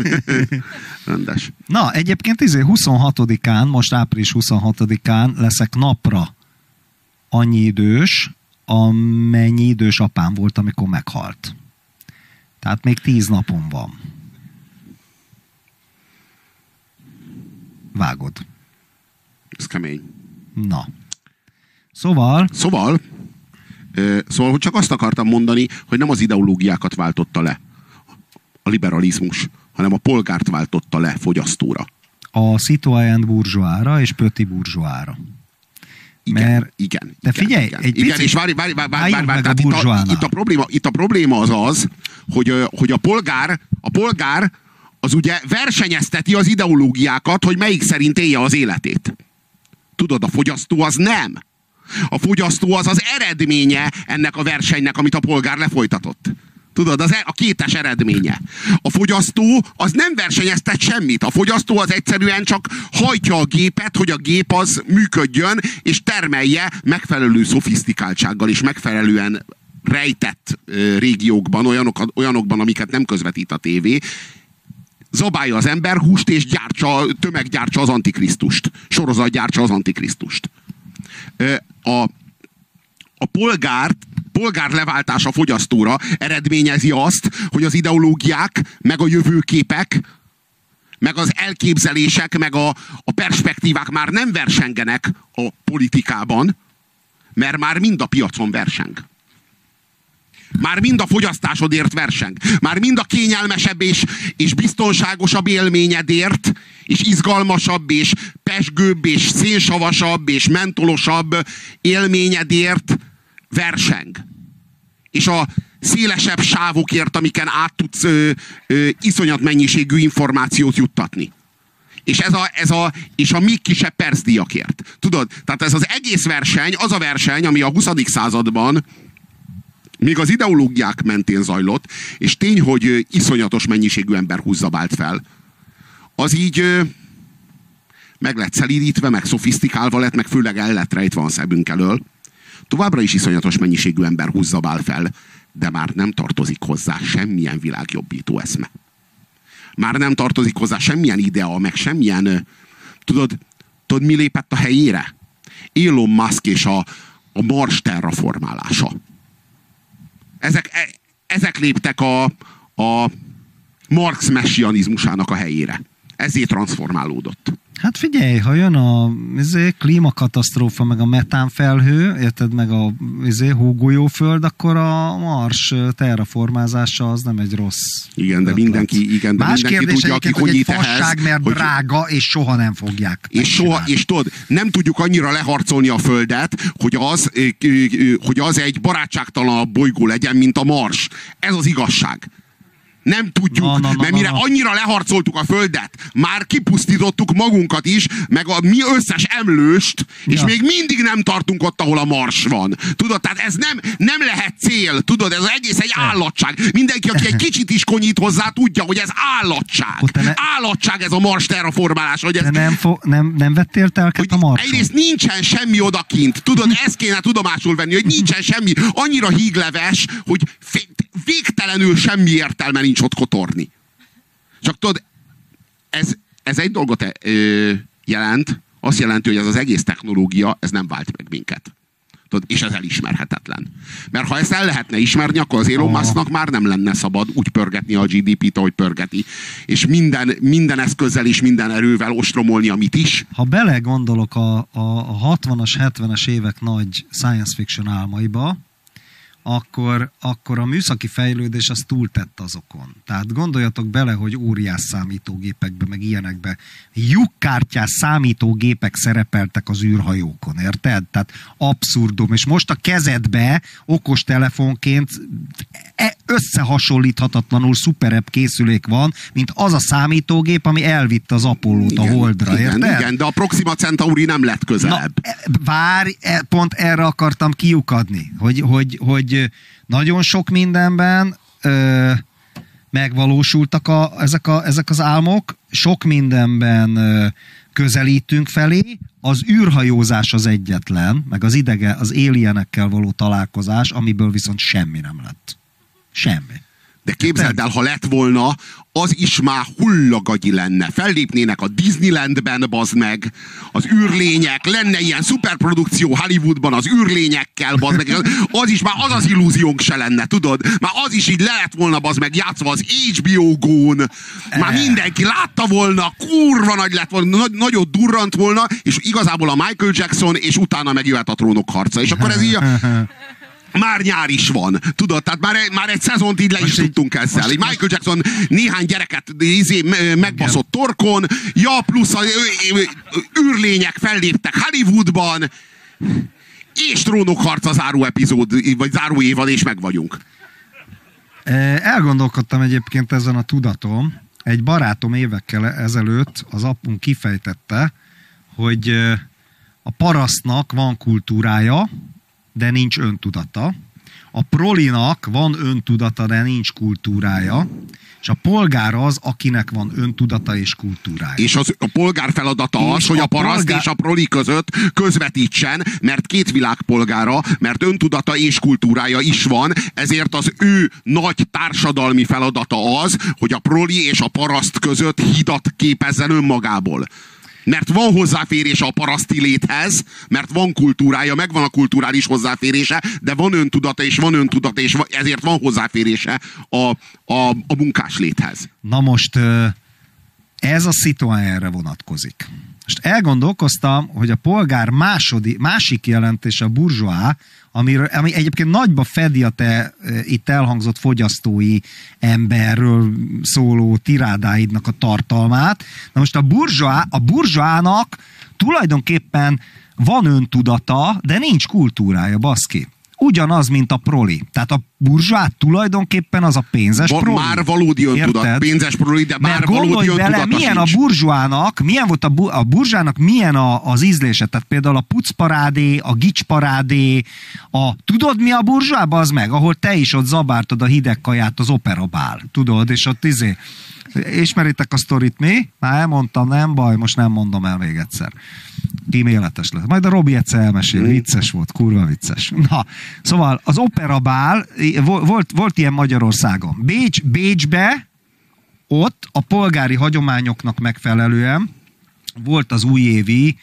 rendes. Na, egyébként izé 26-án, most április 26-án leszek napra annyi idős, amennyi idős apám volt, amikor meghalt. Tehát még tíz napom van. Vágod. Ez kemény. Na. Szóval... Szóval, Szóval, hogy csak azt akartam mondani, hogy nem az ideológiákat váltotta le a liberalizmus, hanem a polgárt váltotta le fogyasztóra. A citoyen burzsóára és pöti burzsóára. Igen, Mert, igen. De figyelj, igen, egy igen, és várj, várj, várj, várj, várj, várj tehát itt, a, itt, a probléma, itt a probléma az az, hogy, hogy a polgár, a polgár az ugye versenyezteti az ideológiákat, hogy melyik szerint élje az életét. Tudod, a fogyasztó az nem. A fogyasztó az az eredménye ennek a versenynek, amit a polgár lefolytatott. Tudod, az e- a kétes eredménye. A fogyasztó az nem versenyeztet semmit. A fogyasztó az egyszerűen csak hajtja a gépet, hogy a gép az működjön, és termelje megfelelő szofisztikáltsággal és megfelelően rejtett régiókban, olyanok, olyanokban, amiket nem közvetít a tévé, zabálja az ember húst, és gyártsa, tömeggyártsa az antikrisztust. Sorozat gyártsa az antikrisztust a, a polgárt polgár leváltása fogyasztóra eredményezi azt, hogy az ideológiák, meg a jövőképek, meg az elképzelések, meg a, a perspektívák már nem versengenek a politikában, mert már mind a piacon verseng. Már mind a fogyasztásodért verseng. Már mind a kényelmesebb és, és biztonságosabb élményedért, és izgalmasabb, és pesgőbb, és szénsavasabb, és mentolosabb élményedért verseng. És a szélesebb sávokért, amiken át tudsz ö, ö, iszonyat mennyiségű információt juttatni. És, ez a, ez a, és a még kisebb percdiakért. Tudod? Tehát ez az egész verseny, az a verseny, ami a 20. században még az ideológiák mentén zajlott, és tény, hogy iszonyatos mennyiségű ember húzzabált fel, az így meg lett szelídítve, meg szofisztikálva lett, meg főleg el lett rejtve a szemünk elől. Továbbra is iszonyatos mennyiségű ember húzzabál fel, de már nem tartozik hozzá semmilyen világjobbító eszme. Már nem tartozik hozzá semmilyen idea, meg semmilyen... Tudod, tudod mi lépett a helyére? Elon Musk és a, a Mars terraformálása. Ezek, e, ezek léptek a, a Marx messianizmusának a helyére. Ezért transformálódott. Hát figyelj, ha jön a izé, klímakatasztrófa, meg a metánfelhő, érted, meg a izé, hógolyóföld, akkor a Mars terraformázása az nem egy rossz. Igen, de mindenki, igen, de Más mindenki tudja, aki hogy egy ehhez, fasság, mert hogy, drága, és soha nem fogják. és, soha, és tudod, nem tudjuk annyira leharcolni a Földet, hogy az, hogy az egy barátságtalanabb bolygó legyen, mint a Mars. Ez az igazság. Nem tudjuk, Na, na, na, mert na, mire na. annyira leharcoltuk a Földet, már kipusztítottuk magunkat is, meg a mi összes emlőst, és Ja. még mindig nem tartunk ott, ahol a Mars van. Tudod, tehát ez nem, nem lehet cél, tudod, ez egész egy állatság. Mindenki, aki egy kicsit is konyít hozzá, tudja, hogy ez állatság. Ne- Állatság ez a Mars terraformálás, hogy ez, De nem, fo- nem, nem vettél telket a Marson? egyrészt nincsen semmi odakint. Tudod, ezt kéne tudomásul venni, hogy nincsen semmi. Annyira hígleves, hogy végtelenül semmi értelme nincs ott kotorni. Csak tudod, ez, ez egy dolgot ö, jelent, azt jelenti, hogy ez az egész technológia, ez nem vált meg minket. Tudod, és ez elismerhetetlen. Mert ha ezt el lehetne ismerni, akkor az Elon Ah. Musknak már nem lenne szabad úgy pörgetni a GDP-t, ahogy pörgeti. És minden, minden eszközzel és minden erővel ostromolni, amit is. Ha belegondolok a, a, a 60-as, 70-es évek nagy science fiction álmaiba, akkor, akkor a műszaki fejlődés az túltett azokon. Tehát gondoljatok bele, hogy óriás számítógépekbe, meg ilyenekbe lyukkártyás számítógépek szerepeltek az űrhajókon, érted? Tehát abszurdum. És most a kezedbe okos telefonként e- összehasonlíthatatlanul szuperebb készülék van, mint az a számítógép, ami elvitte az Apollót a Holdra, igen, érted? igen, de a Proxima Centauri nem lett Na, közelebb. e- várj, e- pont erre akartam kiukadni, hogy, hogy, hogy nagyon sok mindenben ö, megvalósultak a, ezek, a, ezek az álmok, sok mindenben ö, közelítünk felé, az űrhajózás az egyetlen, meg az idege, az alienekkel való találkozás, amiből viszont semmi nem lett. Semmi. De képzeld el, ha lett volna, az is már hullagagyi lenne. Fellépnének a Disneylandben, bazd meg, az űrlények, lenne ilyen szuperprodukció Hollywoodban az űrlényekkel, bazd meg, az, is már az az illúziónk se lenne, tudod? Már az is így le lett volna, bazd meg, játszva az HBO gón. Már mindenki látta volna, kurva nagy lett volna, nagy, nagyot durrant volna, és igazából a Michael Jackson, és utána megjöhet a trónok harca. És akkor ez így, már nyár is van. Tudod, tehát már, már egy szezont így le is Most tudtunk ezzel. most- Egy Michael Jackson néhány gyereket izé, me- megbaszott torkon, ja, plusz a ö- ö- űrlények felléptek Hollywoodban, és trónokharca záró epizód, vagy záró évad, és meg vagyunk. Elgondolkodtam egyébként ezen a tudatom. Egy barátom évekkel ezelőtt az apunk kifejtette, hogy a parasztnak van kultúrája, de nincs öntudata. A prolinak van öntudata, de nincs kultúrája. És a polgár az, akinek van öntudata és kultúrája. És az, a polgár feladata az, És hogy a a paraszt polgár- és a proli között közvetítsen, mert két világpolgára, mert öntudata és kultúrája is van, ezért az ő nagy társadalmi feladata az, hogy a proli és a paraszt között hidat képezzen önmagából. Mert van hozzáférése a paraszti léthez, mert van kultúrája, megvan a kulturális hozzáférése, de van öntudata, és van öntudata, és ezért van hozzáférése a, a, a munkás léthez. Na most ez a szituán erre vonatkozik. Most elgondolkoztam, hogy a polgár másodi, másik jelentése a burzsóá, amiről, ami egyébként nagyba fedi a te ö, itt elhangzott fogyasztói emberről szóló tirádáidnak a tartalmát. Na most a burzsóá, a burzsóának tulajdonképpen van öntudata, de nincs kultúrája, baszki. Ugyanaz, mint a proli. Tehát a burzsát tulajdonképpen az a pénzes Va, proli. Már valódi öntudat, Érted? pénzes proli, de már Mert valódi bele, milyen sincs. a burzsvának, milyen volt a, bu- a burzsának, milyen a, az ízlése. Tehát például a pucparádé, a gicsparádé, a, tudod mi a burzsába az meg? Ahol te is ott zabártad a hideg kaját az operabál. Tudod, és ott izé, ismeritek a sztorit mi? Már elmondtam, nem baj, most nem mondom el még egyszer. Kíméletes lesz. Majd a Robi egyszer elmesél, vicces volt, kurva vicces. Na, szóval az operabál, vo- volt, volt ilyen Magyarországon. Bécs, Bécsbe, ott a polgári hagyományoknak megfelelően volt az újévi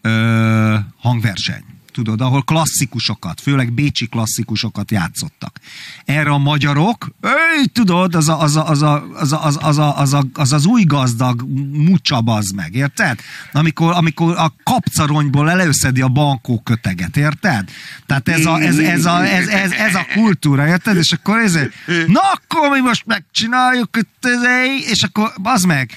ö, hangverseny. Tudod, ahol klasszikusokat, főleg bécsi klasszikusokat játszottak. Erre a magyarok, öy, tudod, az a, az, a, az, a, az, a, az, a, az, az, az az új gazdag mucsa bazd meg, érted? Amikor, amikor a kapcaronyból előszedi a bankó köteget, érted? Tehát ez a, ez, ez, a, ez, ez, ez a kultúra, érted? És akkor ez, na akkor mi most megcsináljuk, és akkor bazd meg,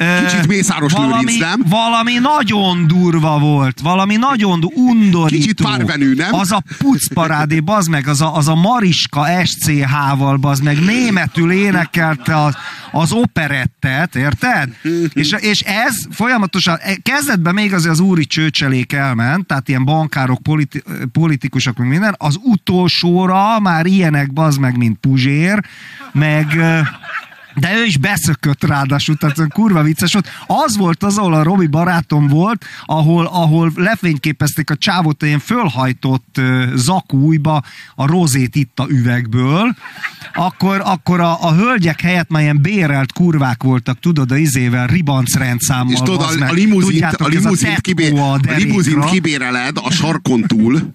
Kicsit Mészáros valami, Lőrinc, nem? Valami nagyon durva volt, valami nagyon undorító. Kicsit párvenű, nem? Az a pucparádé, bazd meg, az a, az a Mariska SCH-val, bazd meg, németül énekelte az, az operettet, érted? És, és ez folyamatosan, e, kezdetben még azért az úri csőcselék elment, tehát ilyen bankárok, politi, politikusok, meg minden, az utolsóra már ilyenek, bazd meg, mint Puzsér, meg... de ő is beszökött ráadásul, tehát kurva vicces volt. Az volt az, ahol a Robi barátom volt, ahol, ahol lefényképezték a csávot ilyen fölhajtott uh, zakújba a rozét itt a üvegből, akkor, akkor a, a hölgyek helyett már ilyen bérelt kurvák voltak, tudod, a izével, ribanc rendszámmal. És tudod, a, a limuzint, Tudjátok, a limuzint, kibé, a a limuzint kibéreled a sarkon túl,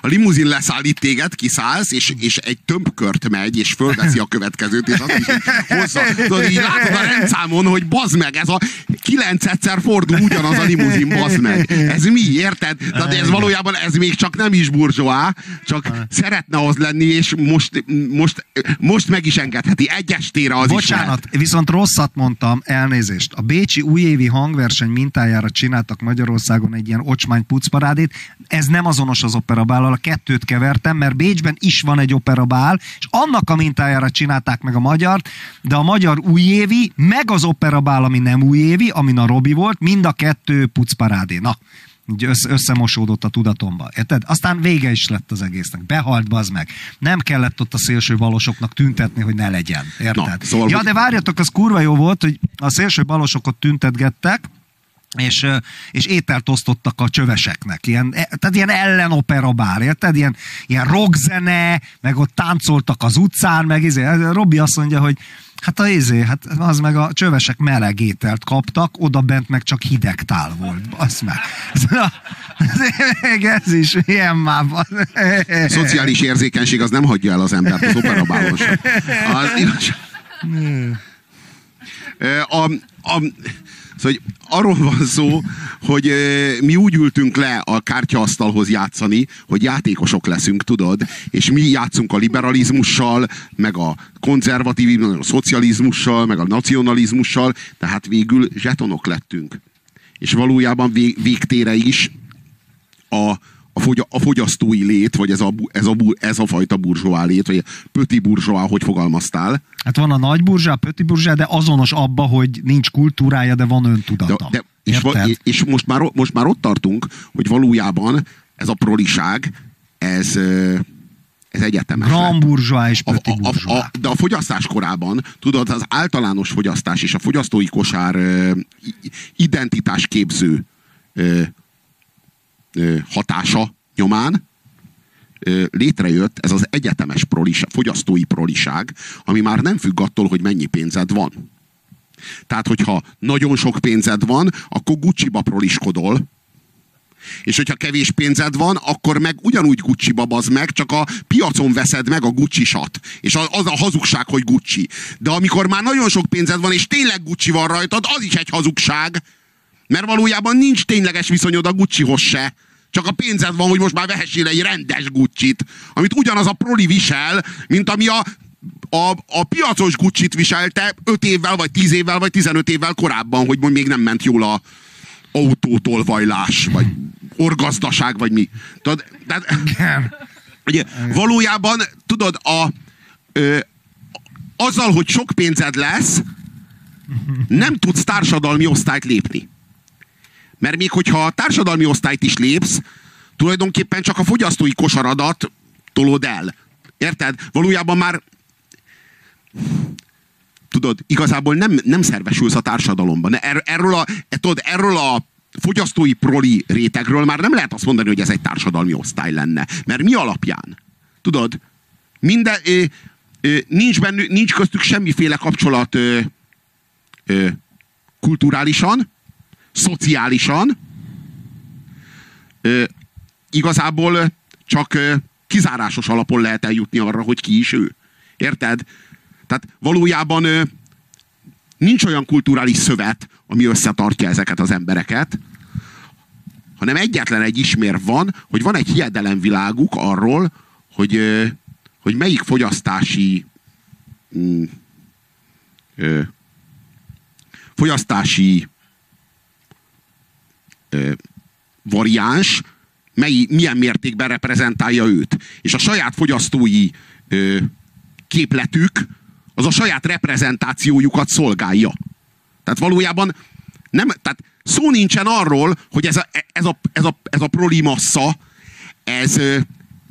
a limuzin leszállít téged, kiszállsz, és, és egy tömbkört megy, és fölveszi a következőt, és azt is hozza. Tudod, így látod a rendszámon, hogy bazd meg, ez a kilenc egyszer fordul ugyanaz a limuzin, bazd meg. Ez mi, érted? De ez valójában ez még csak nem is burzsóá, csak szeretne az lenni, és most, most, most meg is engedheti. Egy estére az is Bocsánat, viszont rosszat mondtam, elnézést. A Bécsi újévi hangverseny mintájára csináltak Magyarországon egy ilyen ocsmány pucparádét. Ez nem azonos az operabállal, a kettőt kevertem, mert Bécsben is van egy operabál, és annak a mintájára csinálták meg a magyart, de a magyar újévi, meg az operabál, ami nem újévi, amin a Robi volt, mind a kettő pucparádé. Na, így össze, összemosódott a tudatomba. Érted? Aztán vége is lett az egésznek. Behalt bazd meg. Nem kellett ott a szélső balosoknak tüntetni, hogy ne legyen. Érted? Na, szóval, ja, de várjatok, az kurva jó volt, hogy a szélső balosokat tüntetgettek, és, és ételt osztottak a csöveseknek. Ilyen, e- tehát ilyen ellenopera bár, érted? Ilyen, ilyen rockzene, meg ott táncoltak az utcán, meg izé. Robi azt mondja, hogy hát a izé, hát az meg a csövesek meleg ételt kaptak, oda bent meg csak hideg tál volt. Az meg. ez is ilyen már van. A szociális érzékenység az nem hagyja el az embert az operabálon sem. Az, a, a, szóval, hogy arról van szó, hogy mi úgy ültünk le a kártyaasztalhoz játszani, hogy játékosok leszünk, tudod, és mi játszunk a liberalizmussal, meg a konzervatív, meg a szocializmussal, meg a nacionalizmussal, tehát végül zsetonok lettünk. És valójában vég, végtére is a, a, fogy, a fogyasztói lét, vagy ez a, ez a, ez a fajta burzsóá lét, vagy pöti burzsóá, hogy fogalmaztál, Hát van a nagy burzsá, a pöti burzsá, de azonos abba, hogy nincs kultúrája, de van öntudata. De, de, és, va- és most, már, most már ott tartunk, hogy valójában ez a proliság, ez, ez egyetemes. Grand burzsá és pöti a, a, a, de a fogyasztás korában, tudod, az általános fogyasztás és a fogyasztói kosár ö, i- identitásképző ö, ö, hatása nyomán létrejött ez az egyetemes proliság, fogyasztói proliság, ami már nem függ attól, hogy mennyi pénzed van. Tehát, hogyha nagyon sok pénzed van, akkor Gucci-ba proliskodol, és hogyha kevés pénzed van, akkor meg ugyanúgy Gucci-ba bazd meg, csak a piacon veszed meg a Gucci-sat. És az a hazugság, hogy Gucci. De amikor már nagyon sok pénzed van, és tényleg Gucci van rajtad, az is egy hazugság. Mert valójában nincs tényleges viszonyod a Guccihoz se. Csak a pénzed van, hogy most már vehessél egy rendes Gucci-t, amit ugyanaz a proli visel, mint ami a, a, a piacos Gucci-t viselte 5 évvel, vagy 10 évvel, vagy 15 évvel korábban, hogy még nem ment jól a autótolvajlás, vagy orgazdaság, vagy mi. Tudod, tehát, Igen. Hogy valójában, tudod, a, ö, azzal, hogy sok pénzed lesz, nem tudsz társadalmi osztályt lépni. Mert még hogyha a társadalmi osztályt is lépsz, tulajdonképpen csak a fogyasztói kosaradat tolod el. Érted? Valójában már tudod, igazából nem, nem szervesülsz a társadalomban. Er, erről, a, tudod, erről a fogyasztói proli rétegről már nem lehet azt mondani, hogy ez egy társadalmi osztály lenne. Mert mi alapján? Tudod, minden, ö, ö, nincs, bennük, nincs köztük semmiféle kapcsolat ö, ö, kulturálisan, szociálisan, ö, igazából csak ö, kizárásos alapon lehet eljutni arra, hogy ki is ő. Érted? Tehát valójában ö, nincs olyan kulturális szövet, ami összetartja ezeket az embereket, hanem egyetlen egy ismér van, hogy van egy hiedelemviláguk arról, hogy, ö, hogy melyik fogyasztási mm, ö, fogyasztási ö, variáns mely, milyen mértékben reprezentálja őt. És a saját fogyasztói ö, képletük az a saját reprezentációjukat szolgálja. Tehát valójában nem, tehát szó nincsen arról, hogy ez a, ez a, ez a, ez a prolimassa, ez,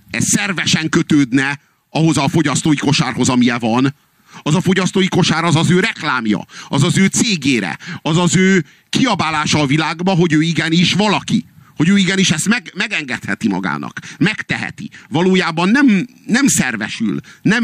ez szervesen kötődne ahhoz a fogyasztói kosárhoz, amilyen van, az a fogyasztói kosár az az ő reklámja, az az ő cégére, az az ő kiabálása a világba, hogy ő igenis valaki. Hogy ő igenis ezt meg, megengedheti magának, megteheti. Valójában nem, nem szervesül, nem,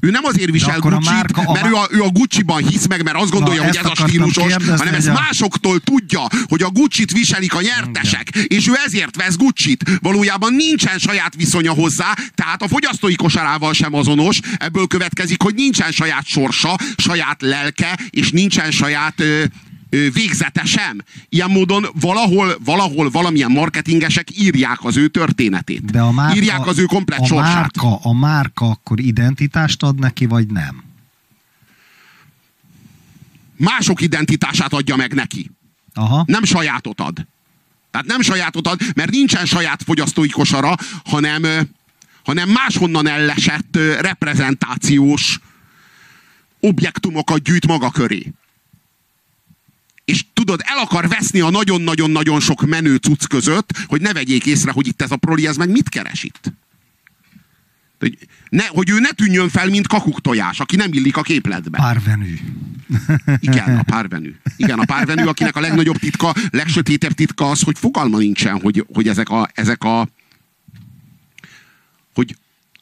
ő nem azért visel gucci márka, mert a... ő, a, ő a Gucci-ban hisz meg, mert azt gondolja, Na, hogy ez a stílusos, hanem ezt a... másoktól tudja, hogy a Gucci-t viselik a nyertesek, Igen. és ő ezért vesz Gucci-t. Valójában nincsen saját viszonya hozzá, tehát a fogyasztói kosarával sem azonos, ebből következik, hogy nincsen saját sorsa, saját lelke, és nincsen saját ö, végzete sem. Ilyen módon valahol, valahol valamilyen marketingesek írják az ő történetét. De a márka, írják az ő komplet a sorsát. Márka, a márka akkor identitást ad neki, vagy nem? Mások identitását adja meg neki. Aha. Nem sajátot ad. Tehát nem sajátot ad, mert nincsen saját fogyasztói kosara, hanem, hanem máshonnan ellesett reprezentációs objektumokat gyűjt maga köré és tudod, el akar veszni a nagyon-nagyon-nagyon sok menő cucc között, hogy ne vegyék észre, hogy itt ez a proli, ez meg mit keres itt. Hogy, ne, hogy ő ne tűnjön fel, mint kakuktojás, aki nem illik a képletbe. Párvenű. Igen, a párvenű. Igen, a párvenű, akinek a legnagyobb titka, legsötétebb titka az, hogy fogalma nincsen, hogy, hogy ezek a, ezek a hogy,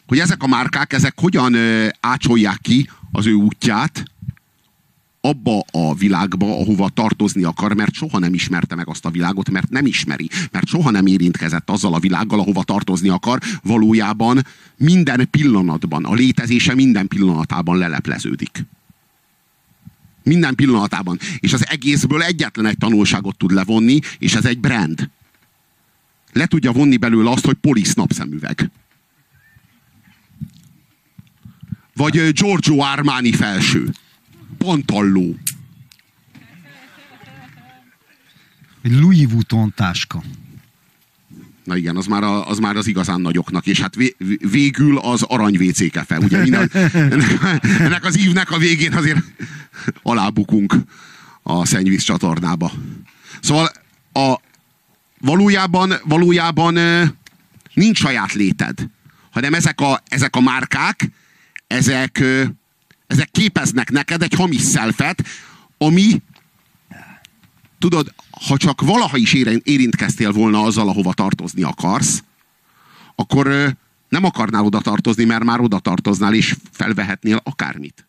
hogy ezek a márkák, ezek hogyan ö, ácsolják ki az ő útját, abba a világba, ahova tartozni akar, mert soha nem ismerte meg azt a világot, mert nem ismeri, mert soha nem érintkezett azzal a világgal, ahova tartozni akar, valójában minden pillanatban, a létezése minden pillanatában lelepleződik. Minden pillanatában. És az egészből egyetlen egy tanulságot tud levonni, és ez egy brand. Le tudja vonni belőle azt, hogy polisz napszemüveg. Vagy Giorgio Armani felső pantalló. Egy Louis Vuitton táska. Na igen, az már, a, az már az igazán nagyoknak, és hát vé, végül az arany WC. Ugye minden, ennek, ennek az ívnek a végén azért alábukunk a szennyvíz csatornába. Szóval a, valójában, valójában nincs saját léted, hanem ezek a, ezek a márkák, ezek, ezek képeznek neked egy hamis szelfet, ami tudod, ha csak valaha is érintkeztél volna azzal, ahova tartozni akarsz, akkor nem akarnál oda tartozni, mert már oda tartoznál, és felvehetnél akármit.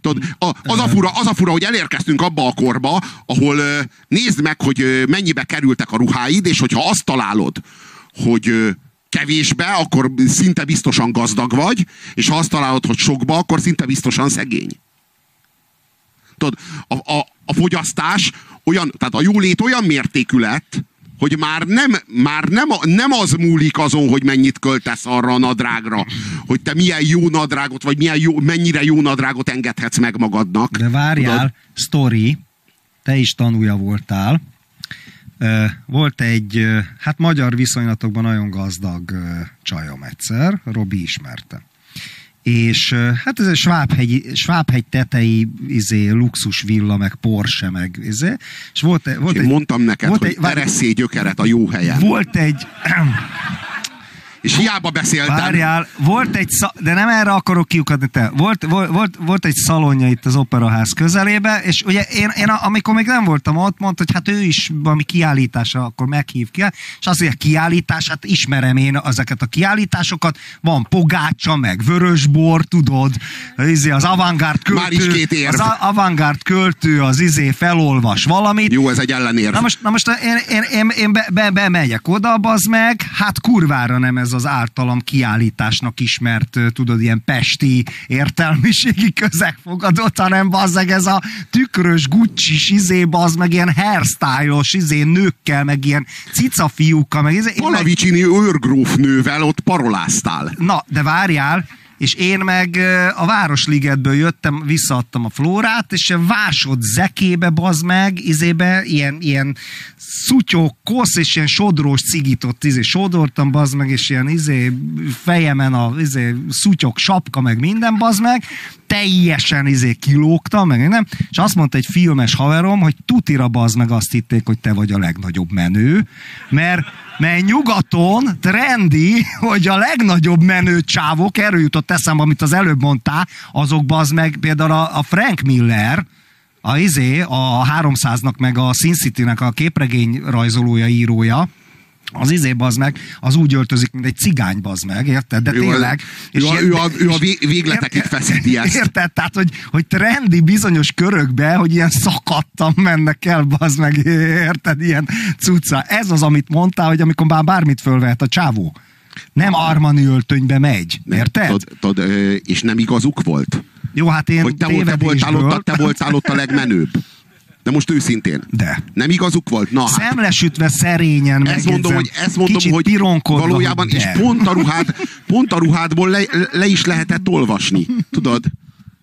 Tudod, a, az, a fura, az a fura, hogy elérkeztünk abba a korba, ahol nézd meg, hogy mennyibe kerültek a ruháid, és hogyha azt találod, hogy kevésbe, akkor szinte biztosan gazdag vagy, és ha azt találod, hogy sokba, akkor szinte biztosan szegény. Tudod, a, a, a fogyasztás olyan, tehát a jólét olyan mértékű lett, hogy már nem, már nem, nem az múlik azon, hogy mennyit költesz arra a nadrágra, hogy te milyen jó nadrágot, vagy milyen jó, mennyire jó nadrágot engedhetsz meg magadnak. De várjál, Tudod? story, te is tanulja voltál, Volt egy, hát magyar viszonylatokban nagyon gazdag csajom egyszer, Robi ismerte. És hát ez egy Svábhegy, Svábhegy tetei izé, luxus villa, meg Porsche, meg izé. És volt, volt Én egy, mondtam neked, volt hogy egy- várj- tereszé gyökeret a jó helyen. volt egy, És hiába beszéltem. Várjál, volt egy, de nem erre akarok kiukadni te. Volt, volt, volt, volt egy szalonja itt az operaház közelébe, és ugye én, én amikor még nem voltam ott, mondta, hogy hát ő is valami kiállításra akkor meghív ki, és azt mondja, kiállítás, hát ismerem én ezeket a kiállításokat, van pogácsa, meg vörösbor, tudod, izé, az avantgárd költő, Már is két érv. az avantgárd költő az izé felolvas valamit, Jó, ez egy ellenérv. Na most, na most én, én, én, én be, be, bemegyek oda, bazd meg, hát kurvára nem ez az általam kiállításnak ismert, tudod, ilyen pesti értelmiségi közeg fogadott, hanem bazd meg ez a tükrös gucci izé, bazd meg ilyen hairstyle-os izé nőkkel, meg ilyen cica fiúkkal, meg izé. Meg- Palavicini őrgróf nővel ott paroláztál. Na, de várjál, és én meg a Városligetből jöttem, visszaadtam a flórát, és a vásod zekébe, bazd meg, izébe, ilyen, ilyen szutyó, kosz, és ilyen sodrós cigit ott izé sodortam, bazd meg, és ilyen izé fejemen a izé szutyok sapka, meg minden, bazd meg, teljesen izé kilógtam, meg nem, és azt mondta egy filmes haverom, hogy tutira bazd meg azt hitték, hogy te vagy a legnagyobb menő, mert mert nyugaton trendi, hogy a legnagyobb menő csávok, erről jutott eszembe, amit az előbb mondtál, azok az meg például a, a Frank Miller, a izé, a 300-nak meg a Sin City-nek a képregény rajzolója, írója, az izé bazd meg, az úgy öltözik, mint egy cigány bazd meg, érted? De Ő a- tényleg. ő a- ilyen- ő a- ő a és- vé- végletekig Érted? feszíti ezt. Érted? Tehát, hogy, hogy trendi bizonyos körökbe, hogy ilyen szakadtan mennek el, bazd meg, érted? Ilyen cucca. Ez az, amit mondtál, hogy amikor már bármit fölvehet a csávó. Nem Armani öltönybe megy, érted? Tudod, ö, és nem igazuk volt? Jó, hát én Hogy te, a- tévedésből- te voltál ott a legmenőbb. De most őszintén. De. Nem igazuk volt? Na, hát. Szemlesütve szerényen Ezt mondom, hogy, ezt mondom, kicsit hogy valójában, hogy és de. pont a, ruhád, pont a ruhádból le, le is lehetett olvasni. Tudod?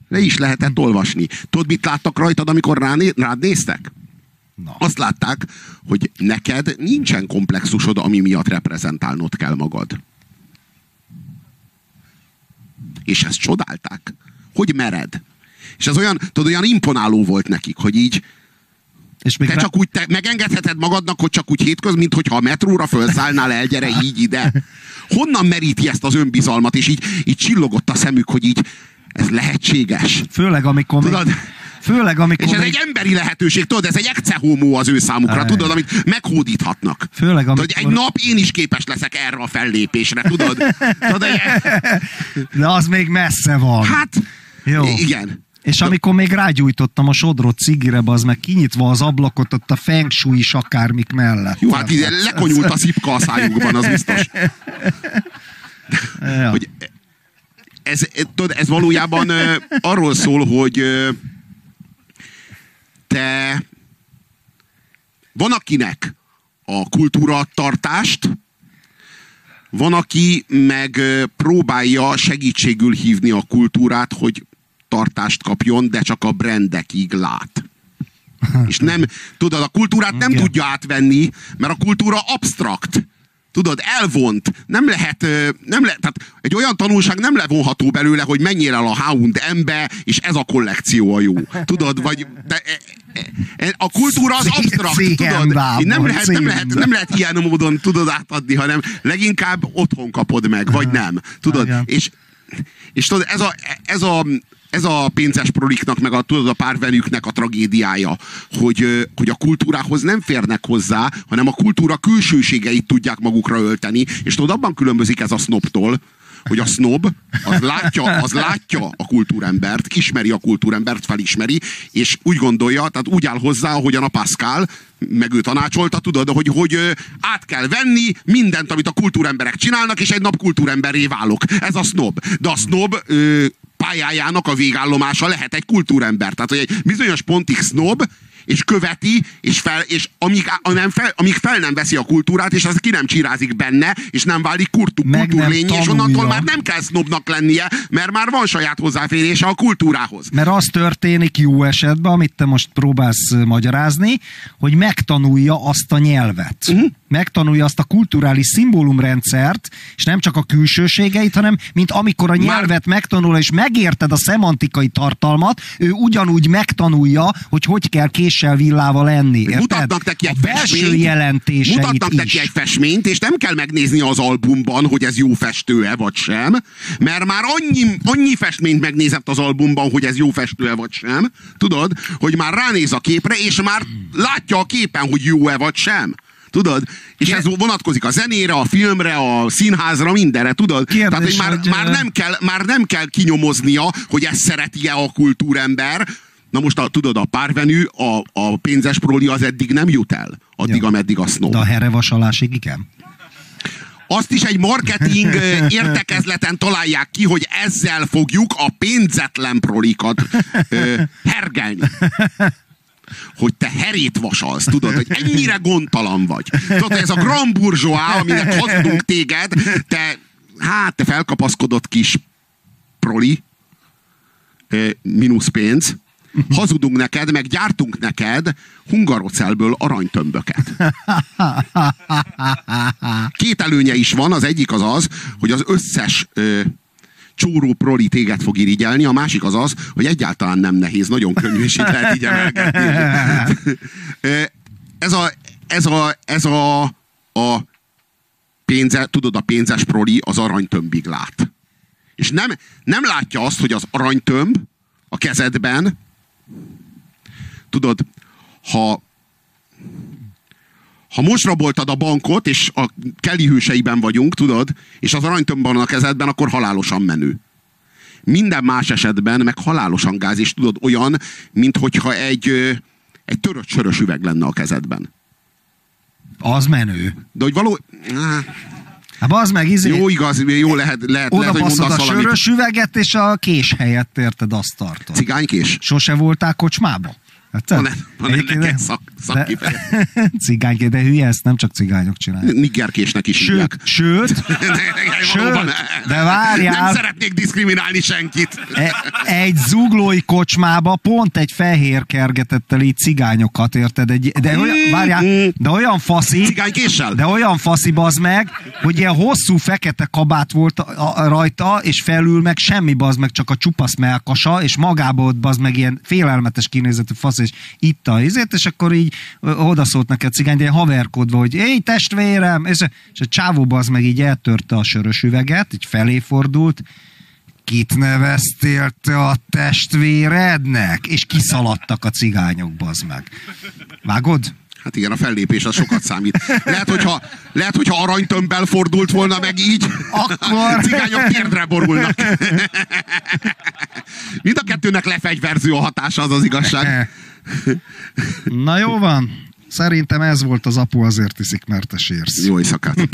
Le is lehetett olvasni. Tudod, mit láttak rajtad, amikor ráné, rád néztek? Na. Azt látták, hogy neked nincsen komplexusod, ami miatt reprezentálnod kell magad. És ezt csodálták. Hogy mered? És ez olyan, tudod, olyan imponáló volt nekik, hogy így, És még te rá- csak úgy te megengedheted magadnak, hogy csak úgy hétköz, mint hogyha a metróra fölszállnál el, gyere így ide. Honnan meríti ezt az önbizalmat, és így, így csillogott a szemük, hogy így ez lehetséges. Főleg amikor Tudod? még, Főleg amikor És ez még, egy emberi lehetőség, tudod, ez egy ecce homo az ő számukra, Aj. tudod, amit meghódíthatnak. Főleg, Tudod, amikor- egy nap én is képes leszek erre a fellépésre, tudod? tudod egy- de az még messze van. hát, Jó. igen. És amikor még rágyújtottam a sodrot cigire, az meg kinyitva az ablakot ott a feng shui is akármik mellett. Jó, hát ide lekonyult a szipka a szájukban, az biztos. Ja. hogy ez, tudod, ez valójában arról szól, hogy te van akinek a kultúra tartást, van, aki meg próbálja segítségül hívni a kultúrát, hogy tartást kapjon, de csak a brandekig lát. És nem, tudod, a kultúrát nem Igen. tudja átvenni, mert a kultúra absztrakt. Tudod, elvont. Nem lehet, nem lehet, tehát egy olyan tanulság nem levonható belőle, hogy menjél el a H&M-be, és ez a kollekció a jó. Tudod, vagy de, e, e, e, a kultúra az absztrakt, tudod? Nem lehet, nem, lehet, nem lehet ilyen módon tudod átadni, hanem leginkább otthon kapod meg, vagy nem. Tudod? És, és tudod, ez a, ez a, ez a pénzes proliknak, meg a, tudod, a párvenüknek a tragédiája, hogy, hogy a kultúrához nem férnek hozzá, hanem a kultúra külsőségeit tudják magukra ölteni, és tudod, abban különbözik ez a sznoptól, hogy a snob az látja, az látja a kultúrembert, ismeri a kultúrembert, felismeri, és úgy gondolja, tehát úgy áll hozzá, ahogyan a Pascal, meg ő tanácsolta, tudod, hogy, hogy át kell venni mindent, amit a kultúremberek csinálnak, és egy nap kultúremberré válok. Ez a snob. De a snob pályájának a végállomása lehet egy kultúrember. Tehát, hogy egy bizonyos pontig snob, és követi, és, fel, és amíg, nem fel, amíg fel nem veszi a kultúrát, és az ki nem csirázik benne, és nem válik kurtu, kultúrlény, és onnantól már nem kell sznobnak lennie, mert már van saját hozzáférése a kultúrához. Mert az történik jó esetben, amit te most próbálsz magyarázni, hogy megtanulja azt a nyelvet. Uh-huh. Megtanulja azt a kulturális szimbólumrendszert, és nem csak a külsőségeit, hanem mint amikor a nyelvet már... megtanul, és megérted a szemantikai tartalmat, ő ugyanúgy megtanulja, hogy hogy kell késsel villával lenni. Érted? Mutatnak neki egy a belső festményt, jelentéseit mutatnak is. neki egy festményt, és nem kell megnézni az albumban, hogy ez jó festő-e vagy sem, mert már annyi, annyi festményt megnézett az albumban, hogy ez jó festő-e vagy sem, tudod, hogy már ránéz a képre, és már látja a képen, hogy jó-e vagy sem. Tudod? És ez vonatkozik a zenére, a filmre, a színházra, mindenre, tudod? Kérdés, Tehát, hogy már, hogy, már, nem kell, már nem kell kinyomoznia, hogy ezt szereti-e a kultúrember. Na most a, tudod, a párvenű, a, a pénzes proli az eddig nem jut el. Addig, Ja. ameddig a snob. De a herevasalásig igen. Azt is egy marketing értekezleten találják ki, hogy ezzel fogjuk a pénzetlen prolikat ö, hergelni. Hogy te herét vasalsz, tudod, hogy ennyire gondtalan vagy. Tudod, ez a Grand Bourgeois, aminek hazudunk téged, te, hát, te felkapaszkodott kis proli, mínusz pénz, hazudunk neked, meg gyártunk neked hungarocelből aranytömböket. Két előnye is van, az egyik az az, hogy az összes ö, csóró proli téged fog irigyelni, a másik az az, hogy egyáltalán nem nehéz, nagyon könnyű, és így lehet így ez a, ez a, ez a, a pénze, tudod, a pénzes proli az aranytömbig lát. És nem, nem látja azt, hogy az aranytömb a kezedben, tudod, ha ha most raboltad a bankot, és a Kelly hőseiben vagyunk, tudod, és az aranytömb van a kezedben, akkor halálosan menő. Minden más esetben meg halálosan gáz, és tudod, olyan, mint hogyha egy, egy törött sörös üveg lenne a kezedben. Az menő. De hogy való... Hát az meg izé, Jó, igaz, jó lehet, lehet, oda lehet hogy a mondasz valamit. sörös üveget, és a kés helyett érted azt tartod. Cigánykés? Sose voltál kocsmába? Hát, Van, van ennek egy szak, szakkifejezés. de, cigányké, de hülye, ezt nem csak cigányok csinálják. Niggerkésnek is. Sőt, sőt, Valóban. de várjál. Nem szeretnék diszkriminálni senkit. e- egy zuglói kocsmába pont egy fehér kergetett el így cigányokat, érted? Egy, de olyan, várjál, de olyan faszi, Cigánykéssel? de olyan faszi bazd meg, hogy ilyen hosszú fekete kabát volt a, a, rajta, és felül meg semmi bazd meg, csak a csupasz melkasa, és magába ott bazd meg ilyen félelmetes kinézetű fasz, és itt a izét, és akkor így odaszólt neki a cigány, de ilyen haverkodva, hogy éj testvérem, és, és a csávó bazd meg így eltörte a sörös üveget, így felé fordult, kit neveztél te a testvérednek? És kiszaladtak a cigányok, bazd meg. Vágod? Hát igen, a fellépés az sokat számít. Lehet, hogyha, lehet, hogyha aranytömbbel fordult volna meg így, Akkor- cigányok térdre borulnak. Mind a kettőnek lefegyverző a hatása, az az igazság. Na jó van. Szerintem ez volt az apu azért iszik, mert te sírsz. Jó éjszakát.